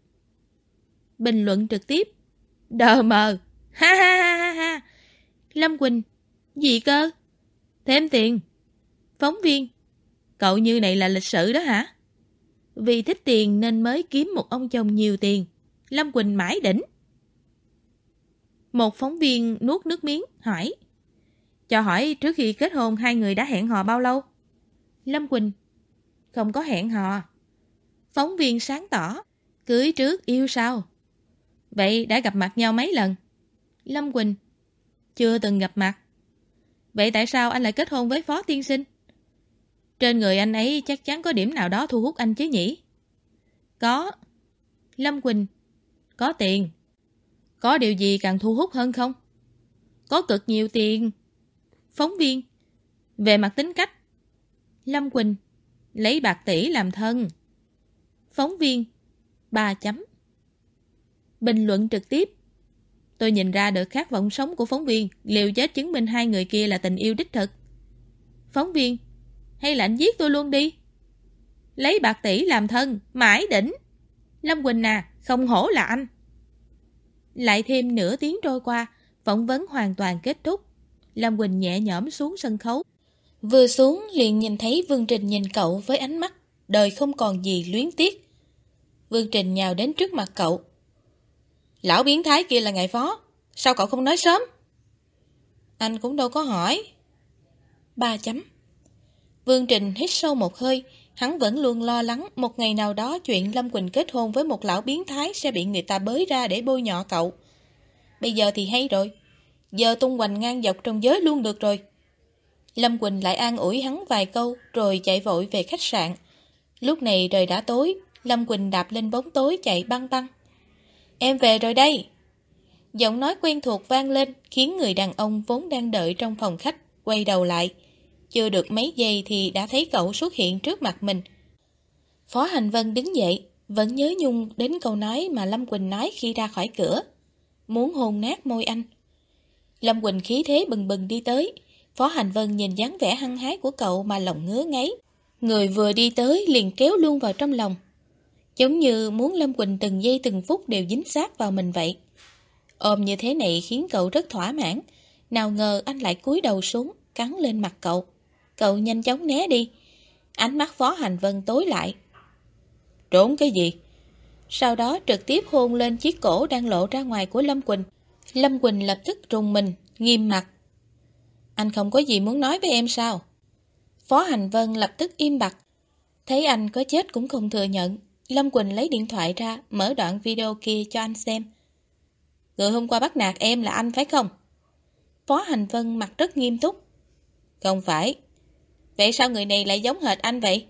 Bình luận trực tiếp. Đờ mờ. Ha ha ha ha ha. Lâm Quỳnh, gì cơ? Thêm tiền. Phóng viên, cậu như này là lịch sử đó hả? Vì thích tiền nên mới kiếm một ông chồng nhiều tiền. Lâm Quỳnh mãi đỉnh. Một phóng viên nuốt nước miếng, hỏi. Cho hỏi trước khi kết hôn hai người đã hẹn hò bao lâu? Lâm Quỳnh. Không có hẹn hò. Phóng viên sáng tỏ. Cưới trước yêu sau. Vậy đã gặp mặt nhau mấy lần? Lâm Quỳnh. Chưa từng gặp mặt. Vậy tại sao anh lại kết hôn với Phó Tiên Sinh? Trên người anh ấy chắc chắn có điểm nào đó thu hút anh chứ nhỉ? Có. Lâm Quỳnh. Có tiền. Có điều gì càng thu hút hơn không? Có cực nhiều tiền. Phóng viên. Về mặt tính cách. Lâm Quỳnh. Lấy bạc tỷ làm thân. Phóng viên. Ba chấm. Bình luận trực tiếp. Tôi nhìn ra được khát vọng sống của phóng viên, liều chết chứng minh hai người kia là tình yêu đích thực. Phóng viên, hay là anh giết tôi luôn đi? Lấy bạc tỷ làm thân, mãi đỉnh. Lâm Quỳnh à, không hổ là anh. Lại thêm nửa tiếng trôi qua, phỏng vấn hoàn toàn kết thúc. Lâm Quỳnh nhẹ nhõm xuống sân khấu. Vừa xuống liền nhìn thấy Vương Trình nhìn cậu với ánh mắt, đời không còn gì luyến tiếc. Vương Trình nhào đến trước mặt cậu. Lão biến thái kia là ngài phó, sao cậu không nói sớm? Anh cũng đâu có hỏi. Ba chấm. Vương Trình hít sâu một hơi, hắn vẫn luôn lo lắng một ngày nào đó chuyện Lâm Quỳnh kết hôn với một lão biến thái sẽ bị người ta bới ra để bôi nhọ cậu. Bây giờ thì hay rồi, giờ tung hoành ngang dọc trong giới luôn được rồi. Lâm Quỳnh lại an ủi hắn vài câu rồi chạy vội về khách sạn. Lúc này trời đã tối, Lâm Quỳnh đạp lên bóng tối chạy băng băng. Em về rồi đây. Giọng nói quen thuộc vang lên khiến người đàn ông vốn đang đợi trong phòng khách quay đầu lại. Chưa được mấy giây thì đã thấy cậu xuất hiện trước mặt mình. Phó Hành Vân đứng dậy, vẫn nhớ nhung đến câu nói mà Lâm Quỳnh nói khi ra khỏi cửa. Muốn hôn nát môi anh. Lâm Quỳnh khí thế bừng bừng đi tới. Phó Hành Vân nhìn dáng vẻ hăng hái của cậu mà lòng ngứa ngáy. Người vừa đi tới liền kéo luôn vào trong lòng. Giống như muốn Lâm Quỳnh từng giây từng phút đều dính sát vào mình vậy. Ôm như thế này khiến cậu rất thỏa mãn. Nào ngờ anh lại cúi đầu xuống, cắn lên mặt cậu. Cậu nhanh chóng né đi. Ánh mắt Phó Hành Vân tối lại. Trốn cái gì? Sau đó trực tiếp hôn lên chiếc cổ đang lộ ra ngoài của Lâm Quỳnh. Lâm Quỳnh lập tức rùng mình, nghiêm mặt. Anh không có gì muốn nói với em sao? Phó Hành Vân lập tức im bặt. Thấy anh có chết cũng không thừa nhận. Lâm Quỳnh lấy điện thoại ra, mở đoạn video kia cho anh xem. Người hôm qua bắt nạt em là anh phải không? Phó Hành Vân mặt rất nghiêm túc. Không phải. Vậy sao người này lại giống hệt anh vậy?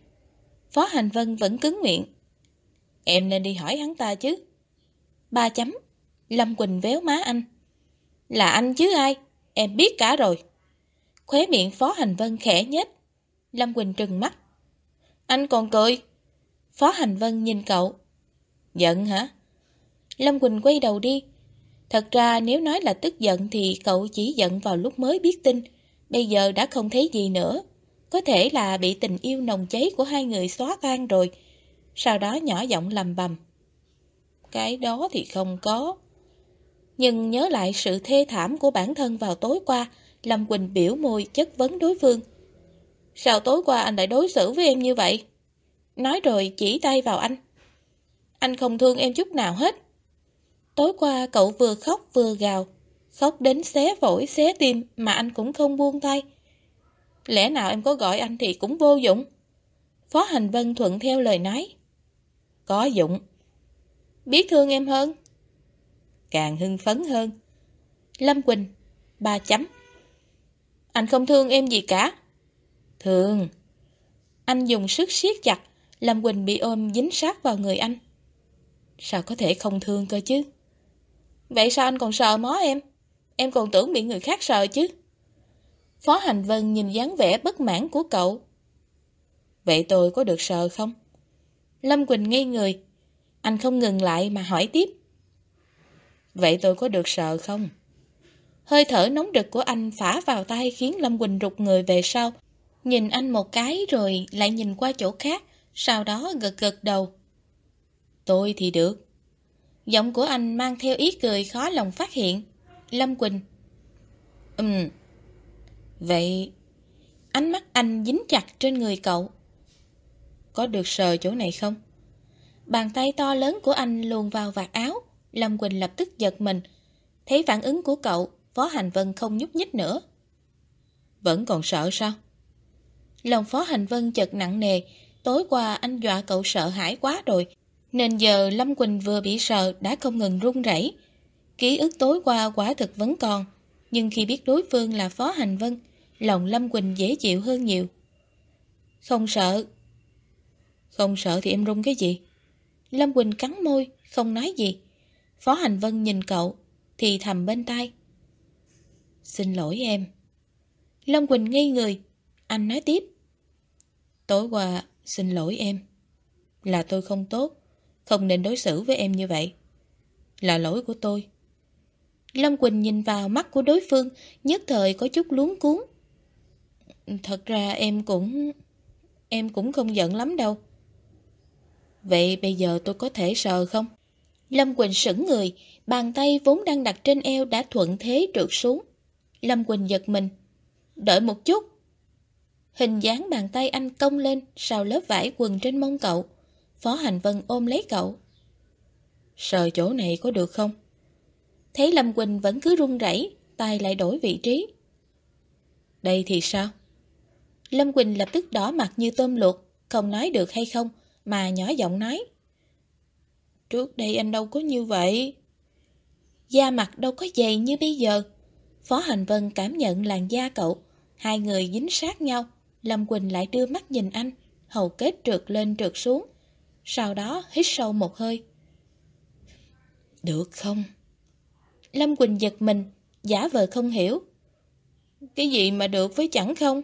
Phó Hành Vân vẫn cứng miệng. Em nên đi hỏi hắn ta chứ. Ba chấm. Lâm Quỳnh véo má anh. Là anh chứ ai? Em biết cả rồi. Khóe miệng Phó Hành Vân khẽ nhếch. Lâm Quỳnh trừng mắt. Anh còn cười. Phó Hành Vân nhìn cậu. Giận hả? Lâm Quỳnh quay đầu đi. Thật ra nếu nói là tức giận thì cậu chỉ giận vào lúc mới biết tin, bây giờ đã không thấy gì nữa. Có thể là bị tình yêu nồng cháy của hai người xóa tan rồi. Sau đó nhỏ giọng lầm bầm. Cái đó thì không có. Nhưng nhớ lại sự thê thảm của bản thân vào tối qua, Lâm Quỳnh biểu môi chất vấn đối phương. Sao tối qua anh lại đối xử với em như vậy? Nói rồi chỉ tay vào anh. Anh không thương em chút nào hết. Tối qua cậu vừa khóc vừa gào, khóc đến xé phổi xé tim mà anh cũng không buông tay. Lẽ nào em có gọi anh thì cũng vô dụng. Phó Hành Vân thuận theo lời nói. Có dụng. Biết thương em hơn. Càng hưng phấn hơn. Lâm Quỳnh, ba chấm. Anh không thương em gì cả. Thương. Anh dùng sức siết chặt, Lâm Quỳnh bị ôm dính sát vào người anh. Sao có thể không thương cơ chứ? Vậy sao anh còn sợ mó em? Em còn tưởng bị người khác sợ chứ? Phó Hành Vân nhìn dáng vẻ bất mãn của cậu. Vậy tôi có được sợ không? Lâm Quỳnh ngây người. Anh không ngừng lại mà hỏi tiếp. Vậy tôi có được sợ không? Hơi thở nóng đực của anh phả vào tay khiến Lâm Quỳnh rụt người về sau. Nhìn anh một cái rồi lại nhìn qua chỗ khác, sau đó gật gật đầu. Tôi thì được. Giọng của anh mang theo ý cười khó lòng phát hiện. Lâm Quỳnh. Ừm. Vậy... Ánh mắt anh dính chặt trên người cậu. Có được sờ chỗ này không? Bàn tay to lớn của anh luồn vào vạt áo. Lâm Quỳnh lập tức giật mình. Thấy phản ứng của cậu, Phó Hành Vân không nhúc nhích nữa. Vẫn còn sợ sao? Lòng Phó Hành Vân chợt nặng nề. Tối qua anh dọa cậu sợ hãi quá rồi. Nên giờ Lâm Quỳnh vừa bị sợ đã không ngừng run rẩy. Ký ức tối qua quả thực vẫn còn. Nhưng khi biết đối phương là Phó Hành Vân, lòng Lâm Quỳnh dễ chịu hơn nhiều. Không sợ. Không sợ thì em run cái gì? Lâm Quỳnh cắn môi, không nói gì. Phó Hành Vân nhìn cậu, thì thầm bên tai. Xin lỗi em. Lâm Quỳnh ngây người. Anh nói tiếp. Tối qua, xin lỗi em. Là tôi không tốt, không nên đối xử với em như vậy. Là lỗi của tôi. Lâm Quỳnh nhìn vào mắt của đối phương, nhất thời có chút luống cuốn. Thật ra em cũng... Em cũng không giận lắm đâu. Vậy bây giờ tôi có thể sờ không? Lâm Quỳnh sững người, bàn tay vốn đang đặt trên eo đã thuận thế trượt xuống. Lâm Quỳnh giật mình. Đợi một chút. Hình dáng bàn tay anh cong lên sau lớp vải quần trên mông cậu. Phó Hành Vân ôm lấy cậu. Sờ chỗ này có được không? Thấy Lâm Quỳnh vẫn cứ run rẩy, tay lại đổi vị trí. Đây thì sao? Lâm Quỳnh lập tức đỏ mặt như tôm luộc, không nói được hay không, mà nhỏ giọng nói. Trước đây anh đâu có như vậy. Da mặt đâu có dày như bây giờ. Phó Hành Vân cảm nhận làn da cậu. Hai người dính sát nhau. Lâm Quỳnh lại đưa mắt nhìn anh, hầu kết trượt lên trượt xuống. Sau đó hít sâu một hơi. Được không? Lâm Quỳnh giật mình, giả vờ không hiểu. Cái gì mà được với chẳng không?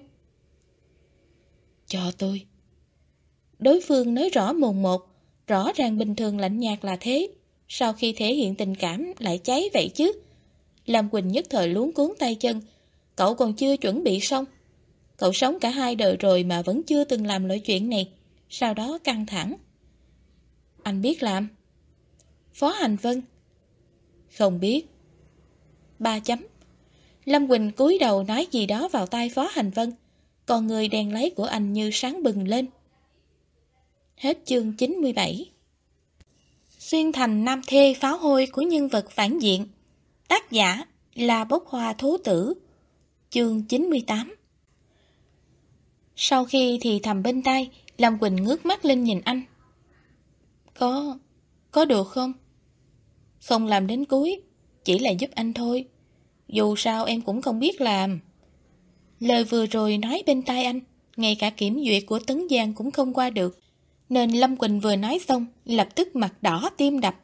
Cho tôi. Đối phương nói rõ mồn một, rõ ràng bình thường lạnh nhạt là thế. Sau khi thể hiện tình cảm lại cháy vậy chứ? Lâm Quỳnh nhất thời luống cuốn tay chân. Cậu còn chưa chuẩn bị xong. Cậu sống cả hai đời rồi mà vẫn chưa từng làm loại chuyện này. Sau đó căng thẳng. Anh biết làm. Phó Hành Vân. Không biết. Ba chấm. Lâm Quỳnh cúi đầu nói gì đó vào tay Phó Hành Vân. Còn người đèn lấy của anh như sáng bừng lên. Hết chương 97 Xuyên thành nam thê pháo hôi của nhân vật phản diện Tác giả là bốc hoa thố tử Chương 98 sau khi thì thầm bên tay Lâm Quỳnh ngước mắt lên nhìn anh. Có... có được không? Không làm đến cuối, Chỉ là giúp anh thôi. Dù sao em cũng không biết làm. Lời vừa rồi nói bên tai anh, Ngay cả kiểm duyệt của Tấn Giang cũng không qua được. Nên Lâm Quỳnh vừa nói xong, Lập tức mặt đỏ tim đập.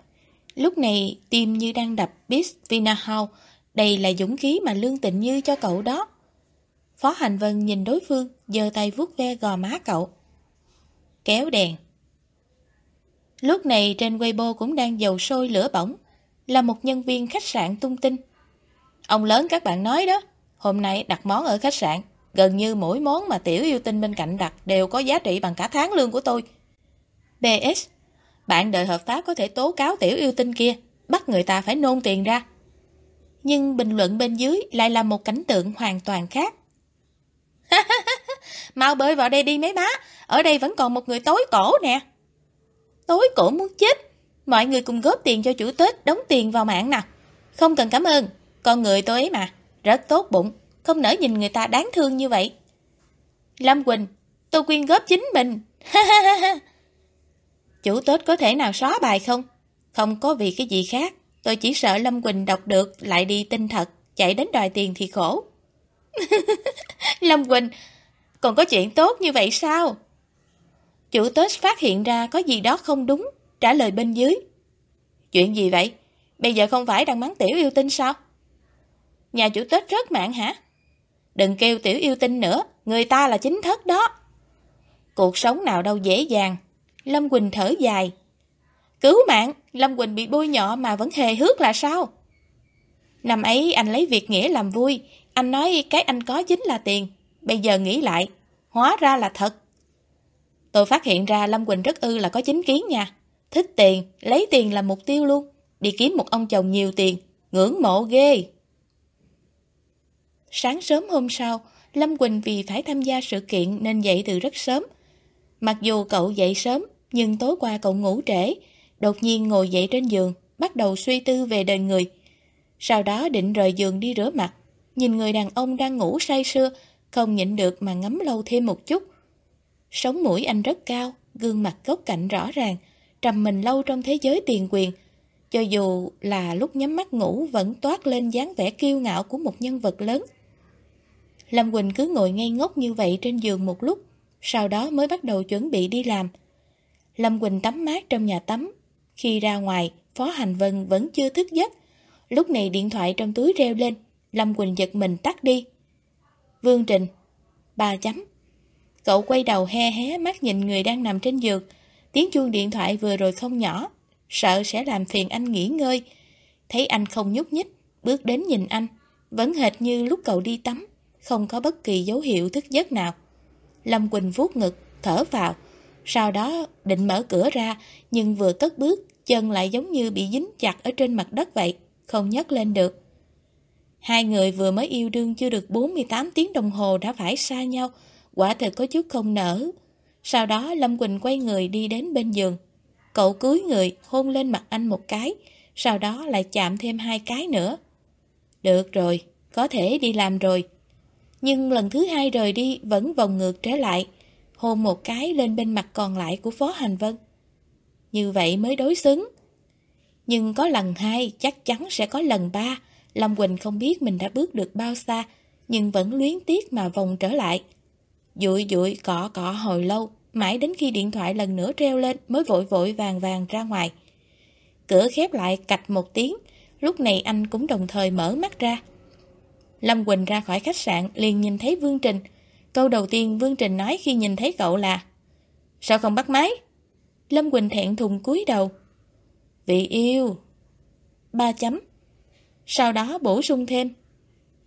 Lúc này tim như đang đập Beast Vinahouse Đây là dũng khí mà Lương Tịnh Như cho cậu đó. Phó Hành Vân nhìn đối phương giơ tay vuốt ve gò má cậu Kéo đèn Lúc này trên Weibo cũng đang dầu sôi lửa bỏng là một nhân viên khách sạn tung tin. Ông lớn các bạn nói đó, hôm nay đặt món ở khách sạn, gần như mỗi món mà tiểu yêu tinh bên cạnh đặt đều có giá trị bằng cả tháng lương của tôi. BS, bạn đợi hợp pháp có thể tố cáo tiểu yêu tinh kia, bắt người ta phải nôn tiền ra. Nhưng bình luận bên dưới lại là một cảnh tượng hoàn toàn khác. Mau bơi vào đây đi mấy má, ở đây vẫn còn một người tối cổ nè. Tối cổ muốn chết, mọi người cùng góp tiền cho chủ Tết đóng tiền vào mạng nào. Không cần cảm ơn, con người tôi ấy mà, rất tốt bụng, không nỡ nhìn người ta đáng thương như vậy. Lâm Quỳnh, tôi quyên góp chính mình. <laughs> Chủ Tết có thể nào xóa bài không? Không có vì cái gì khác. Tôi chỉ sợ Lâm Quỳnh đọc được lại đi tin thật, chạy đến đòi tiền thì khổ. <laughs> Lâm Quỳnh, còn có chuyện tốt như vậy sao? Chủ Tết phát hiện ra có gì đó không đúng, trả lời bên dưới. Chuyện gì vậy? Bây giờ không phải đang mắng tiểu yêu tinh sao? Nhà chủ Tết rất mạng hả? Đừng kêu tiểu yêu tinh nữa, người ta là chính thất đó. Cuộc sống nào đâu dễ dàng. Lâm Quỳnh thở dài. Cứu mạng, Lâm Quỳnh bị bôi nhọ mà vẫn hề hước là sao? Năm ấy anh lấy việc nghĩa làm vui, anh nói cái anh có chính là tiền. Bây giờ nghĩ lại, hóa ra là thật. Tôi phát hiện ra Lâm Quỳnh rất ư là có chính kiến nha. Thích tiền, lấy tiền làm mục tiêu luôn. Đi kiếm một ông chồng nhiều tiền, ngưỡng mộ ghê. Sáng sớm hôm sau, Lâm Quỳnh vì phải tham gia sự kiện nên dậy từ rất sớm. Mặc dù cậu dậy sớm, nhưng tối qua cậu ngủ trễ, đột nhiên ngồi dậy trên giường, bắt đầu suy tư về đời người. Sau đó định rời giường đi rửa mặt, nhìn người đàn ông đang ngủ say sưa, không nhịn được mà ngắm lâu thêm một chút. Sống mũi anh rất cao, gương mặt góc cạnh rõ ràng, trầm mình lâu trong thế giới tiền quyền. Cho dù là lúc nhắm mắt ngủ vẫn toát lên dáng vẻ kiêu ngạo của một nhân vật lớn. Lâm Quỳnh cứ ngồi ngây ngốc như vậy trên giường một lúc, sau đó mới bắt đầu chuẩn bị đi làm. Lâm Quỳnh tắm mát trong nhà tắm. Khi ra ngoài, Phó Hành Vân vẫn chưa thức giấc. Lúc này điện thoại trong túi reo lên, Lâm Quỳnh giật mình tắt đi. Vương Trình Ba chấm Cậu quay đầu he hé mắt nhìn người đang nằm trên giường. Tiếng chuông điện thoại vừa rồi không nhỏ, sợ sẽ làm phiền anh nghỉ ngơi. Thấy anh không nhúc nhích, bước đến nhìn anh, vẫn hệt như lúc cậu đi tắm, không có bất kỳ dấu hiệu thức giấc nào. Lâm Quỳnh vuốt ngực, thở vào, sau đó định mở cửa ra, nhưng vừa cất bước, chân lại giống như bị dính chặt ở trên mặt đất vậy, không nhấc lên được. Hai người vừa mới yêu đương chưa được 48 tiếng đồng hồ đã phải xa nhau, quả thật có chút không nở. Sau đó Lâm Quỳnh quay người đi đến bên giường. Cậu cưới người hôn lên mặt anh một cái, sau đó lại chạm thêm hai cái nữa. Được rồi, có thể đi làm rồi. Nhưng lần thứ hai rời đi vẫn vòng ngược trở lại, hôn một cái lên bên mặt còn lại của Phó Hành Vân. Như vậy mới đối xứng. Nhưng có lần hai, chắc chắn sẽ có lần ba. Lâm Quỳnh không biết mình đã bước được bao xa, nhưng vẫn luyến tiếc mà vòng trở lại. Dụi dụi cọ cọ hồi lâu, mãi đến khi điện thoại lần nữa treo lên mới vội vội vàng vàng ra ngoài. Cửa khép lại cạch một tiếng, lúc này anh cũng đồng thời mở mắt ra. Lâm Quỳnh ra khỏi khách sạn liền nhìn thấy Vương Trình. Câu đầu tiên Vương Trình nói khi nhìn thấy cậu là Sao không bắt máy? Lâm Quỳnh thẹn thùng cúi đầu. Vị yêu. Ba chấm. Sau đó bổ sung thêm.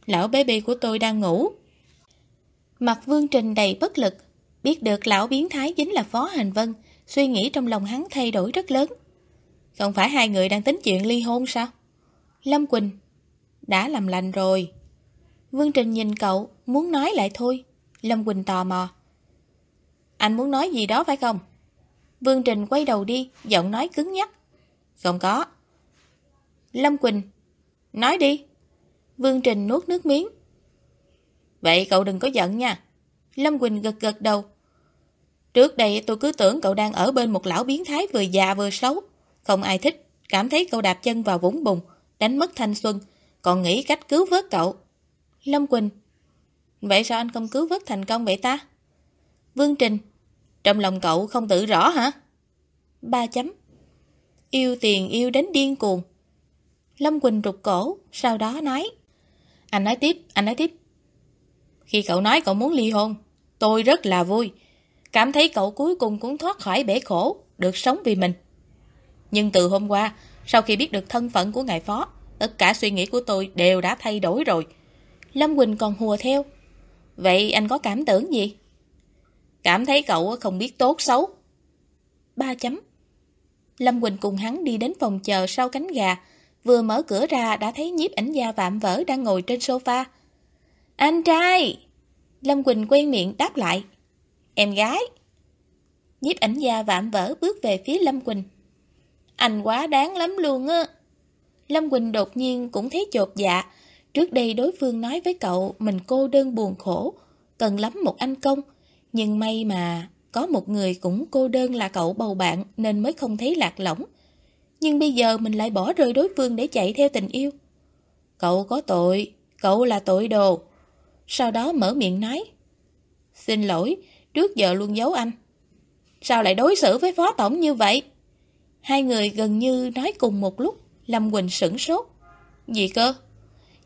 Lão bé baby của tôi đang ngủ. Mặt Vương Trình đầy bất lực. Biết được lão biến thái chính là Phó Hành Vân. Suy nghĩ trong lòng hắn thay đổi rất lớn. Không phải hai người đang tính chuyện ly hôn sao? Lâm Quỳnh. Đã làm lành rồi. Vương Trình nhìn cậu, muốn nói lại thôi. Lâm Quỳnh tò mò. Anh muốn nói gì đó phải không? Vương Trình quay đầu đi, giọng nói cứng nhắc. Không có. Lâm Quỳnh. Nói đi. Vương Trình nuốt nước miếng. Vậy cậu đừng có giận nha. Lâm Quỳnh gật gật đầu. Trước đây tôi cứ tưởng cậu đang ở bên một lão biến thái vừa già vừa xấu. Không ai thích, cảm thấy cậu đạp chân vào vũng bùn, đánh mất thanh xuân, còn nghĩ cách cứu vớt cậu. Lâm Quỳnh Vậy sao anh không cứu vớt thành công vậy ta? Vương Trình Trong lòng cậu không tự rõ hả? Ba chấm Yêu tiền yêu đến điên cuồng Lâm Quỳnh rụt cổ Sau đó nói Anh nói tiếp, anh nói tiếp Khi cậu nói cậu muốn ly hôn Tôi rất là vui Cảm thấy cậu cuối cùng cũng thoát khỏi bể khổ Được sống vì mình Nhưng từ hôm qua Sau khi biết được thân phận của ngài phó, tất cả suy nghĩ của tôi đều đã thay đổi rồi. Lâm Quỳnh còn hùa theo. Vậy anh có cảm tưởng gì? Cảm thấy cậu không biết tốt xấu. Ba chấm. Lâm Quỳnh cùng hắn đi đến phòng chờ sau cánh gà. Vừa mở cửa ra đã thấy nhiếp ảnh gia vạm vỡ đang ngồi trên sofa. Anh trai! Lâm Quỳnh quen miệng đáp lại. Em gái! Nhiếp ảnh gia vạm vỡ bước về phía Lâm Quỳnh. Anh quá đáng lắm luôn á. Lâm Quỳnh đột nhiên cũng thấy chột dạ. Trước đây đối phương nói với cậu mình cô đơn buồn khổ, cần lắm một anh công. Nhưng may mà có một người cũng cô đơn là cậu bầu bạn nên mới không thấy lạc lõng. Nhưng bây giờ mình lại bỏ rơi đối phương để chạy theo tình yêu. Cậu có tội, cậu là tội đồ. Sau đó mở miệng nói. Xin lỗi, trước giờ luôn giấu anh. Sao lại đối xử với phó tổng như vậy? Hai người gần như nói cùng một lúc, Lâm Quỳnh sửng sốt. Gì cơ?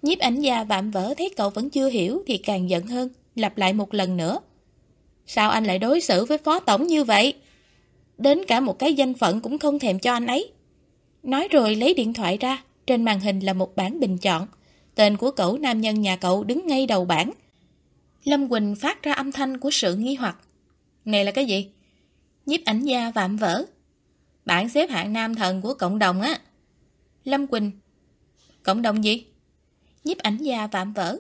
Nhiếp ảnh gia vạm vỡ thấy cậu vẫn chưa hiểu thì càng giận hơn, lặp lại một lần nữa. Sao anh lại đối xử với phó tổng như vậy? Đến cả một cái danh phận cũng không thèm cho anh ấy. Nói rồi lấy điện thoại ra, trên màn hình là một bản bình chọn. Tên của cậu nam nhân nhà cậu đứng ngay đầu bảng. Lâm Quỳnh phát ra âm thanh của sự nghi hoặc. Này là cái gì? Nhiếp ảnh gia vạm vỡ. Bản xếp hạng nam thần của cộng đồng á. Lâm Quỳnh. Cộng đồng gì? Nhiếp ảnh gia vạm vỡ.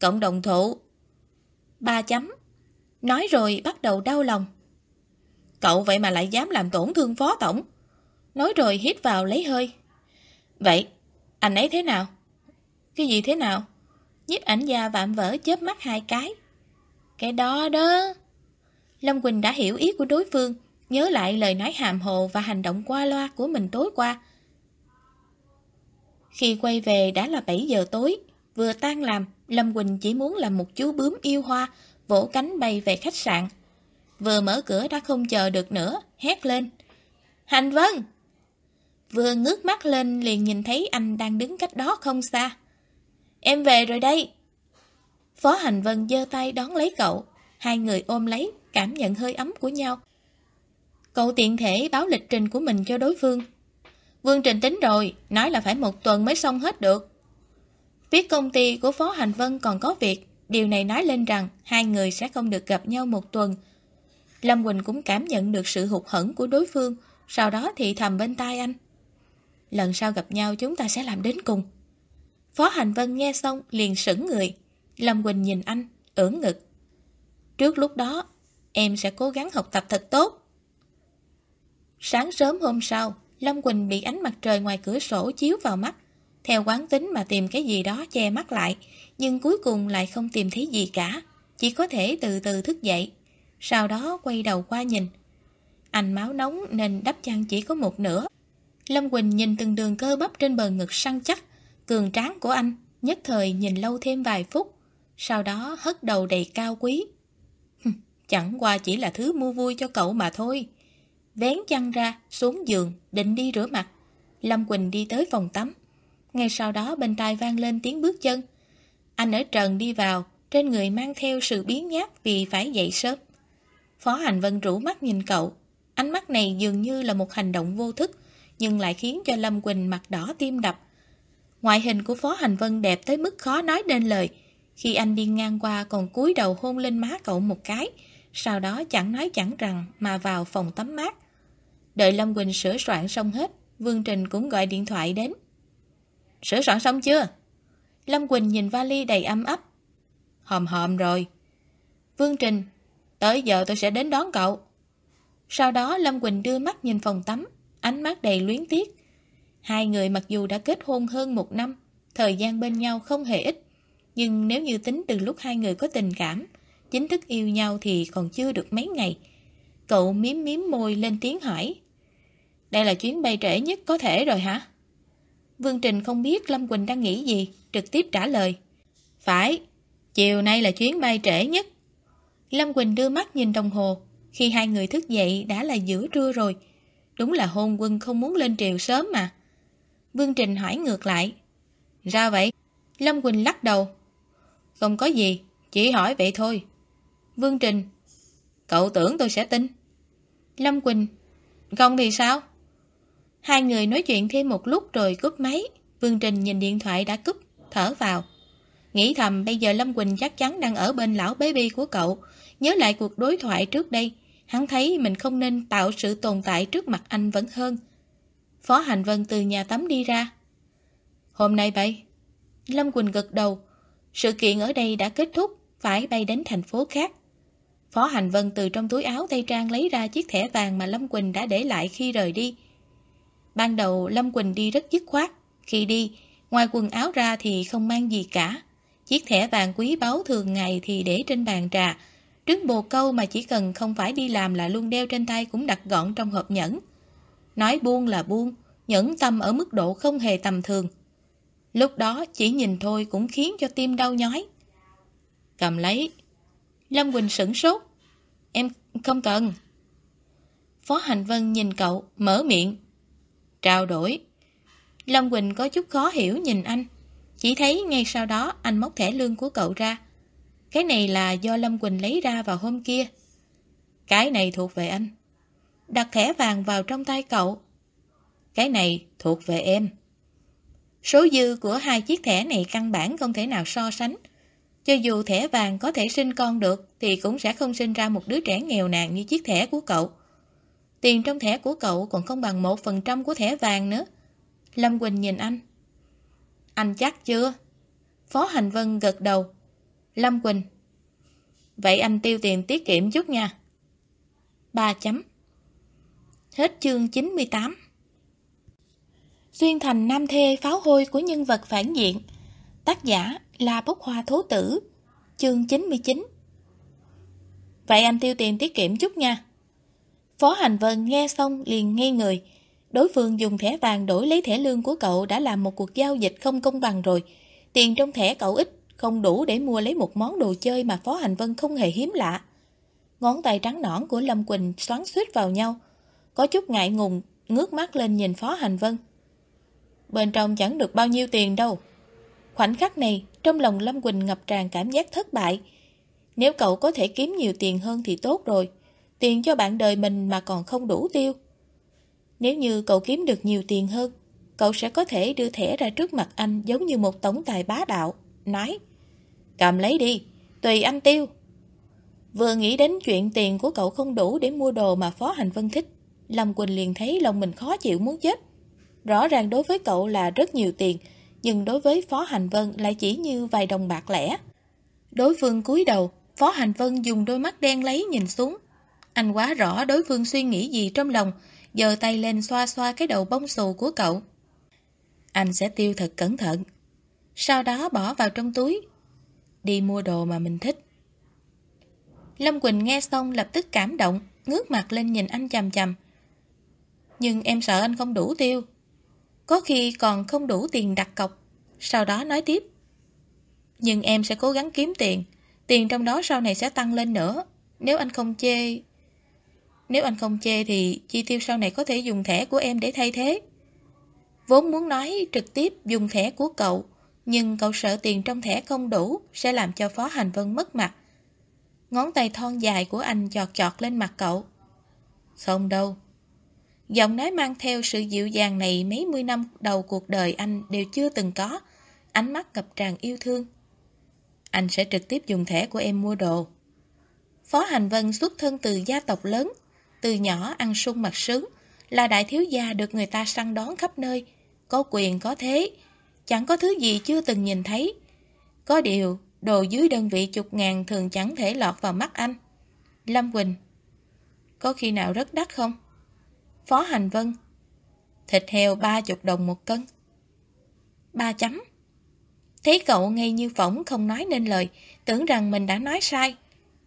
Cộng đồng thụ. Ba chấm. Nói rồi bắt đầu đau lòng. Cậu vậy mà lại dám làm tổn thương phó tổng. Nói rồi hít vào lấy hơi. Vậy, anh ấy thế nào? Cái gì thế nào? Nhiếp ảnh gia vạm vỡ chớp mắt hai cái. Cái đó đó. Lâm Quỳnh đã hiểu ý của đối phương, nhớ lại lời nói hàm hồ và hành động qua loa của mình tối qua. Khi quay về đã là 7 giờ tối, vừa tan làm, Lâm Quỳnh chỉ muốn làm một chú bướm yêu hoa, vỗ cánh bay về khách sạn. Vừa mở cửa đã không chờ được nữa, hét lên. Hành Vân! Vừa ngước mắt lên liền nhìn thấy anh đang đứng cách đó không xa. Em về rồi đây! Phó Hành Vân giơ tay đón lấy cậu. Hai người ôm lấy, cảm nhận hơi ấm của nhau. Cậu tiện thể báo lịch trình của mình cho đối phương. Vương Trình tính rồi, nói là phải một tuần mới xong hết được. phía công ty của Phó Hành Vân còn có việc, điều này nói lên rằng hai người sẽ không được gặp nhau một tuần. Lâm Quỳnh cũng cảm nhận được sự hụt hẫng của đối phương, sau đó thì thầm bên tai anh. Lần sau gặp nhau chúng ta sẽ làm đến cùng. Phó Hành Vân nghe xong liền sững người. Lâm Quỳnh nhìn anh, ưỡn ngực. Trước lúc đó, em sẽ cố gắng học tập thật tốt. Sáng sớm hôm sau, Lâm Quỳnh bị ánh mặt trời ngoài cửa sổ chiếu vào mắt. Theo quán tính mà tìm cái gì đó che mắt lại, nhưng cuối cùng lại không tìm thấy gì cả. Chỉ có thể từ từ thức dậy. Sau đó quay đầu qua nhìn. Anh máu nóng nên đắp chăn chỉ có một nửa. Lâm Quỳnh nhìn từng đường cơ bắp trên bờ ngực săn chắc, cường tráng của anh, nhất thời nhìn lâu thêm vài phút. Sau đó hất đầu đầy cao quý. Chẳng qua chỉ là thứ mua vui cho cậu mà thôi. Vén chăn ra, xuống giường, định đi rửa mặt. Lâm Quỳnh đi tới phòng tắm. Ngay sau đó bên tai vang lên tiếng bước chân. Anh ở trần đi vào, trên người mang theo sự biến nhát vì phải dậy sớm. Phó Hành Vân rủ mắt nhìn cậu. Ánh mắt này dường như là một hành động vô thức, nhưng lại khiến cho Lâm Quỳnh mặt đỏ tim đập. Ngoại hình của Phó Hành Vân đẹp tới mức khó nói nên lời. Khi anh đi ngang qua còn cúi đầu hôn lên má cậu một cái, sau đó chẳng nói chẳng rằng mà vào phòng tắm mát. Đợi Lâm Quỳnh sửa soạn xong hết, Vương Trình cũng gọi điện thoại đến. Sửa soạn xong chưa? Lâm Quỳnh nhìn vali đầy âm ấp. Hòm hòm rồi. Vương Trình, tới giờ tôi sẽ đến đón cậu. Sau đó Lâm Quỳnh đưa mắt nhìn phòng tắm, ánh mắt đầy luyến tiếc. Hai người mặc dù đã kết hôn hơn một năm, thời gian bên nhau không hề ít, nhưng nếu như tính từ lúc hai người có tình cảm, chính thức yêu nhau thì còn chưa được mấy ngày. Cậu miếm miếm môi lên tiếng hỏi. Đây là chuyến bay trễ nhất có thể rồi hả? Vương Trình không biết Lâm Quỳnh đang nghĩ gì, trực tiếp trả lời. Phải, chiều nay là chuyến bay trễ nhất. Lâm Quỳnh đưa mắt nhìn đồng hồ, khi hai người thức dậy đã là giữa trưa rồi. Đúng là hôn quân không muốn lên triều sớm mà. Vương Trình hỏi ngược lại. Ra vậy? Lâm Quỳnh lắc đầu. Không có gì, chỉ hỏi vậy thôi. Vương Trình. Cậu tưởng tôi sẽ tin. Lâm Quỳnh. Không thì sao? Hai người nói chuyện thêm một lúc rồi cúp máy. Vương Trình nhìn điện thoại đã cúp, thở vào. Nghĩ thầm bây giờ Lâm Quỳnh chắc chắn đang ở bên lão baby của cậu. Nhớ lại cuộc đối thoại trước đây, hắn thấy mình không nên tạo sự tồn tại trước mặt anh vẫn hơn. Phó Hành Vân từ nhà tắm đi ra. Hôm nay bay. Lâm Quỳnh gật đầu. Sự kiện ở đây đã kết thúc, phải bay đến thành phố khác. Phó Hành Vân từ trong túi áo Tây Trang lấy ra chiếc thẻ vàng mà Lâm Quỳnh đã để lại khi rời đi. Ban đầu Lâm Quỳnh đi rất dứt khoát. Khi đi, ngoài quần áo ra thì không mang gì cả. Chiếc thẻ vàng quý báu thường ngày thì để trên bàn trà. Trứng bồ câu mà chỉ cần không phải đi làm là luôn đeo trên tay cũng đặt gọn trong hộp nhẫn. Nói buông là buông, nhẫn tâm ở mức độ không hề tầm thường. Lúc đó chỉ nhìn thôi cũng khiến cho tim đau nhói. Cầm lấy. Lâm Quỳnh sửng sốt. Em không cần. Phó Hành Vân nhìn cậu, mở miệng. Trao đổi. Lâm Quỳnh có chút khó hiểu nhìn anh. Chỉ thấy ngay sau đó anh móc thẻ lương của cậu ra. Cái này là do Lâm Quỳnh lấy ra vào hôm kia. Cái này thuộc về anh. Đặt thẻ vàng vào trong tay cậu. Cái này thuộc về em. Số dư của hai chiếc thẻ này căn bản không thể nào so sánh. Cho dù thẻ vàng có thể sinh con được, thì cũng sẽ không sinh ra một đứa trẻ nghèo nàn như chiếc thẻ của cậu. Tiền trong thẻ của cậu còn không bằng một phần trăm của thẻ vàng nữa. Lâm Quỳnh nhìn anh. Anh chắc chưa? Phó Hành Vân gật đầu. Lâm Quỳnh. Vậy anh tiêu tiền tiết kiệm chút nha. Ba chấm. Hết chương 98 Xuyên thành nam thê pháo hôi của nhân vật phản diện. Tác giả là Bốc Hoa Thố Tử. Chương 99 Vậy anh tiêu tiền tiết kiệm chút nha. Phó Hành Vân nghe xong liền ngây người. Đối phương dùng thẻ vàng đổi lấy thẻ lương của cậu đã làm một cuộc giao dịch không công bằng rồi. Tiền trong thẻ cậu ít không đủ để mua lấy một món đồ chơi mà Phó Hành Vân không hề hiếm lạ. Ngón tay trắng nõn của Lâm Quỳnh xoắn suýt vào nhau. Có chút ngại ngùng, Ngước mắt lên nhìn Phó Hành Vân. Bên trong chẳng được bao nhiêu tiền đâu. Khoảnh khắc này, Trong lòng Lâm Quỳnh ngập tràn cảm giác thất bại. Nếu cậu có thể kiếm nhiều tiền hơn thì tốt rồi. Tiền cho bạn đời mình mà còn không đủ tiêu. Nếu như cậu kiếm được nhiều tiền hơn, Cậu sẽ có thể đưa thẻ ra trước mặt anh Giống như một tổng tài bá đạo. Nói Cầm lấy đi, tùy anh tiêu Vừa nghĩ đến chuyện tiền của cậu không đủ Để mua đồ mà Phó Hành Vân thích Lâm Quỳnh liền thấy lòng mình khó chịu muốn chết Rõ ràng đối với cậu là rất nhiều tiền Nhưng đối với Phó Hành Vân lại chỉ như vài đồng bạc lẻ Đối phương cúi đầu Phó Hành Vân dùng đôi mắt đen lấy nhìn xuống anh quá rõ đối phương suy nghĩ gì trong lòng, giơ tay lên xoa xoa cái đầu bông xù của cậu. Anh sẽ tiêu thật cẩn thận. Sau đó bỏ vào trong túi. Đi mua đồ mà mình thích. Lâm Quỳnh nghe xong lập tức cảm động, ngước mặt lên nhìn anh chầm chầm. Nhưng em sợ anh không đủ tiêu. Có khi còn không đủ tiền đặt cọc. Sau đó nói tiếp. Nhưng em sẽ cố gắng kiếm tiền. Tiền trong đó sau này sẽ tăng lên nữa. Nếu anh không chê... Nếu anh không chê thì chi tiêu sau này có thể dùng thẻ của em để thay thế. Vốn muốn nói trực tiếp dùng thẻ của cậu, nhưng cậu sợ tiền trong thẻ không đủ sẽ làm cho Phó Hành Vân mất mặt. Ngón tay thon dài của anh chọt chọt lên mặt cậu. Không đâu. Giọng nói mang theo sự dịu dàng này mấy mươi năm đầu cuộc đời anh đều chưa từng có. Ánh mắt ngập tràn yêu thương. Anh sẽ trực tiếp dùng thẻ của em mua đồ. Phó Hành Vân xuất thân từ gia tộc lớn, từ nhỏ ăn sung mặc sướng, là đại thiếu gia được người ta săn đón khắp nơi, có quyền có thế, chẳng có thứ gì chưa từng nhìn thấy. Có điều, đồ dưới đơn vị chục ngàn thường chẳng thể lọt vào mắt anh. Lâm Quỳnh Có khi nào rất đắt không? Phó Hành Vân Thịt heo ba chục đồng một cân. Ba chấm. Thấy cậu ngay như phỏng không nói nên lời, tưởng rằng mình đã nói sai.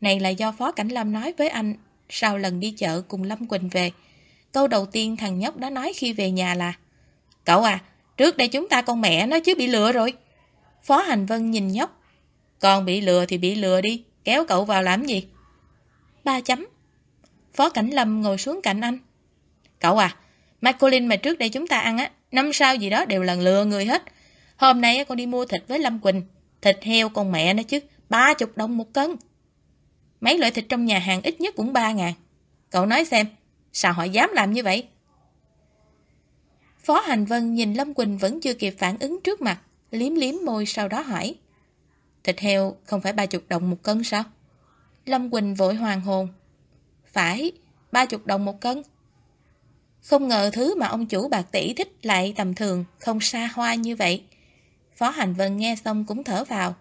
Này là do Phó Cảnh Lâm nói với anh sau lần đi chợ cùng Lâm Quỳnh về. Câu đầu tiên thằng nhóc đã nói khi về nhà là Cậu à, trước đây chúng ta con mẹ nó chứ bị lừa rồi. Phó Hành Vân nhìn nhóc. Con bị lừa thì bị lừa đi, kéo cậu vào làm gì? Ba chấm. Phó Cảnh Lâm ngồi xuống cạnh anh. Cậu à, Macaulin mà trước đây chúng ta ăn á, năm sau gì đó đều là lừa người hết. Hôm nay con đi mua thịt với Lâm Quỳnh. Thịt heo con mẹ nó chứ, ba chục đồng một cân. Mấy loại thịt trong nhà hàng ít nhất cũng 3 ngàn. Cậu nói xem, sao họ dám làm như vậy? Phó Hành Vân nhìn Lâm Quỳnh vẫn chưa kịp phản ứng trước mặt, liếm liếm môi sau đó hỏi. Thịt heo không phải ba chục đồng một cân sao? Lâm Quỳnh vội hoàng hồn. Phải, ba chục đồng một cân. Không ngờ thứ mà ông chủ bạc tỷ thích lại tầm thường, không xa hoa như vậy. Phó Hành Vân nghe xong cũng thở vào.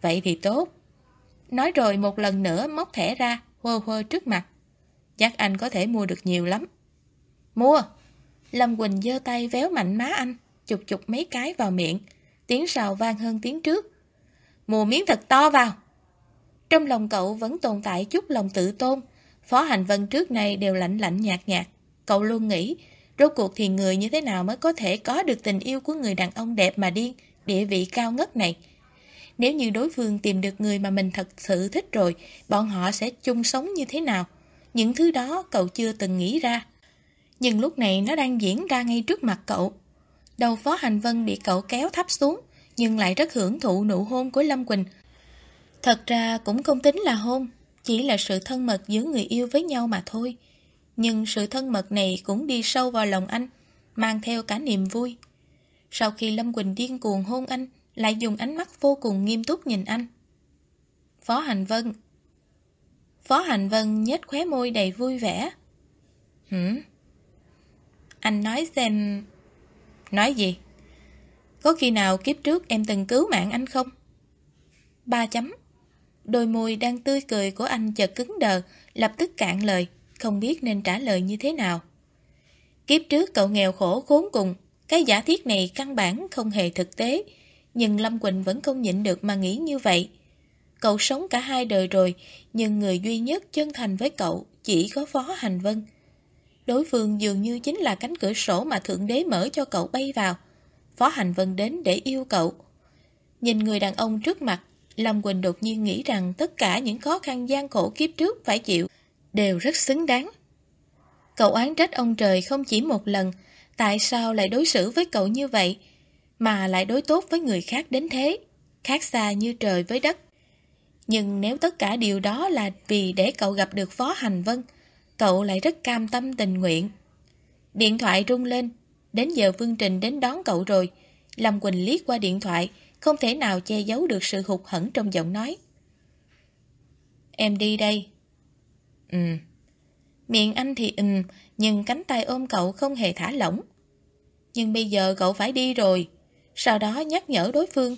Vậy thì tốt. Nói rồi một lần nữa móc thẻ ra, hơ hơ trước mặt. Chắc anh có thể mua được nhiều lắm. Mua! Lâm Quỳnh giơ tay véo mạnh má anh, chụp chụp mấy cái vào miệng. Tiếng sào vang hơn tiếng trước. Mùa miếng thật to vào! Trong lòng cậu vẫn tồn tại chút lòng tự tôn. Phó Hành Vân trước này đều lạnh lạnh nhạt nhạt. Cậu luôn nghĩ, rốt cuộc thì người như thế nào mới có thể có được tình yêu của người đàn ông đẹp mà điên, địa vị cao ngất này. Nếu như đối phương tìm được người mà mình thật sự thích rồi, bọn họ sẽ chung sống như thế nào? Những thứ đó cậu chưa từng nghĩ ra. Nhưng lúc này nó đang diễn ra ngay trước mặt cậu. Đầu Phó Hành Vân bị cậu kéo thấp xuống, nhưng lại rất hưởng thụ nụ hôn của Lâm Quỳnh. Thật ra cũng không tính là hôn, chỉ là sự thân mật giữa người yêu với nhau mà thôi. Nhưng sự thân mật này cũng đi sâu vào lòng anh, mang theo cả niềm vui. Sau khi Lâm Quỳnh điên cuồng hôn anh, lại dùng ánh mắt vô cùng nghiêm túc nhìn anh. Phó Hành Vân Phó Hành Vân nhếch khóe môi đầy vui vẻ. Hửm? Anh nói xem... Nói gì? Có khi nào kiếp trước em từng cứu mạng anh không? Ba chấm. Đôi môi đang tươi cười của anh chợt cứng đờ, lập tức cạn lời, không biết nên trả lời như thế nào. Kiếp trước cậu nghèo khổ khốn cùng, cái giả thiết này căn bản không hề thực tế, nhưng Lâm Quỳnh vẫn không nhịn được mà nghĩ như vậy. Cậu sống cả hai đời rồi, nhưng người duy nhất chân thành với cậu chỉ có Phó Hành Vân. Đối phương dường như chính là cánh cửa sổ mà Thượng Đế mở cho cậu bay vào. Phó Hành Vân đến để yêu cậu. Nhìn người đàn ông trước mặt, Lâm Quỳnh đột nhiên nghĩ rằng tất cả những khó khăn gian khổ kiếp trước phải chịu đều rất xứng đáng. Cậu oán trách ông trời không chỉ một lần, tại sao lại đối xử với cậu như vậy, mà lại đối tốt với người khác đến thế, khác xa như trời với đất. Nhưng nếu tất cả điều đó là vì để cậu gặp được Phó Hành Vân, cậu lại rất cam tâm tình nguyện. Điện thoại rung lên, đến giờ Vương Trình đến đón cậu rồi. Lâm Quỳnh liếc qua điện thoại, không thể nào che giấu được sự hụt hẫng trong giọng nói. Em đi đây. Ừ. Miệng anh thì ừm, nhưng cánh tay ôm cậu không hề thả lỏng. Nhưng bây giờ cậu phải đi rồi. Sau đó nhắc nhở đối phương.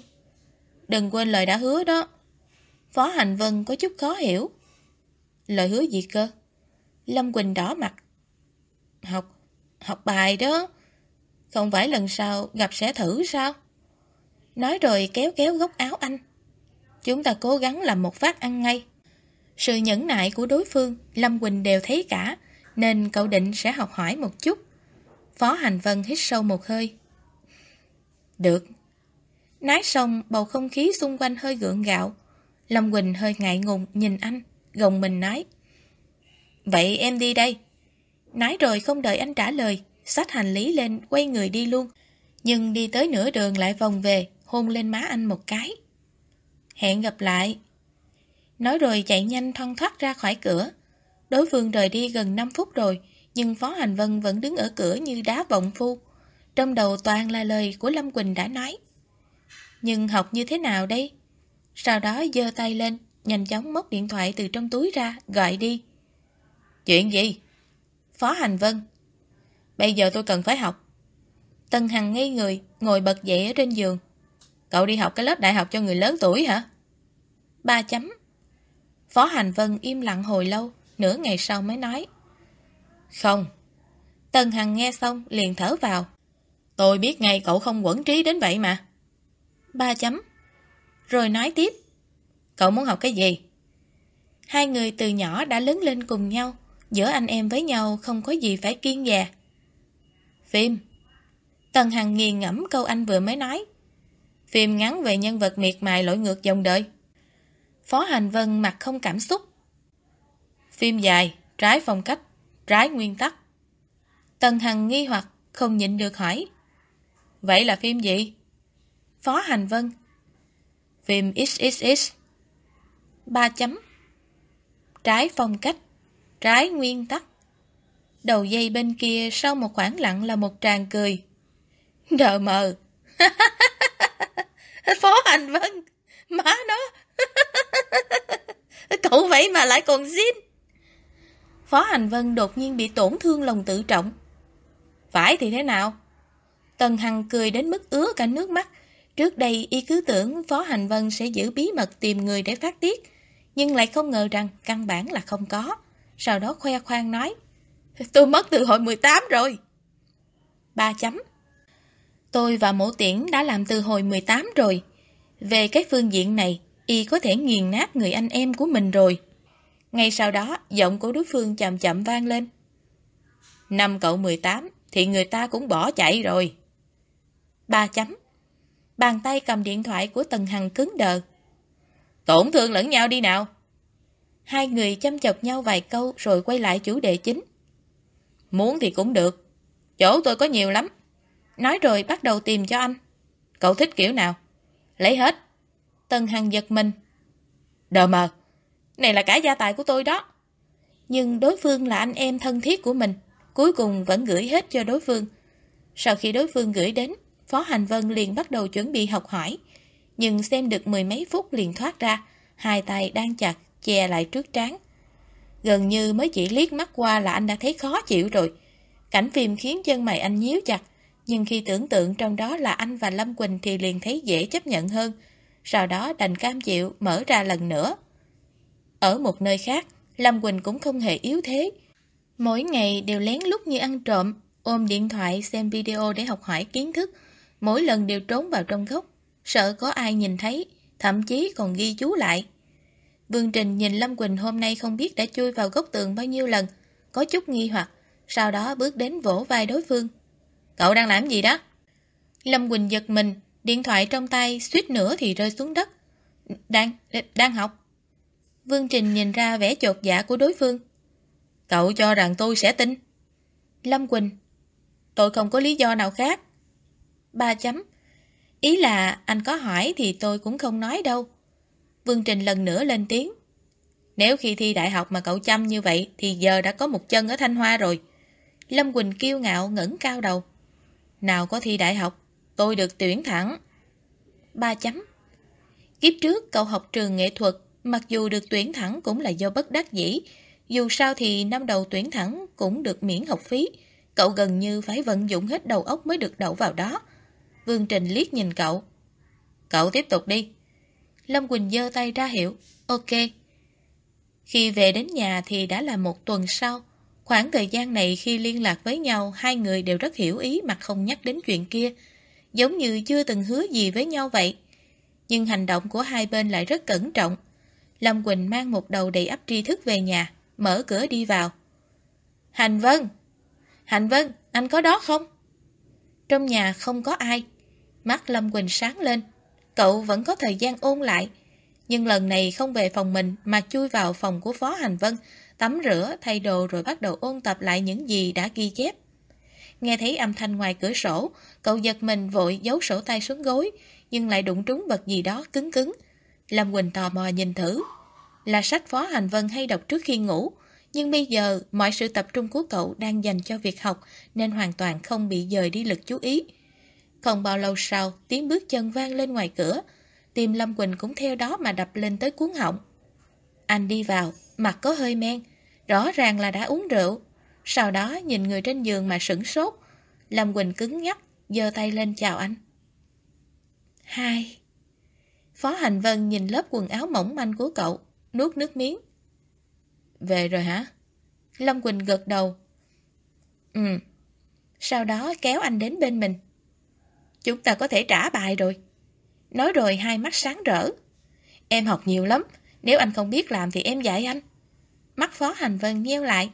Đừng quên lời đã hứa đó. Phó Hành Vân có chút khó hiểu. Lời hứa gì cơ? Lâm Quỳnh đỏ mặt. Học, học bài đó. Không phải lần sau gặp sẽ thử sao? Nói rồi kéo kéo góc áo anh. Chúng ta cố gắng làm một phát ăn ngay. Sự nhẫn nại của đối phương, Lâm Quỳnh đều thấy cả, nên cậu định sẽ học hỏi một chút. Phó Hành Vân hít sâu một hơi. Được. Nái xong, bầu không khí xung quanh hơi gượng gạo. Lâm Quỳnh hơi ngại ngùng nhìn anh, gồng mình nói. Vậy em đi đây. Nói rồi không đợi anh trả lời, xách hành lý lên, quay người đi luôn. Nhưng đi tới nửa đường lại vòng về, hôn lên má anh một cái. Hẹn gặp lại. Nói rồi chạy nhanh thoăn thoát ra khỏi cửa. Đối phương rời đi gần 5 phút rồi, nhưng Phó Hành Vân vẫn đứng ở cửa như đá vọng phu. Trong đầu toàn là lời của Lâm Quỳnh đã nói. Nhưng học như thế nào đây? Sau đó giơ tay lên, nhanh chóng móc điện thoại từ trong túi ra, gọi đi. Chuyện gì? Phó Hành Vân. Bây giờ tôi cần phải học. Tân Hằng ngây người, ngồi bật dậy ở trên giường. Cậu đi học cái lớp đại học cho người lớn tuổi hả? Ba chấm. Phó Hành Vân im lặng hồi lâu, nửa ngày sau mới nói. Không. Tân Hằng nghe xong liền thở vào. Tôi biết ngay cậu không quẩn trí đến vậy mà. Ba chấm. Rồi nói tiếp. Cậu muốn học cái gì? Hai người từ nhỏ đã lớn lên cùng nhau. Giữa anh em với nhau không có gì phải kiên dè. Phim. Tần Hằng nghiền ngẫm câu anh vừa mới nói. Phim ngắn về nhân vật miệt mài lỗi ngược dòng đời. Phó Hành Vân mặt không cảm xúc. Phim dài, trái phong cách, trái nguyên tắc. Tần Hằng nghi hoặc, không nhịn được hỏi. Vậy là phim gì? Phó Hành Vân. Phim XXX. Ba chấm. Trái phong cách, trái nguyên tắc. Đầu dây bên kia sau một khoảng lặng là một tràng cười. Đờ mờ. <laughs> Phó Hành Vân. Má nó. <laughs> Cậu vậy mà lại còn xin. Phó Hành Vân đột nhiên bị tổn thương lòng tự trọng. Phải thì thế nào? Tần Hằng cười đến mức ứa cả nước mắt. Trước đây y cứ tưởng Phó Hành Vân sẽ giữ bí mật tìm người để phát tiết, nhưng lại không ngờ rằng căn bản là không có. Sau đó khoe khoang nói, tôi mất từ hồi 18 rồi. Ba chấm. Tôi và mẫu tiễn đã làm từ hồi 18 rồi. Về cái phương diện này, y có thể nghiền nát người anh em của mình rồi. Ngay sau đó, giọng của đối phương chậm chậm vang lên. Năm cậu 18, thì người ta cũng bỏ chạy rồi. Ba chấm. Bàn tay cầm điện thoại của Tần Hằng cứng đờ. Tổn thương lẫn nhau đi nào. Hai người chăm chọc nhau vài câu rồi quay lại chủ đề chính. Muốn thì cũng được. Chỗ tôi có nhiều lắm. Nói rồi bắt đầu tìm cho anh. Cậu thích kiểu nào? Lấy hết. tân Hằng giật mình. Đờ mờ. Này là cả gia tài của tôi đó. Nhưng đối phương là anh em thân thiết của mình. Cuối cùng vẫn gửi hết cho đối phương. Sau khi đối phương gửi đến, Phó Hành Vân liền bắt đầu chuẩn bị học hỏi. Nhưng xem được mười mấy phút liền thoát ra, hai tay đang chặt, che lại trước trán. Gần như mới chỉ liếc mắt qua là anh đã thấy khó chịu rồi. Cảnh phim khiến chân mày anh nhíu chặt, nhưng khi tưởng tượng trong đó là anh và Lâm Quỳnh thì liền thấy dễ chấp nhận hơn. Sau đó đành cam chịu mở ra lần nữa. Ở một nơi khác, Lâm Quỳnh cũng không hề yếu thế. Mỗi ngày đều lén lút như ăn trộm, ôm điện thoại xem video để học hỏi kiến thức, mỗi lần đều trốn vào trong góc, sợ có ai nhìn thấy, thậm chí còn ghi chú lại. Vương Trình nhìn Lâm Quỳnh hôm nay không biết đã chui vào góc tường bao nhiêu lần, có chút nghi hoặc, sau đó bước đến vỗ vai đối phương. Cậu đang làm gì đó? Lâm Quỳnh giật mình, điện thoại trong tay suýt nữa thì rơi xuống đất. Đang, đang học. Vương Trình nhìn ra vẻ chột dạ của đối phương. Cậu cho rằng tôi sẽ tin. Lâm Quỳnh, tôi không có lý do nào khác. Ba chấm. Ý là anh có hỏi thì tôi cũng không nói đâu. Vương Trình lần nữa lên tiếng. Nếu khi thi đại học mà cậu chăm như vậy thì giờ đã có một chân ở Thanh Hoa rồi. Lâm Quỳnh kiêu ngạo ngẩng cao đầu. Nào có thi đại học, tôi được tuyển thẳng. Ba chấm. Kiếp trước cậu học trường nghệ thuật, mặc dù được tuyển thẳng cũng là do bất đắc dĩ. Dù sao thì năm đầu tuyển thẳng cũng được miễn học phí. Cậu gần như phải vận dụng hết đầu óc mới được đậu vào đó. Vương Trình liếc nhìn cậu. Cậu tiếp tục đi. Lâm Quỳnh giơ tay ra hiệu. Ok. Khi về đến nhà thì đã là một tuần sau. Khoảng thời gian này khi liên lạc với nhau, hai người đều rất hiểu ý mà không nhắc đến chuyện kia. Giống như chưa từng hứa gì với nhau vậy. Nhưng hành động của hai bên lại rất cẩn trọng. Lâm Quỳnh mang một đầu đầy ắp tri thức về nhà, mở cửa đi vào. Hành Vân! Hành Vân, anh có đó không? Trong nhà không có ai. Mắt Lâm Quỳnh sáng lên. Cậu vẫn có thời gian ôn lại. Nhưng lần này không về phòng mình mà chui vào phòng của Phó Hành Vân, tắm rửa, thay đồ rồi bắt đầu ôn tập lại những gì đã ghi chép. Nghe thấy âm thanh ngoài cửa sổ, cậu giật mình vội giấu sổ tay xuống gối, nhưng lại đụng trúng vật gì đó cứng cứng. Lâm Quỳnh tò mò nhìn thử. Là sách Phó Hành Vân hay đọc trước khi ngủ, nhưng bây giờ mọi sự tập trung của cậu đang dành cho việc học nên hoàn toàn không bị dời đi lực chú ý. Không bao lâu sau, tiếng bước chân vang lên ngoài cửa. Tim Lâm Quỳnh cũng theo đó mà đập lên tới cuốn họng. Anh đi vào, mặt có hơi men, rõ ràng là đã uống rượu. Sau đó nhìn người trên giường mà sửng sốt. Lâm Quỳnh cứng nhắc, giơ tay lên chào anh. Hai. Phó Hành Vân nhìn lớp quần áo mỏng manh của cậu, nuốt nước miếng. Về rồi hả? Lâm Quỳnh gật đầu. Ừ. Sau đó kéo anh đến bên mình. Chúng ta có thể trả bài rồi. Nói rồi hai mắt sáng rỡ. Em học nhiều lắm. Nếu anh không biết làm thì em dạy anh. Mắt Phó Hành Vân nheo lại.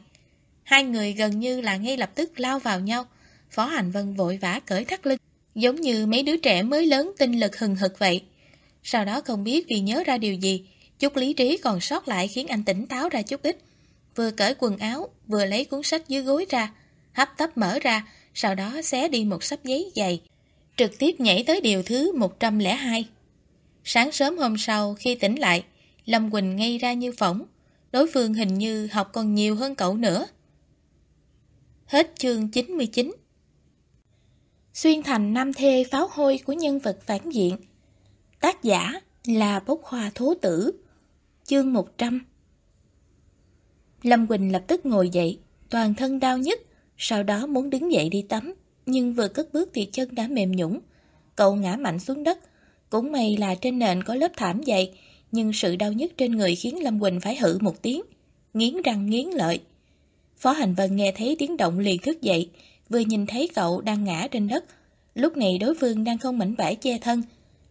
Hai người gần như là ngay lập tức lao vào nhau. Phó Hành Vân vội vã cởi thắt lưng. Giống như mấy đứa trẻ mới lớn tinh lực hừng hực vậy. Sau đó không biết vì nhớ ra điều gì, chút lý trí còn sót lại khiến anh tỉnh táo ra chút ít. Vừa cởi quần áo, vừa lấy cuốn sách dưới gối ra, hấp tấp mở ra, sau đó xé đi một sắp giấy dày, trực tiếp nhảy tới điều thứ 102. Sáng sớm hôm sau, khi tỉnh lại, Lâm Quỳnh ngây ra như phỏng, đối phương hình như học còn nhiều hơn cậu nữa. Hết chương 99 Xuyên thành nam thê pháo hôi của nhân vật phản diện. Tác giả là bốc hoa thố tử. Chương 100 Lâm Quỳnh lập tức ngồi dậy Toàn thân đau nhức Sau đó muốn đứng dậy đi tắm. Nhưng vừa cất bước thì chân đã mềm nhũng Cậu ngã mạnh xuống đất Cũng may là trên nền có lớp thảm dày Nhưng sự đau nhức trên người khiến Lâm Quỳnh phải hự một tiếng Nghiến răng nghiến lợi Phó Hành Vân nghe thấy tiếng động liền thức dậy, vừa nhìn thấy cậu đang ngã trên đất. Lúc này đối phương đang không mảnh vải che thân,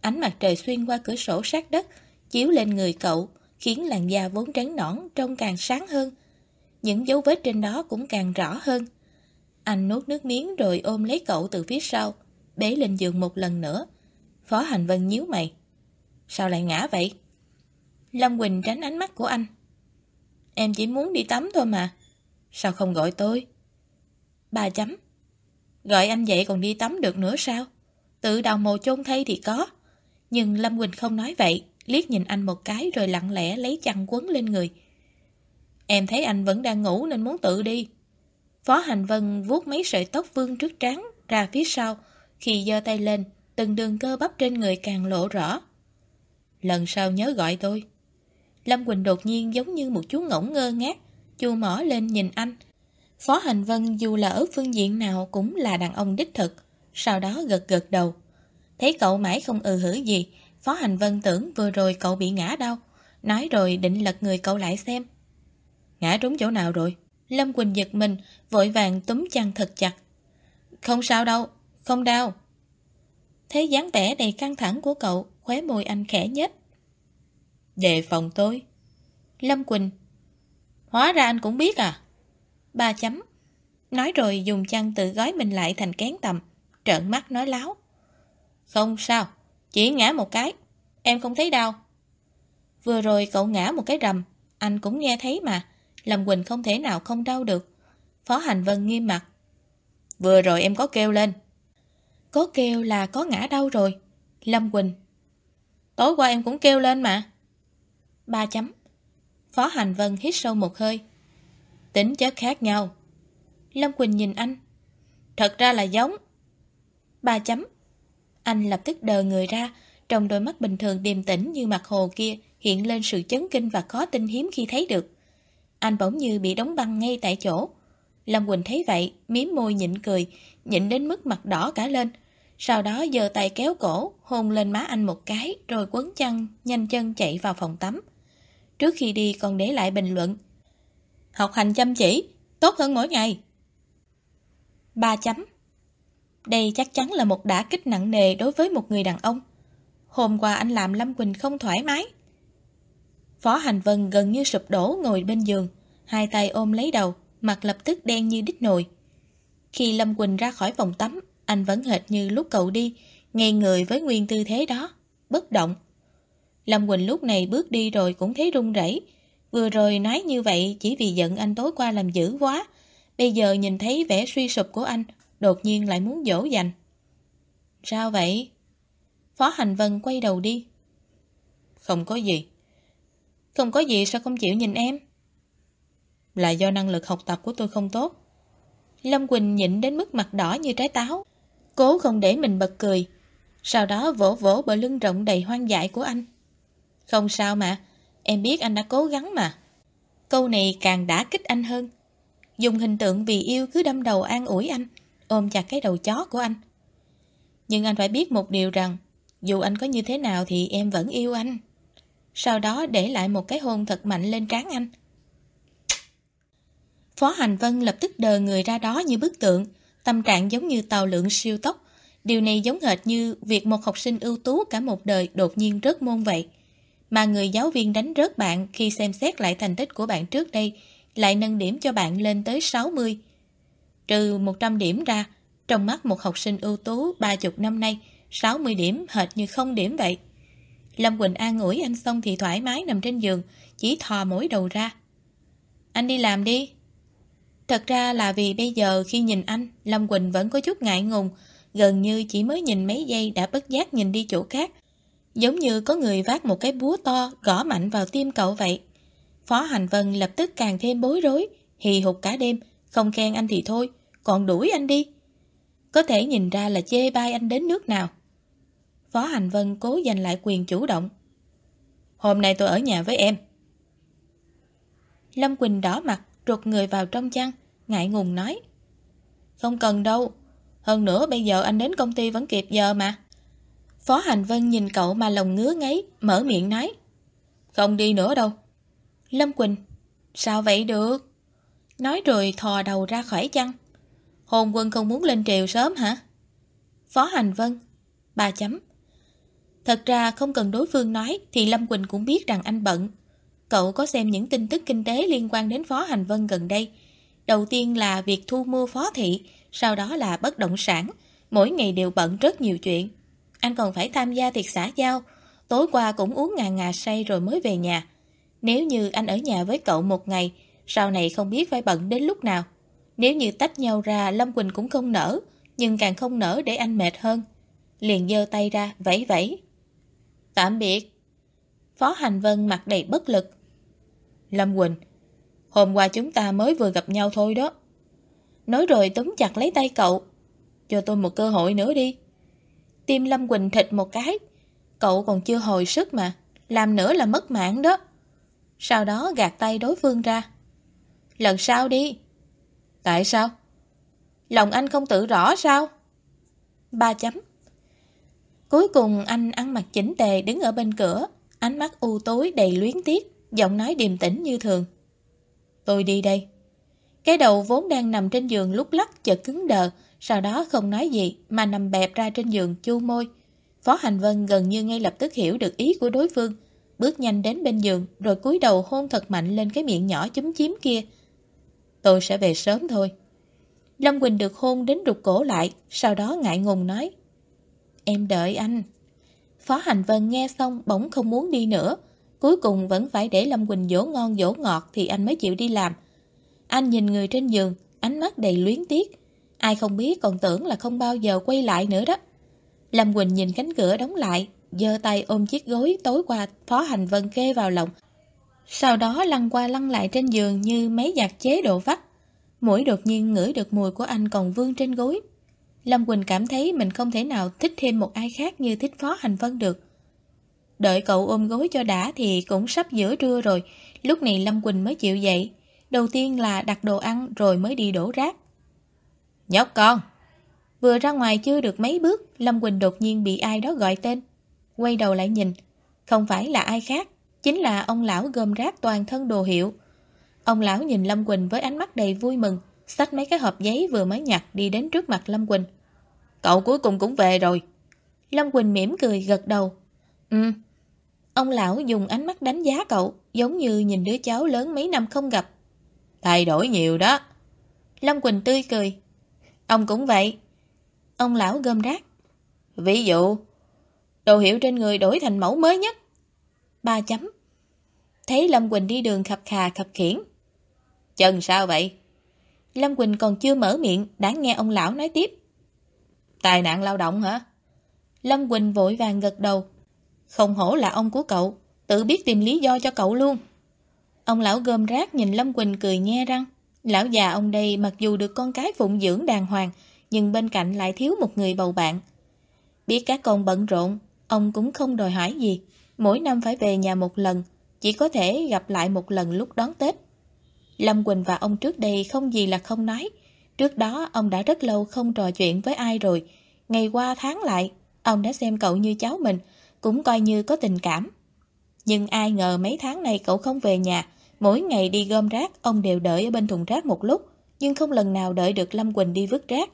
ánh mặt trời xuyên qua cửa sổ sát đất, chiếu lên người cậu, khiến làn da vốn trắng nõn trông càng sáng hơn. Những dấu vết trên đó cũng càng rõ hơn. Anh nuốt nước miếng rồi ôm lấy cậu từ phía sau, bế lên giường một lần nữa. Phó Hành Vân nhíu mày. Sao lại ngã vậy? Lâm Quỳnh tránh ánh mắt của anh. Em chỉ muốn đi tắm thôi mà. Sao không gọi tôi? Ba chấm. Gọi anh dậy còn đi tắm được nữa sao? Tự đào mồ chôn thay thì có. Nhưng Lâm Quỳnh không nói vậy, liếc nhìn anh một cái rồi lặng lẽ lấy chăn quấn lên người. Em thấy anh vẫn đang ngủ nên muốn tự đi. Phó Hành Vân vuốt mấy sợi tóc vương trước trán ra phía sau, khi giơ tay lên, từng đường cơ bắp trên người càng lộ rõ. Lần sau nhớ gọi tôi. Lâm Quỳnh đột nhiên giống như một chú ngỗng ngơ ngác, chu mỏ lên nhìn anh. Phó Hành Vân dù là ở phương diện nào cũng là đàn ông đích thực, sau đó gật gật đầu. Thấy cậu mãi không ừ hử gì, Phó Hành Vân tưởng vừa rồi cậu bị ngã đau, nói rồi định lật người cậu lại xem. Ngã trúng chỗ nào rồi? Lâm Quỳnh giật mình, vội vàng túm chăn thật chặt. Không sao đâu, không đau. Thế dáng vẻ đầy căng thẳng của cậu, khóe môi anh khẽ nhếch. Đề phòng tôi. Lâm Quỳnh Hóa ra anh cũng biết à? Ba chấm. Nói rồi dùng chăn tự gói mình lại thành kén tầm, trợn mắt nói láo. Không sao, chỉ ngã một cái, em không thấy đau. Vừa rồi cậu ngã một cái rầm, anh cũng nghe thấy mà, Lâm Quỳnh không thể nào không đau được. Phó Hành Vân nghiêm mặt. Vừa rồi em có kêu lên. Có kêu là có ngã đau rồi. Lâm Quỳnh. Tối qua em cũng kêu lên mà. Ba chấm. Phó Hành Vân hít sâu một hơi. Tính chất khác nhau. Lâm Quỳnh nhìn anh. Thật ra là giống. Ba chấm. Anh lập tức đờ người ra, trong đôi mắt bình thường điềm tĩnh như mặt hồ kia hiện lên sự chấn kinh và khó tin hiếm khi thấy được. Anh bỗng như bị đóng băng ngay tại chỗ. Lâm Quỳnh thấy vậy, miếm môi nhịn cười, nhịn đến mức mặt đỏ cả lên. Sau đó giơ tay kéo cổ, hôn lên má anh một cái, rồi quấn chăn, nhanh chân chạy vào phòng tắm. Trước khi đi còn để lại bình luận. Học hành chăm chỉ, tốt hơn mỗi ngày. Ba chấm. Đây chắc chắn là một đả kích nặng nề đối với một người đàn ông. Hôm qua anh làm Lâm Quỳnh không thoải mái. Phó Hành Vân gần như sụp đổ ngồi bên giường, hai tay ôm lấy đầu, mặt lập tức đen như đít nồi. Khi Lâm Quỳnh ra khỏi phòng tắm, anh vẫn hệt như lúc cậu đi, ngay người với nguyên tư thế đó, bất động. Lâm Quỳnh lúc này bước đi rồi cũng thấy run rẩy. Vừa rồi nói như vậy chỉ vì giận anh tối qua làm dữ quá. Bây giờ nhìn thấy vẻ suy sụp của anh, đột nhiên lại muốn dỗ dành. Sao vậy? Phó Hành Vân quay đầu đi. Không có gì. Không có gì sao không chịu nhìn em? Là do năng lực học tập của tôi không tốt. Lâm Quỳnh nhịn đến mức mặt đỏ như trái táo. Cố không để mình bật cười. Sau đó vỗ vỗ bờ lưng rộng đầy hoang dại của anh. Không sao mà, em biết anh đã cố gắng mà. Câu này càng đã kích anh hơn. Dùng hình tượng vì yêu cứ đâm đầu an ủi anh, ôm chặt cái đầu chó của anh. Nhưng anh phải biết một điều rằng, dù anh có như thế nào thì em vẫn yêu anh. Sau đó để lại một cái hôn thật mạnh lên trán anh. Phó Hành Vân lập tức đờ người ra đó như bức tượng, tâm trạng giống như tàu lượng siêu tốc. Điều này giống hệt như việc một học sinh ưu tú cả một đời đột nhiên rớt môn vậy mà người giáo viên đánh rớt bạn khi xem xét lại thành tích của bạn trước đây lại nâng điểm cho bạn lên tới 60. Trừ 100 điểm ra, trong mắt một học sinh ưu tú 30 năm nay, 60 điểm hệt như không điểm vậy. Lâm Quỳnh an ủi anh xong thì thoải mái nằm trên giường, chỉ thò mỗi đầu ra. Anh đi làm đi. Thật ra là vì bây giờ khi nhìn anh, Lâm Quỳnh vẫn có chút ngại ngùng, gần như chỉ mới nhìn mấy giây đã bất giác nhìn đi chỗ khác, Giống như có người vác một cái búa to gõ mạnh vào tim cậu vậy. Phó Hành Vân lập tức càng thêm bối rối, hì hục cả đêm, không khen anh thì thôi, còn đuổi anh đi. Có thể nhìn ra là chê bai anh đến nước nào. Phó Hành Vân cố giành lại quyền chủ động. Hôm nay tôi ở nhà với em. Lâm Quỳnh đỏ mặt, trục người vào trong chăn, ngại ngùng nói. Không cần đâu, hơn nữa bây giờ anh đến công ty vẫn kịp giờ mà. Phó Hành Vân nhìn cậu mà lòng ngứa ngáy, mở miệng nói. Không đi nữa đâu. Lâm Quỳnh, sao vậy được? Nói rồi thò đầu ra khỏi chăn. Hồn quân không muốn lên triều sớm hả? Phó Hành Vân, ba chấm. Thật ra không cần đối phương nói thì Lâm Quỳnh cũng biết rằng anh bận. Cậu có xem những tin tức kinh tế liên quan đến Phó Hành Vân gần đây. Đầu tiên là việc thu mua phó thị, sau đó là bất động sản. Mỗi ngày đều bận rất nhiều chuyện. Anh còn phải tham gia tiệc xã giao. Tối qua cũng uống ngà ngà say rồi mới về nhà. Nếu như anh ở nhà với cậu một ngày, sau này không biết phải bận đến lúc nào. Nếu như tách nhau ra, Lâm Quỳnh cũng không nở, nhưng càng không nở để anh mệt hơn. Liền giơ tay ra, vẫy vẫy. Tạm biệt. Phó Hành Vân mặt đầy bất lực. Lâm Quỳnh, hôm qua chúng ta mới vừa gặp nhau thôi đó. Nói rồi túm chặt lấy tay cậu. Cho tôi một cơ hội nữa đi. Tim Lâm Quỳnh thịt một cái. Cậu còn chưa hồi sức mà. Làm nữa là mất mạng đó. Sau đó gạt tay đối phương ra. Lần sau đi. Tại sao? Lòng anh không tự rõ sao? Ba chấm. Cuối cùng anh ăn mặc chỉnh tề đứng ở bên cửa, ánh mắt u tối đầy luyến tiếc, giọng nói điềm tĩnh như thường. Tôi đi đây. Cái đầu vốn đang nằm trên giường lúc lắc chợt cứng đờ, sau đó không nói gì mà nằm bẹp ra trên giường chu môi. Phó Hành Vân gần như ngay lập tức hiểu được ý của đối phương, bước nhanh đến bên giường rồi cúi đầu hôn thật mạnh lên cái miệng nhỏ chúm chím kia. Tôi sẽ về sớm thôi. Lâm Quỳnh được hôn đến rụt cổ lại, sau đó ngại ngùng nói. Em đợi anh. Phó Hành Vân nghe xong bỗng không muốn đi nữa. Cuối cùng vẫn phải để Lâm Quỳnh dỗ ngon dỗ ngọt thì anh mới chịu đi làm. Anh nhìn người trên giường, ánh mắt đầy luyến tiếc. Ai không biết còn tưởng là không bao giờ quay lại nữa đó. Lâm Quỳnh nhìn cánh cửa đóng lại, giơ tay ôm chiếc gối tối qua Phó Hành Vân kê vào lòng. Sau đó lăn qua lăn lại trên giường như mấy giặt chế độ vắt. Mũi đột nhiên ngửi được mùi của anh còn vương trên gối. Lâm Quỳnh cảm thấy mình không thể nào thích thêm một ai khác như thích Phó Hành Vân được. Đợi cậu ôm gối cho đã thì cũng sắp giữa trưa rồi, lúc này Lâm Quỳnh mới chịu dậy. Đầu tiên là đặt đồ ăn rồi mới đi đổ rác. Nhóc con! Vừa ra ngoài chưa được mấy bước, Lâm Quỳnh đột nhiên bị ai đó gọi tên. Quay đầu lại nhìn, không phải là ai khác, chính là ông lão gom rác toàn thân đồ hiệu. Ông lão nhìn Lâm Quỳnh với ánh mắt đầy vui mừng, xách mấy cái hộp giấy vừa mới nhặt đi đến trước mặt Lâm Quỳnh. Cậu cuối cùng cũng về rồi. Lâm Quỳnh mỉm cười gật đầu. Ừ. Ông lão dùng ánh mắt đánh giá cậu, giống như nhìn đứa cháu lớn mấy năm không gặp. Thay đổi nhiều đó. Lâm Quỳnh tươi cười. Ông cũng vậy. Ông lão gom rác. Ví dụ, đồ hiệu trên người đổi thành mẫu mới nhất. Ba chấm. Thấy Lâm Quỳnh đi đường khập khà khập khiển. Chân sao vậy? Lâm Quỳnh còn chưa mở miệng, đã nghe ông lão nói tiếp. Tai nạn lao động hả? Lâm Quỳnh vội vàng gật đầu. Không hổ là ông của cậu, tự biết tìm lý do cho cậu luôn. Ông lão gom rác nhìn Lâm Quỳnh cười nhe răng. Lão già ông đây mặc dù được con cái phụng dưỡng đàng hoàng, nhưng bên cạnh lại thiếu một người bầu bạn. Biết các con bận rộn, ông cũng không đòi hỏi gì. Mỗi năm phải về nhà một lần, chỉ có thể gặp lại một lần lúc đón Tết. Lâm Quỳnh và ông trước đây không gì là không nói. Trước đó ông đã rất lâu không trò chuyện với ai rồi. Ngày qua tháng lại, ông đã xem cậu như cháu mình, cũng coi như có tình cảm. Nhưng ai ngờ mấy tháng này cậu không về nhà, mỗi ngày đi gom rác, ông đều đợi ở bên thùng rác một lúc, nhưng không lần nào đợi được Lâm Quỳnh đi vứt rác.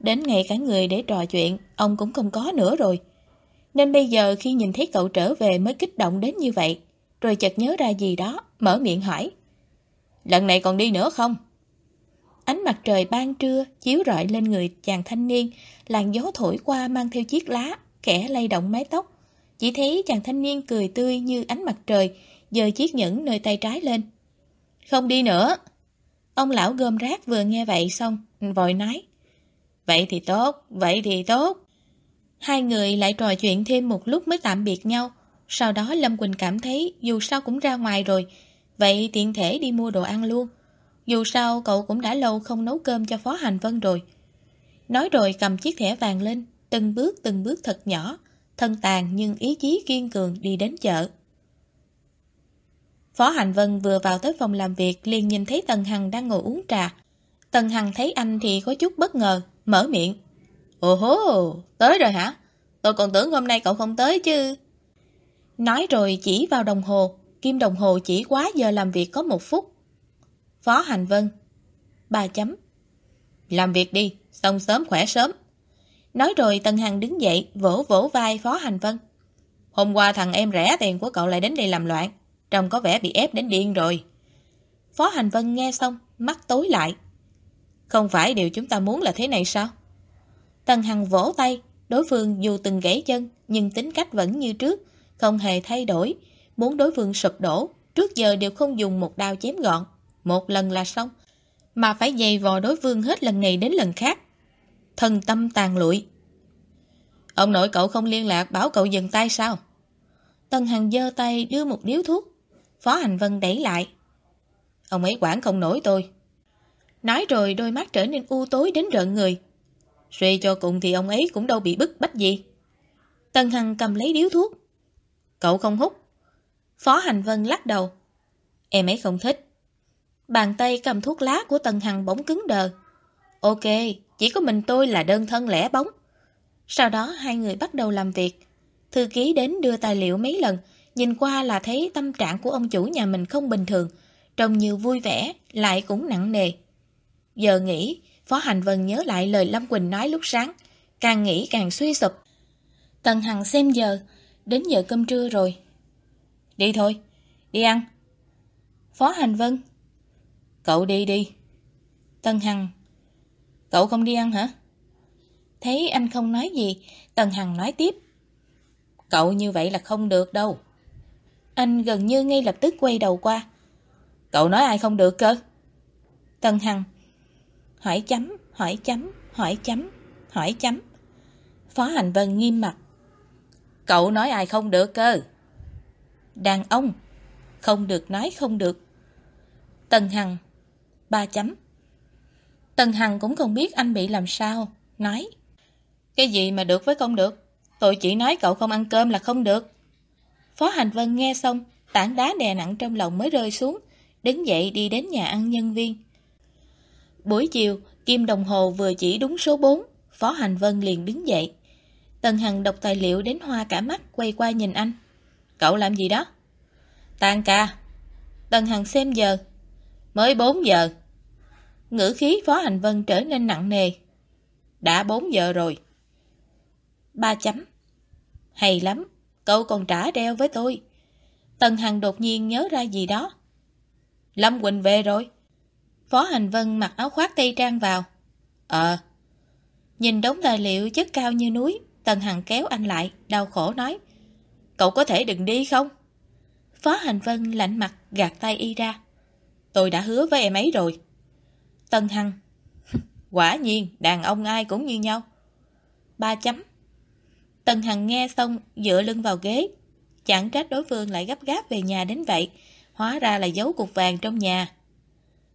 Đến ngày cả người để trò chuyện, ông cũng không có nữa rồi. Nên bây giờ khi nhìn thấy cậu trở về mới kích động đến như vậy, rồi chợt nhớ ra gì đó, mở miệng hỏi. Lần này còn đi nữa không? Ánh mặt trời ban trưa chiếu rọi lên người chàng thanh niên, làn gió thổi qua mang theo chiếc lá, kẻ lay động mái tóc. Chỉ thấy chàng thanh niên cười tươi như ánh mặt trời, giơ chiếc nhẫn nơi tay trái lên. Không đi nữa. Ông lão gom rác vừa nghe vậy xong, vội nói. Vậy thì tốt, vậy thì tốt. Hai người lại trò chuyện thêm một lúc mới tạm biệt nhau. Sau đó Lâm Quỳnh cảm thấy dù sao cũng ra ngoài rồi, vậy tiện thể đi mua đồ ăn luôn. Dù sao cậu cũng đã lâu không nấu cơm cho Phó Hành Vân rồi. Nói rồi cầm chiếc thẻ vàng lên, từng bước từng bước thật nhỏ, thân tàn nhưng ý chí kiên cường đi đến chợ. Phó Hành Vân vừa vào tới phòng làm việc liền nhìn thấy Tần Hằng đang ngồi uống trà. Tần Hằng thấy anh thì có chút bất ngờ, mở miệng. Ồ hô, tới rồi hả? Tôi còn tưởng hôm nay cậu không tới chứ. Nói rồi chỉ vào đồng hồ, kim đồng hồ chỉ quá giờ làm việc có một phút. Phó Hành Vân. Ba chấm. Làm việc đi, xong sớm khỏe sớm. Nói rồi Tần Hằng đứng dậy, vỗ vỗ vai Phó Hành Vân. Hôm qua thằng em rẻ tiền của cậu lại đến đây làm loạn. Trông có vẻ bị ép đến điên rồi. Phó Hành Vân nghe xong, mắt tối lại. Không phải điều chúng ta muốn là thế này sao? Tần Hằng vỗ tay, đối phương dù từng gãy chân, nhưng tính cách vẫn như trước, không hề thay đổi. Muốn đối phương sụp đổ, trước giờ đều không dùng một đao chém gọn. Một lần là xong, mà phải dày vò đối phương hết lần này đến lần khác. Thần tâm tàn lụi. Ông nội cậu không liên lạc bảo cậu dừng tay sao? tân Hằng giơ tay đưa một điếu thuốc. Phó Hành Vân đẩy lại. Ông ấy quản không nổi tôi. Nói rồi đôi mắt trở nên u tối đến rợn người. Suy cho cùng thì ông ấy cũng đâu bị bức bách gì. tân Hằng cầm lấy điếu thuốc. Cậu không hút. Phó Hành Vân lắc đầu. Em ấy không thích. Bàn tay cầm thuốc lá của Tần Hằng bỗng cứng đờ. Ok, chỉ có mình tôi là đơn thân lẻ bóng. Sau đó hai người bắt đầu làm việc. Thư ký đến đưa tài liệu mấy lần, nhìn qua là thấy tâm trạng của ông chủ nhà mình không bình thường, trông như vui vẻ, lại cũng nặng nề. Giờ nghĩ, Phó Hành Vân nhớ lại lời Lâm Quỳnh nói lúc sáng, càng nghĩ càng suy sụp. Tần Hằng xem giờ, đến giờ cơm trưa rồi. Đi thôi, đi ăn. Phó Hành Vân. Cậu đi đi. Tần Hằng. Cậu không đi ăn hả? Thấy anh không nói gì, Tần Hằng nói tiếp. Cậu như vậy là không được đâu. Anh gần như ngay lập tức quay đầu qua. Cậu nói ai không được cơ? Tần Hằng. Hỏi chấm, hỏi chấm, hỏi chấm, hỏi chấm. Phó Hành Vân nghiêm mặt. Cậu nói ai không được cơ? Đàn ông. Không được nói không được. Tần Hằng. Ba chấm. Tần Hằng cũng không biết anh bị làm sao. Nói. Cái gì mà được với không được? Tôi chỉ nói cậu không ăn cơm là không được. Phó Hành Vân nghe xong, tảng đá đè nặng trong lòng mới rơi xuống, đứng dậy đi đến nhà ăn nhân viên. Buổi chiều, kim đồng hồ vừa chỉ đúng số 4, Phó Hành Vân liền đứng dậy. Tần Hằng đọc tài liệu đến hoa cả mắt quay qua nhìn anh. Cậu làm gì đó? Tan ca. Tần Hằng xem giờ. Mới 4 giờ. Ngữ khí Phó Hành Vân trở nên nặng nề. Đã 4 giờ rồi. Ba chấm. Hay lắm, cậu còn trả đeo với tôi. Tần Hằng đột nhiên nhớ ra gì đó. Lâm Quỳnh về rồi. Phó Hành Vân mặc áo khoác tây trang vào. Ờ. Nhìn đống tài liệu chất cao như núi, Tần Hằng kéo anh lại, đau khổ nói. Cậu có thể đừng đi không? Phó Hành Vân lạnh mặt gạt tay y ra. Tôi đã hứa với em ấy rồi. Tần Hằng. Quả nhiên, đàn ông ai cũng như nhau. Ba chấm. Tần Hằng nghe xong, dựa lưng vào ghế. Chẳng trách đối phương lại gấp gáp về nhà đến vậy. Hóa ra là giấu cục vàng trong nhà.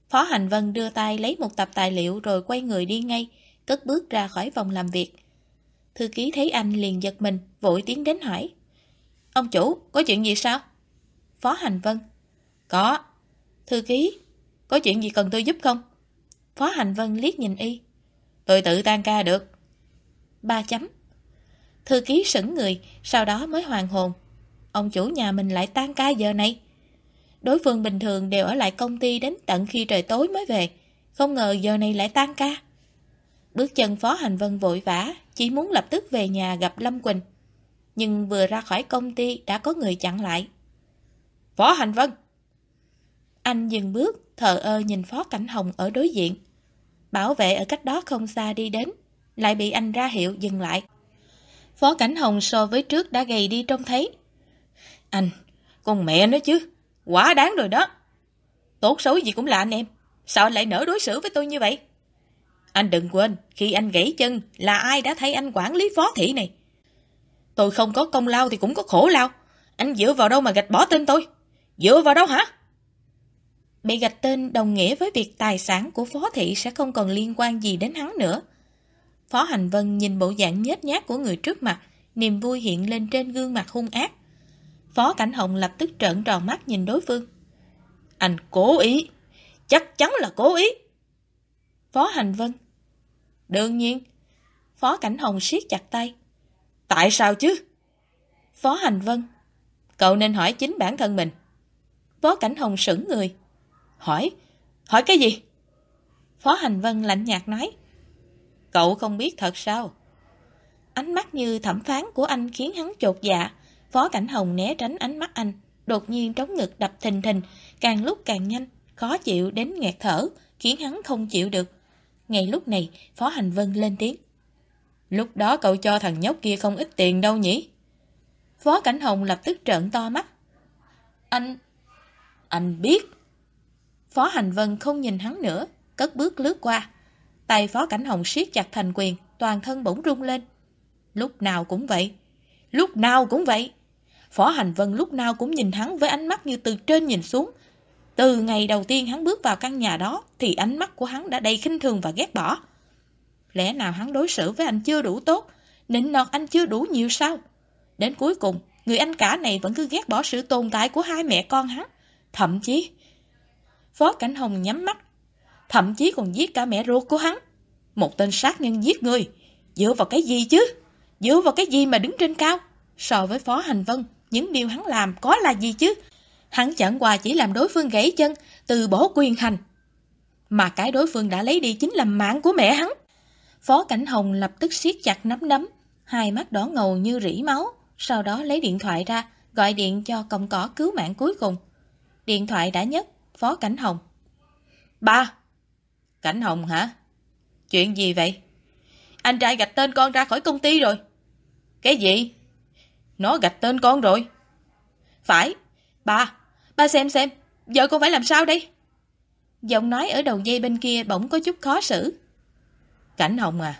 Phó Hành Vân đưa tay lấy một tập tài liệu rồi quay người đi ngay, cất bước ra khỏi phòng làm việc. Thư ký thấy anh liền giật mình, vội tiến đến hỏi. Ông chủ, có chuyện gì sao? Phó Hành Vân. Có. Thư ký, có chuyện gì cần tôi giúp không? Phó Hành Vân liếc nhìn y. Tôi tự tan ca được. Ba chấm. Thư ký sững người, sau đó mới hoàn hồn. Ông chủ nhà mình lại tan ca giờ này. Đối phương bình thường đều ở lại công ty đến tận khi trời tối mới về. Không ngờ giờ này lại tan ca. Bước chân Phó Hành Vân vội vã, chỉ muốn lập tức về nhà gặp Lâm Quỳnh. Nhưng vừa ra khỏi công ty đã có người chặn lại. Phó Hành Vân! Anh dừng bước, thờ ơ nhìn Phó Cảnh Hồng ở đối diện. Bảo vệ ở cách đó không xa đi đến, lại bị anh ra hiệu dừng lại. Phó Cảnh Hồng so với trước đã gầy đi trông thấy. Anh, con mẹ nó chứ, quá đáng rồi đó. Tốt xấu gì cũng là anh em, sao anh lại nỡ đối xử với tôi như vậy? Anh đừng quên, khi anh gãy chân là ai đã thấy anh quản lý phó thị này. Tôi không có công lao thì cũng có khổ lao. Anh dựa vào đâu mà gạch bỏ tên tôi? Dựa vào đâu hả? Bị gạch tên đồng nghĩa với việc tài sản của phó thị sẽ không còn liên quan gì đến hắn nữa. Phó Hành Vân nhìn bộ dạng nhếch nhác của người trước mặt, niềm vui hiện lên trên gương mặt hung ác. Phó Cảnh Hồng lập tức trợn tròn mắt nhìn đối phương. Anh cố ý, chắc chắn là cố ý. Phó Hành Vân Đương nhiên. Phó Cảnh Hồng siết chặt tay. Tại sao chứ? Phó Hành Vân Cậu nên hỏi chính bản thân mình. Phó Cảnh Hồng sững người. Hỏi? Hỏi cái gì? Phó Hành Vân lạnh nhạt nói. Cậu không biết thật sao? Ánh mắt như thẩm phán của anh khiến hắn chột dạ. Phó Cảnh Hồng né tránh ánh mắt anh. Đột nhiên trống ngực đập thình thình, càng lúc càng nhanh, khó chịu đến nghẹt thở, khiến hắn không chịu được. Ngay lúc này, Phó Hành Vân lên tiếng. Lúc đó cậu cho thằng nhóc kia không ít tiền đâu nhỉ? Phó Cảnh Hồng lập tức trợn to mắt. Anh... anh biết. Phó Hành Vân không nhìn hắn nữa, cất bước lướt qua. Tay Phó Cảnh Hồng siết chặt thành quyền, toàn thân bỗng rung lên. Lúc nào cũng vậy. Lúc nào cũng vậy. Phó Hành Vân lúc nào cũng nhìn hắn với ánh mắt như từ trên nhìn xuống. Từ ngày đầu tiên hắn bước vào căn nhà đó thì ánh mắt của hắn đã đầy khinh thường và ghét bỏ. Lẽ nào hắn đối xử với anh chưa đủ tốt, nịnh nọt anh chưa đủ nhiều sao? Đến cuối cùng, người anh cả này vẫn cứ ghét bỏ sự tồn tại của hai mẹ con hắn. Thậm chí, Phó Cảnh Hồng nhắm mắt, thậm chí còn giết cả mẹ ruột của hắn. Một tên sát nhân giết người, dựa vào cái gì chứ? Dựa vào cái gì mà đứng trên cao? So với Phó Hành Vân, những điều hắn làm có là gì chứ? Hắn chẳng qua chỉ làm đối phương gãy chân, từ bỏ quyền hành. Mà cái đối phương đã lấy đi chính là mạng của mẹ hắn. Phó Cảnh Hồng lập tức siết chặt nắm đấm, hai mắt đỏ ngầu như rỉ máu, sau đó lấy điện thoại ra, gọi điện cho công cỏ cứu mạng cuối cùng. Điện thoại đã nhấc, Phó Cảnh Hồng. Ba! Cảnh Hồng hả? Chuyện gì vậy? Anh trai gạch tên con ra khỏi công ty rồi. Cái gì? Nó gạch tên con rồi. Phải. Ba, ba xem xem, giờ con phải làm sao đây? Giọng nói ở đầu dây bên kia bỗng có chút khó xử. Cảnh Hồng à,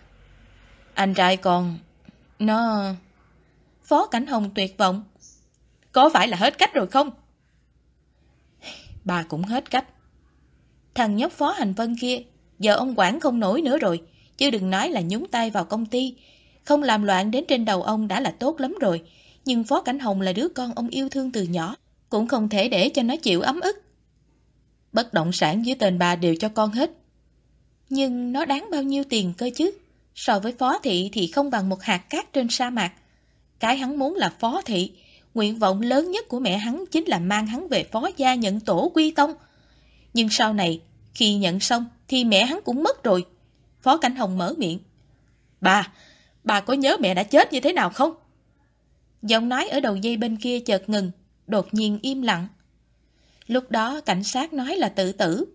anh trai con, nó... Phó Cảnh Hồng tuyệt vọng. Có phải là hết cách rồi không? Bà cũng hết cách. Thằng nhóc Phó Hành Vân kia, giờ ông quản không nổi nữa rồi, chứ đừng nói là nhúng tay vào công ty. Không làm loạn đến trên đầu ông đã là tốt lắm rồi, nhưng Phó Cảnh Hồng là đứa con ông yêu thương từ nhỏ, cũng không thể để cho nó chịu ấm ức. Bất động sản dưới tên bà đều cho con hết. Nhưng nó đáng bao nhiêu tiền cơ chứ? So với phó thị thì không bằng một hạt cát trên sa mạc. Cái hắn muốn là phó thị, nguyện vọng lớn nhất của mẹ hắn chính là mang hắn về phó gia nhận tổ quy tông. Nhưng sau này, khi nhận xong thì mẹ hắn cũng mất rồi. Phó Cảnh Hồng mở miệng. Bà, bà có nhớ mẹ đã chết như thế nào không? Giọng nói ở đầu dây bên kia chợt ngừng, đột nhiên im lặng. Lúc đó cảnh sát nói là tự tử.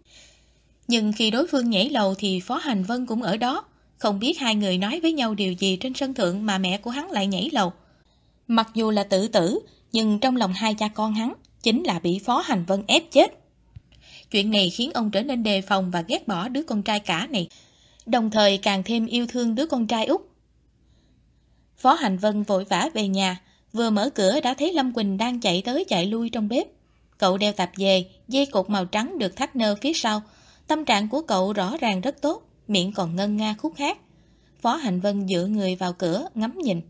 Nhưng khi đối phương nhảy lầu thì Phó Hành Vân cũng ở đó. Không biết hai người nói với nhau điều gì trên sân thượng mà mẹ của hắn lại nhảy lầu. Mặc dù là tự tử, nhưng trong lòng hai cha con hắn chính là bị Phó Hành Vân ép chết. Chuyện này khiến ông trở nên đề phòng và ghét bỏ đứa con trai cả này, đồng thời càng thêm yêu thương đứa con trai út. Phó Hành Vân vội vã về nhà, vừa mở cửa đã thấy Lâm Quỳnh đang chạy tới chạy lui trong bếp. Cậu đeo tạp dề, dây cột màu trắng được thắt nơ phía sau. Tâm trạng của cậu rõ ràng rất tốt, miệng còn ngân nga khúc hát. Phó Hành Vân dựa người vào cửa, ngắm nhìn.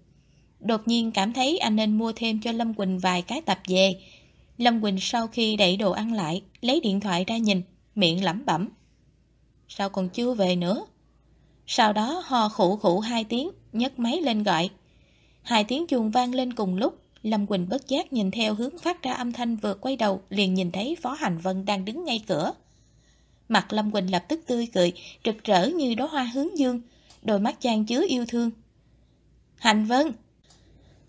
Đột nhiên cảm thấy anh nên mua thêm cho Lâm Quỳnh vài cái tập về Lâm Quỳnh sau khi đẩy đồ ăn lại, lấy điện thoại ra nhìn, miệng lẩm bẩm. Sao còn chưa về nữa? Sau đó ho khủ khủ hai tiếng, nhấc máy lên gọi. Hai tiếng chuông vang lên cùng lúc, Lâm Quỳnh bất giác nhìn theo hướng phát ra âm thanh vừa quay đầu, liền nhìn thấy Phó Hành Vân đang đứng ngay cửa. Mặt Lâm Quỳnh lập tức tươi cười, rực rỡ như đóa hoa hướng dương, đôi mắt chan chứa yêu thương. Hành Vân!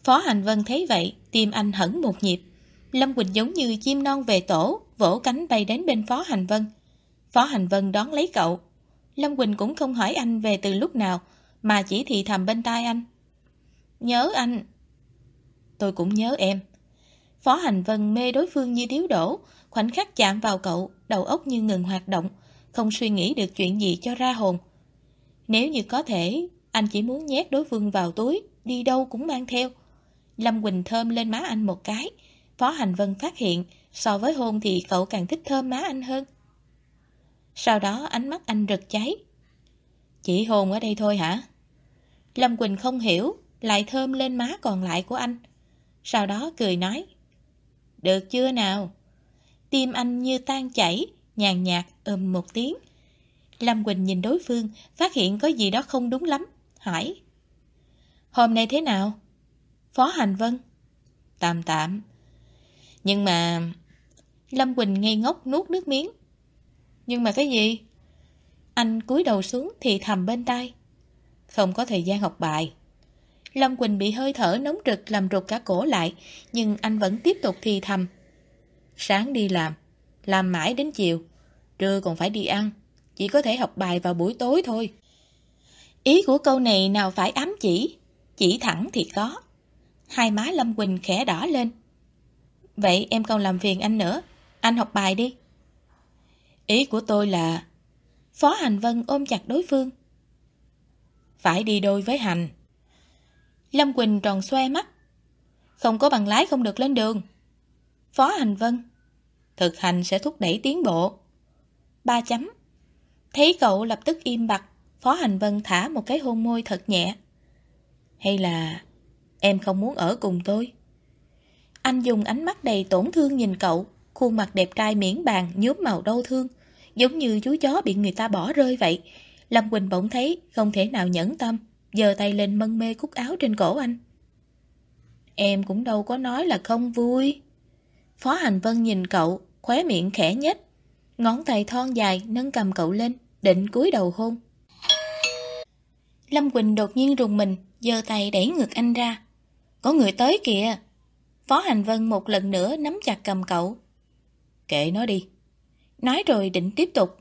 Phó Hành Vân thấy vậy, tim anh hẳn một nhịp. Lâm Quỳnh giống như chim non về tổ, vỗ cánh bay đến bên Phó Hành Vân. Phó Hành Vân đón lấy cậu. Lâm Quỳnh cũng không hỏi anh về từ lúc nào, mà chỉ thì thầm bên tai anh. Nhớ anh. Tôi cũng nhớ em. Phó Hành Vân mê đối phương như thiếu đổ, khoảnh khắc chạm vào cậu, đầu óc như ngừng hoạt động, không suy nghĩ được chuyện gì cho ra hồn. Nếu như có thể, anh chỉ muốn nhét đối phương vào túi, đi đâu cũng mang theo. Lâm Quỳnh thơm lên má anh một cái. Phó Hành Vân phát hiện, so với hôn thì cậu càng thích thơm má anh hơn. Sau đó ánh mắt anh rực cháy. Chỉ hôn ở đây thôi hả? Lâm Quỳnh không hiểu, lại thơm lên má còn lại của anh. Sau đó cười nói. Được chưa nào? Tim anh như tan chảy, nhàn nhạt ầm một tiếng. Lâm Quỳnh nhìn đối phương, phát hiện có gì đó không đúng lắm, hỏi. Hôm nay thế nào? Phó Hành Vân. Tạm tạm. Nhưng mà... Lâm Quỳnh ngây ngốc nuốt nước miếng. Nhưng mà cái gì? Anh cúi đầu xuống thì thầm bên tai. Không có thời gian học bài. Lâm Quỳnh bị hơi thở nóng rực làm rụt cả cổ lại, nhưng anh vẫn tiếp tục thì thầm. Sáng đi làm, làm mãi đến chiều, trưa còn phải đi ăn, chỉ có thể học bài vào buổi tối thôi. Ý của câu này nào phải ám chỉ, chỉ thẳng thì có. Hai má Lâm Quỳnh khẽ đỏ lên. Vậy em không làm phiền anh nữa, anh học bài đi. Ý của tôi là... Phó Hành Vân ôm chặt đối phương. Phải đi đôi với Hành. Lâm Quỳnh tròn xoe mắt. Không có bằng lái không được lên đường. Phó Hành Vân. Thực hành sẽ thúc đẩy tiến bộ. Ba chấm. Thấy cậu lập tức im bặt, Phó Hành Vân thả một cái hôn môi thật nhẹ. Hay là em không muốn ở cùng tôi? Anh dùng ánh mắt đầy tổn thương nhìn cậu, khuôn mặt đẹp trai miễn bàn nhuốm màu đau thương, giống như chú chó bị người ta bỏ rơi vậy. Lâm Quỳnh bỗng thấy không thể nào nhẫn tâm, giơ tay lên mân mê cúc áo trên cổ anh. Em cũng đâu có nói là không vui. Phó Hành Vân nhìn cậu, khóe miệng khẽ nhếch, ngón tay thon dài nâng cầm cậu lên, định cúi đầu hôn. Lâm Quỳnh đột nhiên rùng mình, giơ tay đẩy ngược anh ra. Có người tới kìa. Phó Hành Vân một lần nữa nắm chặt cầm cậu. Kệ nó đi. Nói rồi định tiếp tục.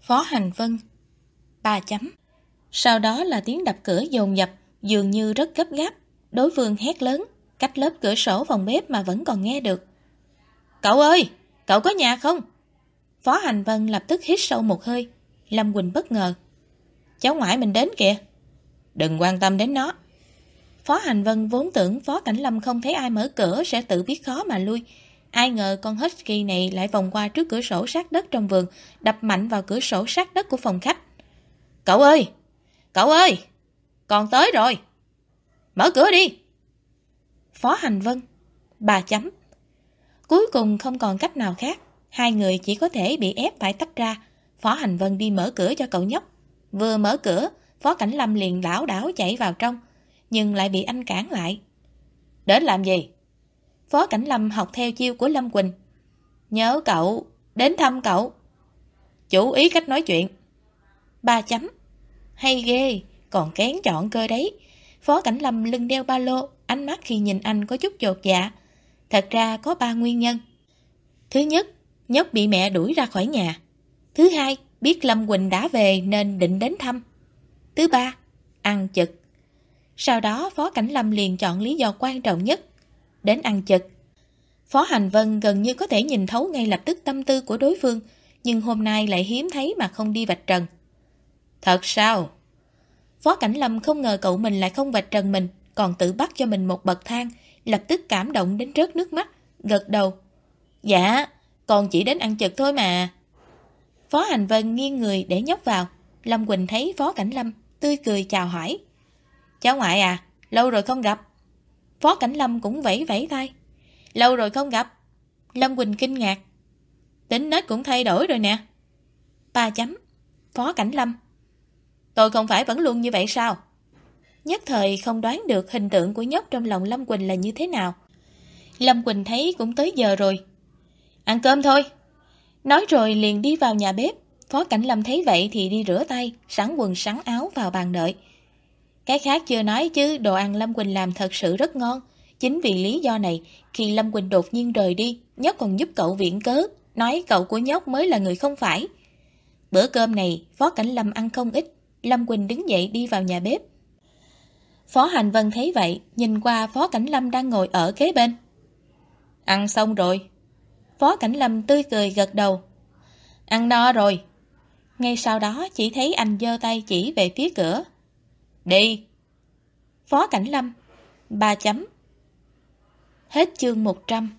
Phó Hành Vân, Ba chấm Sau đó là tiếng đập cửa dồn dập, Dường như rất gấp gáp Đối phương hét lớn, Cách lớp cửa sổ phòng bếp mà vẫn còn nghe được Cậu ơi, Cậu có nhà không Phó Hành Vân lập tức hít sâu một hơi Lâm Quỳnh bất ngờ Cháu ngoại mình đến kìa Đừng quan tâm đến nó Phó Hành Vân vốn tưởng Phó Cảnh Lâm không thấy ai mở cửa sẽ tự biết khó mà lui Ai ngờ con Husky này lại vòng qua trước cửa sổ sát đất trong vườn, đập mạnh vào cửa sổ sát đất của phòng khách. Cậu ơi! Cậu ơi! Còn tới rồi! Mở cửa đi! Phó Hành Vân Bà chấm Cuối cùng không còn cách nào khác Hai người chỉ có thể bị ép phải tách ra Phó Hành Vân đi mở cửa cho cậu nhóc Vừa mở cửa Phó Cảnh Lâm liền lảo đảo chạy vào trong Nhưng lại bị anh cản lại Đến làm gì? Phó Cảnh Lâm học theo chiêu của Lâm Quỳnh. Nhớ cậu, đến thăm cậu. Chủ ý cách nói chuyện. Ba chấm. Hay ghê, còn kén chọn cơ đấy. Phó Cảnh Lâm lưng đeo ba lô, ánh mắt khi nhìn anh có chút chột dạ. Thật ra có ba nguyên nhân. Thứ nhất, nhóc bị mẹ đuổi ra khỏi nhà. Thứ hai, biết Lâm Quỳnh đã về nên định đến thăm. Thứ ba, ăn chực. Sau đó Phó Cảnh Lâm liền chọn lý do quan trọng nhất đến ăn chực. Phó Hành Vân gần như có thể nhìn thấu ngay lập tức tâm tư của đối phương, nhưng hôm nay lại hiếm thấy mà không đi vạch trần. Thật sao? Phó Cảnh Lâm không ngờ cậu mình lại không vạch trần mình, còn tự bắt cho mình một bậc thang, lập tức cảm động đến rớt nước mắt, gật đầu. Dạ, còn chỉ đến ăn chực thôi mà. Phó Hành Vân nghiêng người để nhóc vào, Lâm Quỳnh thấy Phó Cảnh Lâm, tươi cười chào hỏi. Cháu ngoại à, lâu rồi không gặp. Phó Cảnh Lâm cũng vẫy vẫy tay. Lâu rồi không gặp. Lâm Quỳnh kinh ngạc. Tính nết cũng thay đổi rồi nè. Ba chấm. Phó Cảnh Lâm. Tôi không phải vẫn luôn như vậy sao? Nhất thời không đoán được hình tượng của nhóc trong lòng Lâm Quỳnh là như thế nào. Lâm Quỳnh thấy cũng tới giờ rồi. Ăn cơm thôi. Nói rồi liền đi vào nhà bếp. Phó Cảnh Lâm thấy vậy thì đi rửa tay, sẵn quần sẵn áo vào bàn đợi. Cái khác chưa nói chứ đồ ăn Lâm Quỳnh làm thật sự rất ngon. Chính vì lý do này, khi Lâm Quỳnh đột nhiên rời đi, nhóc còn giúp cậu viện cớ, nói cậu của nhóc mới là người không phải. Bữa cơm này, Phó Cảnh Lâm ăn không ít, Lâm Quỳnh đứng dậy đi vào nhà bếp. Phó Hành Vân thấy vậy, nhìn qua Phó Cảnh Lâm đang ngồi ở kế bên. Ăn xong rồi. Phó Cảnh Lâm tươi cười gật đầu. Ăn no rồi. Ngay sau đó chỉ thấy anh giơ tay chỉ về phía cửa. Đi! Phó Cảnh Lâm Ba chấm Hết chương 100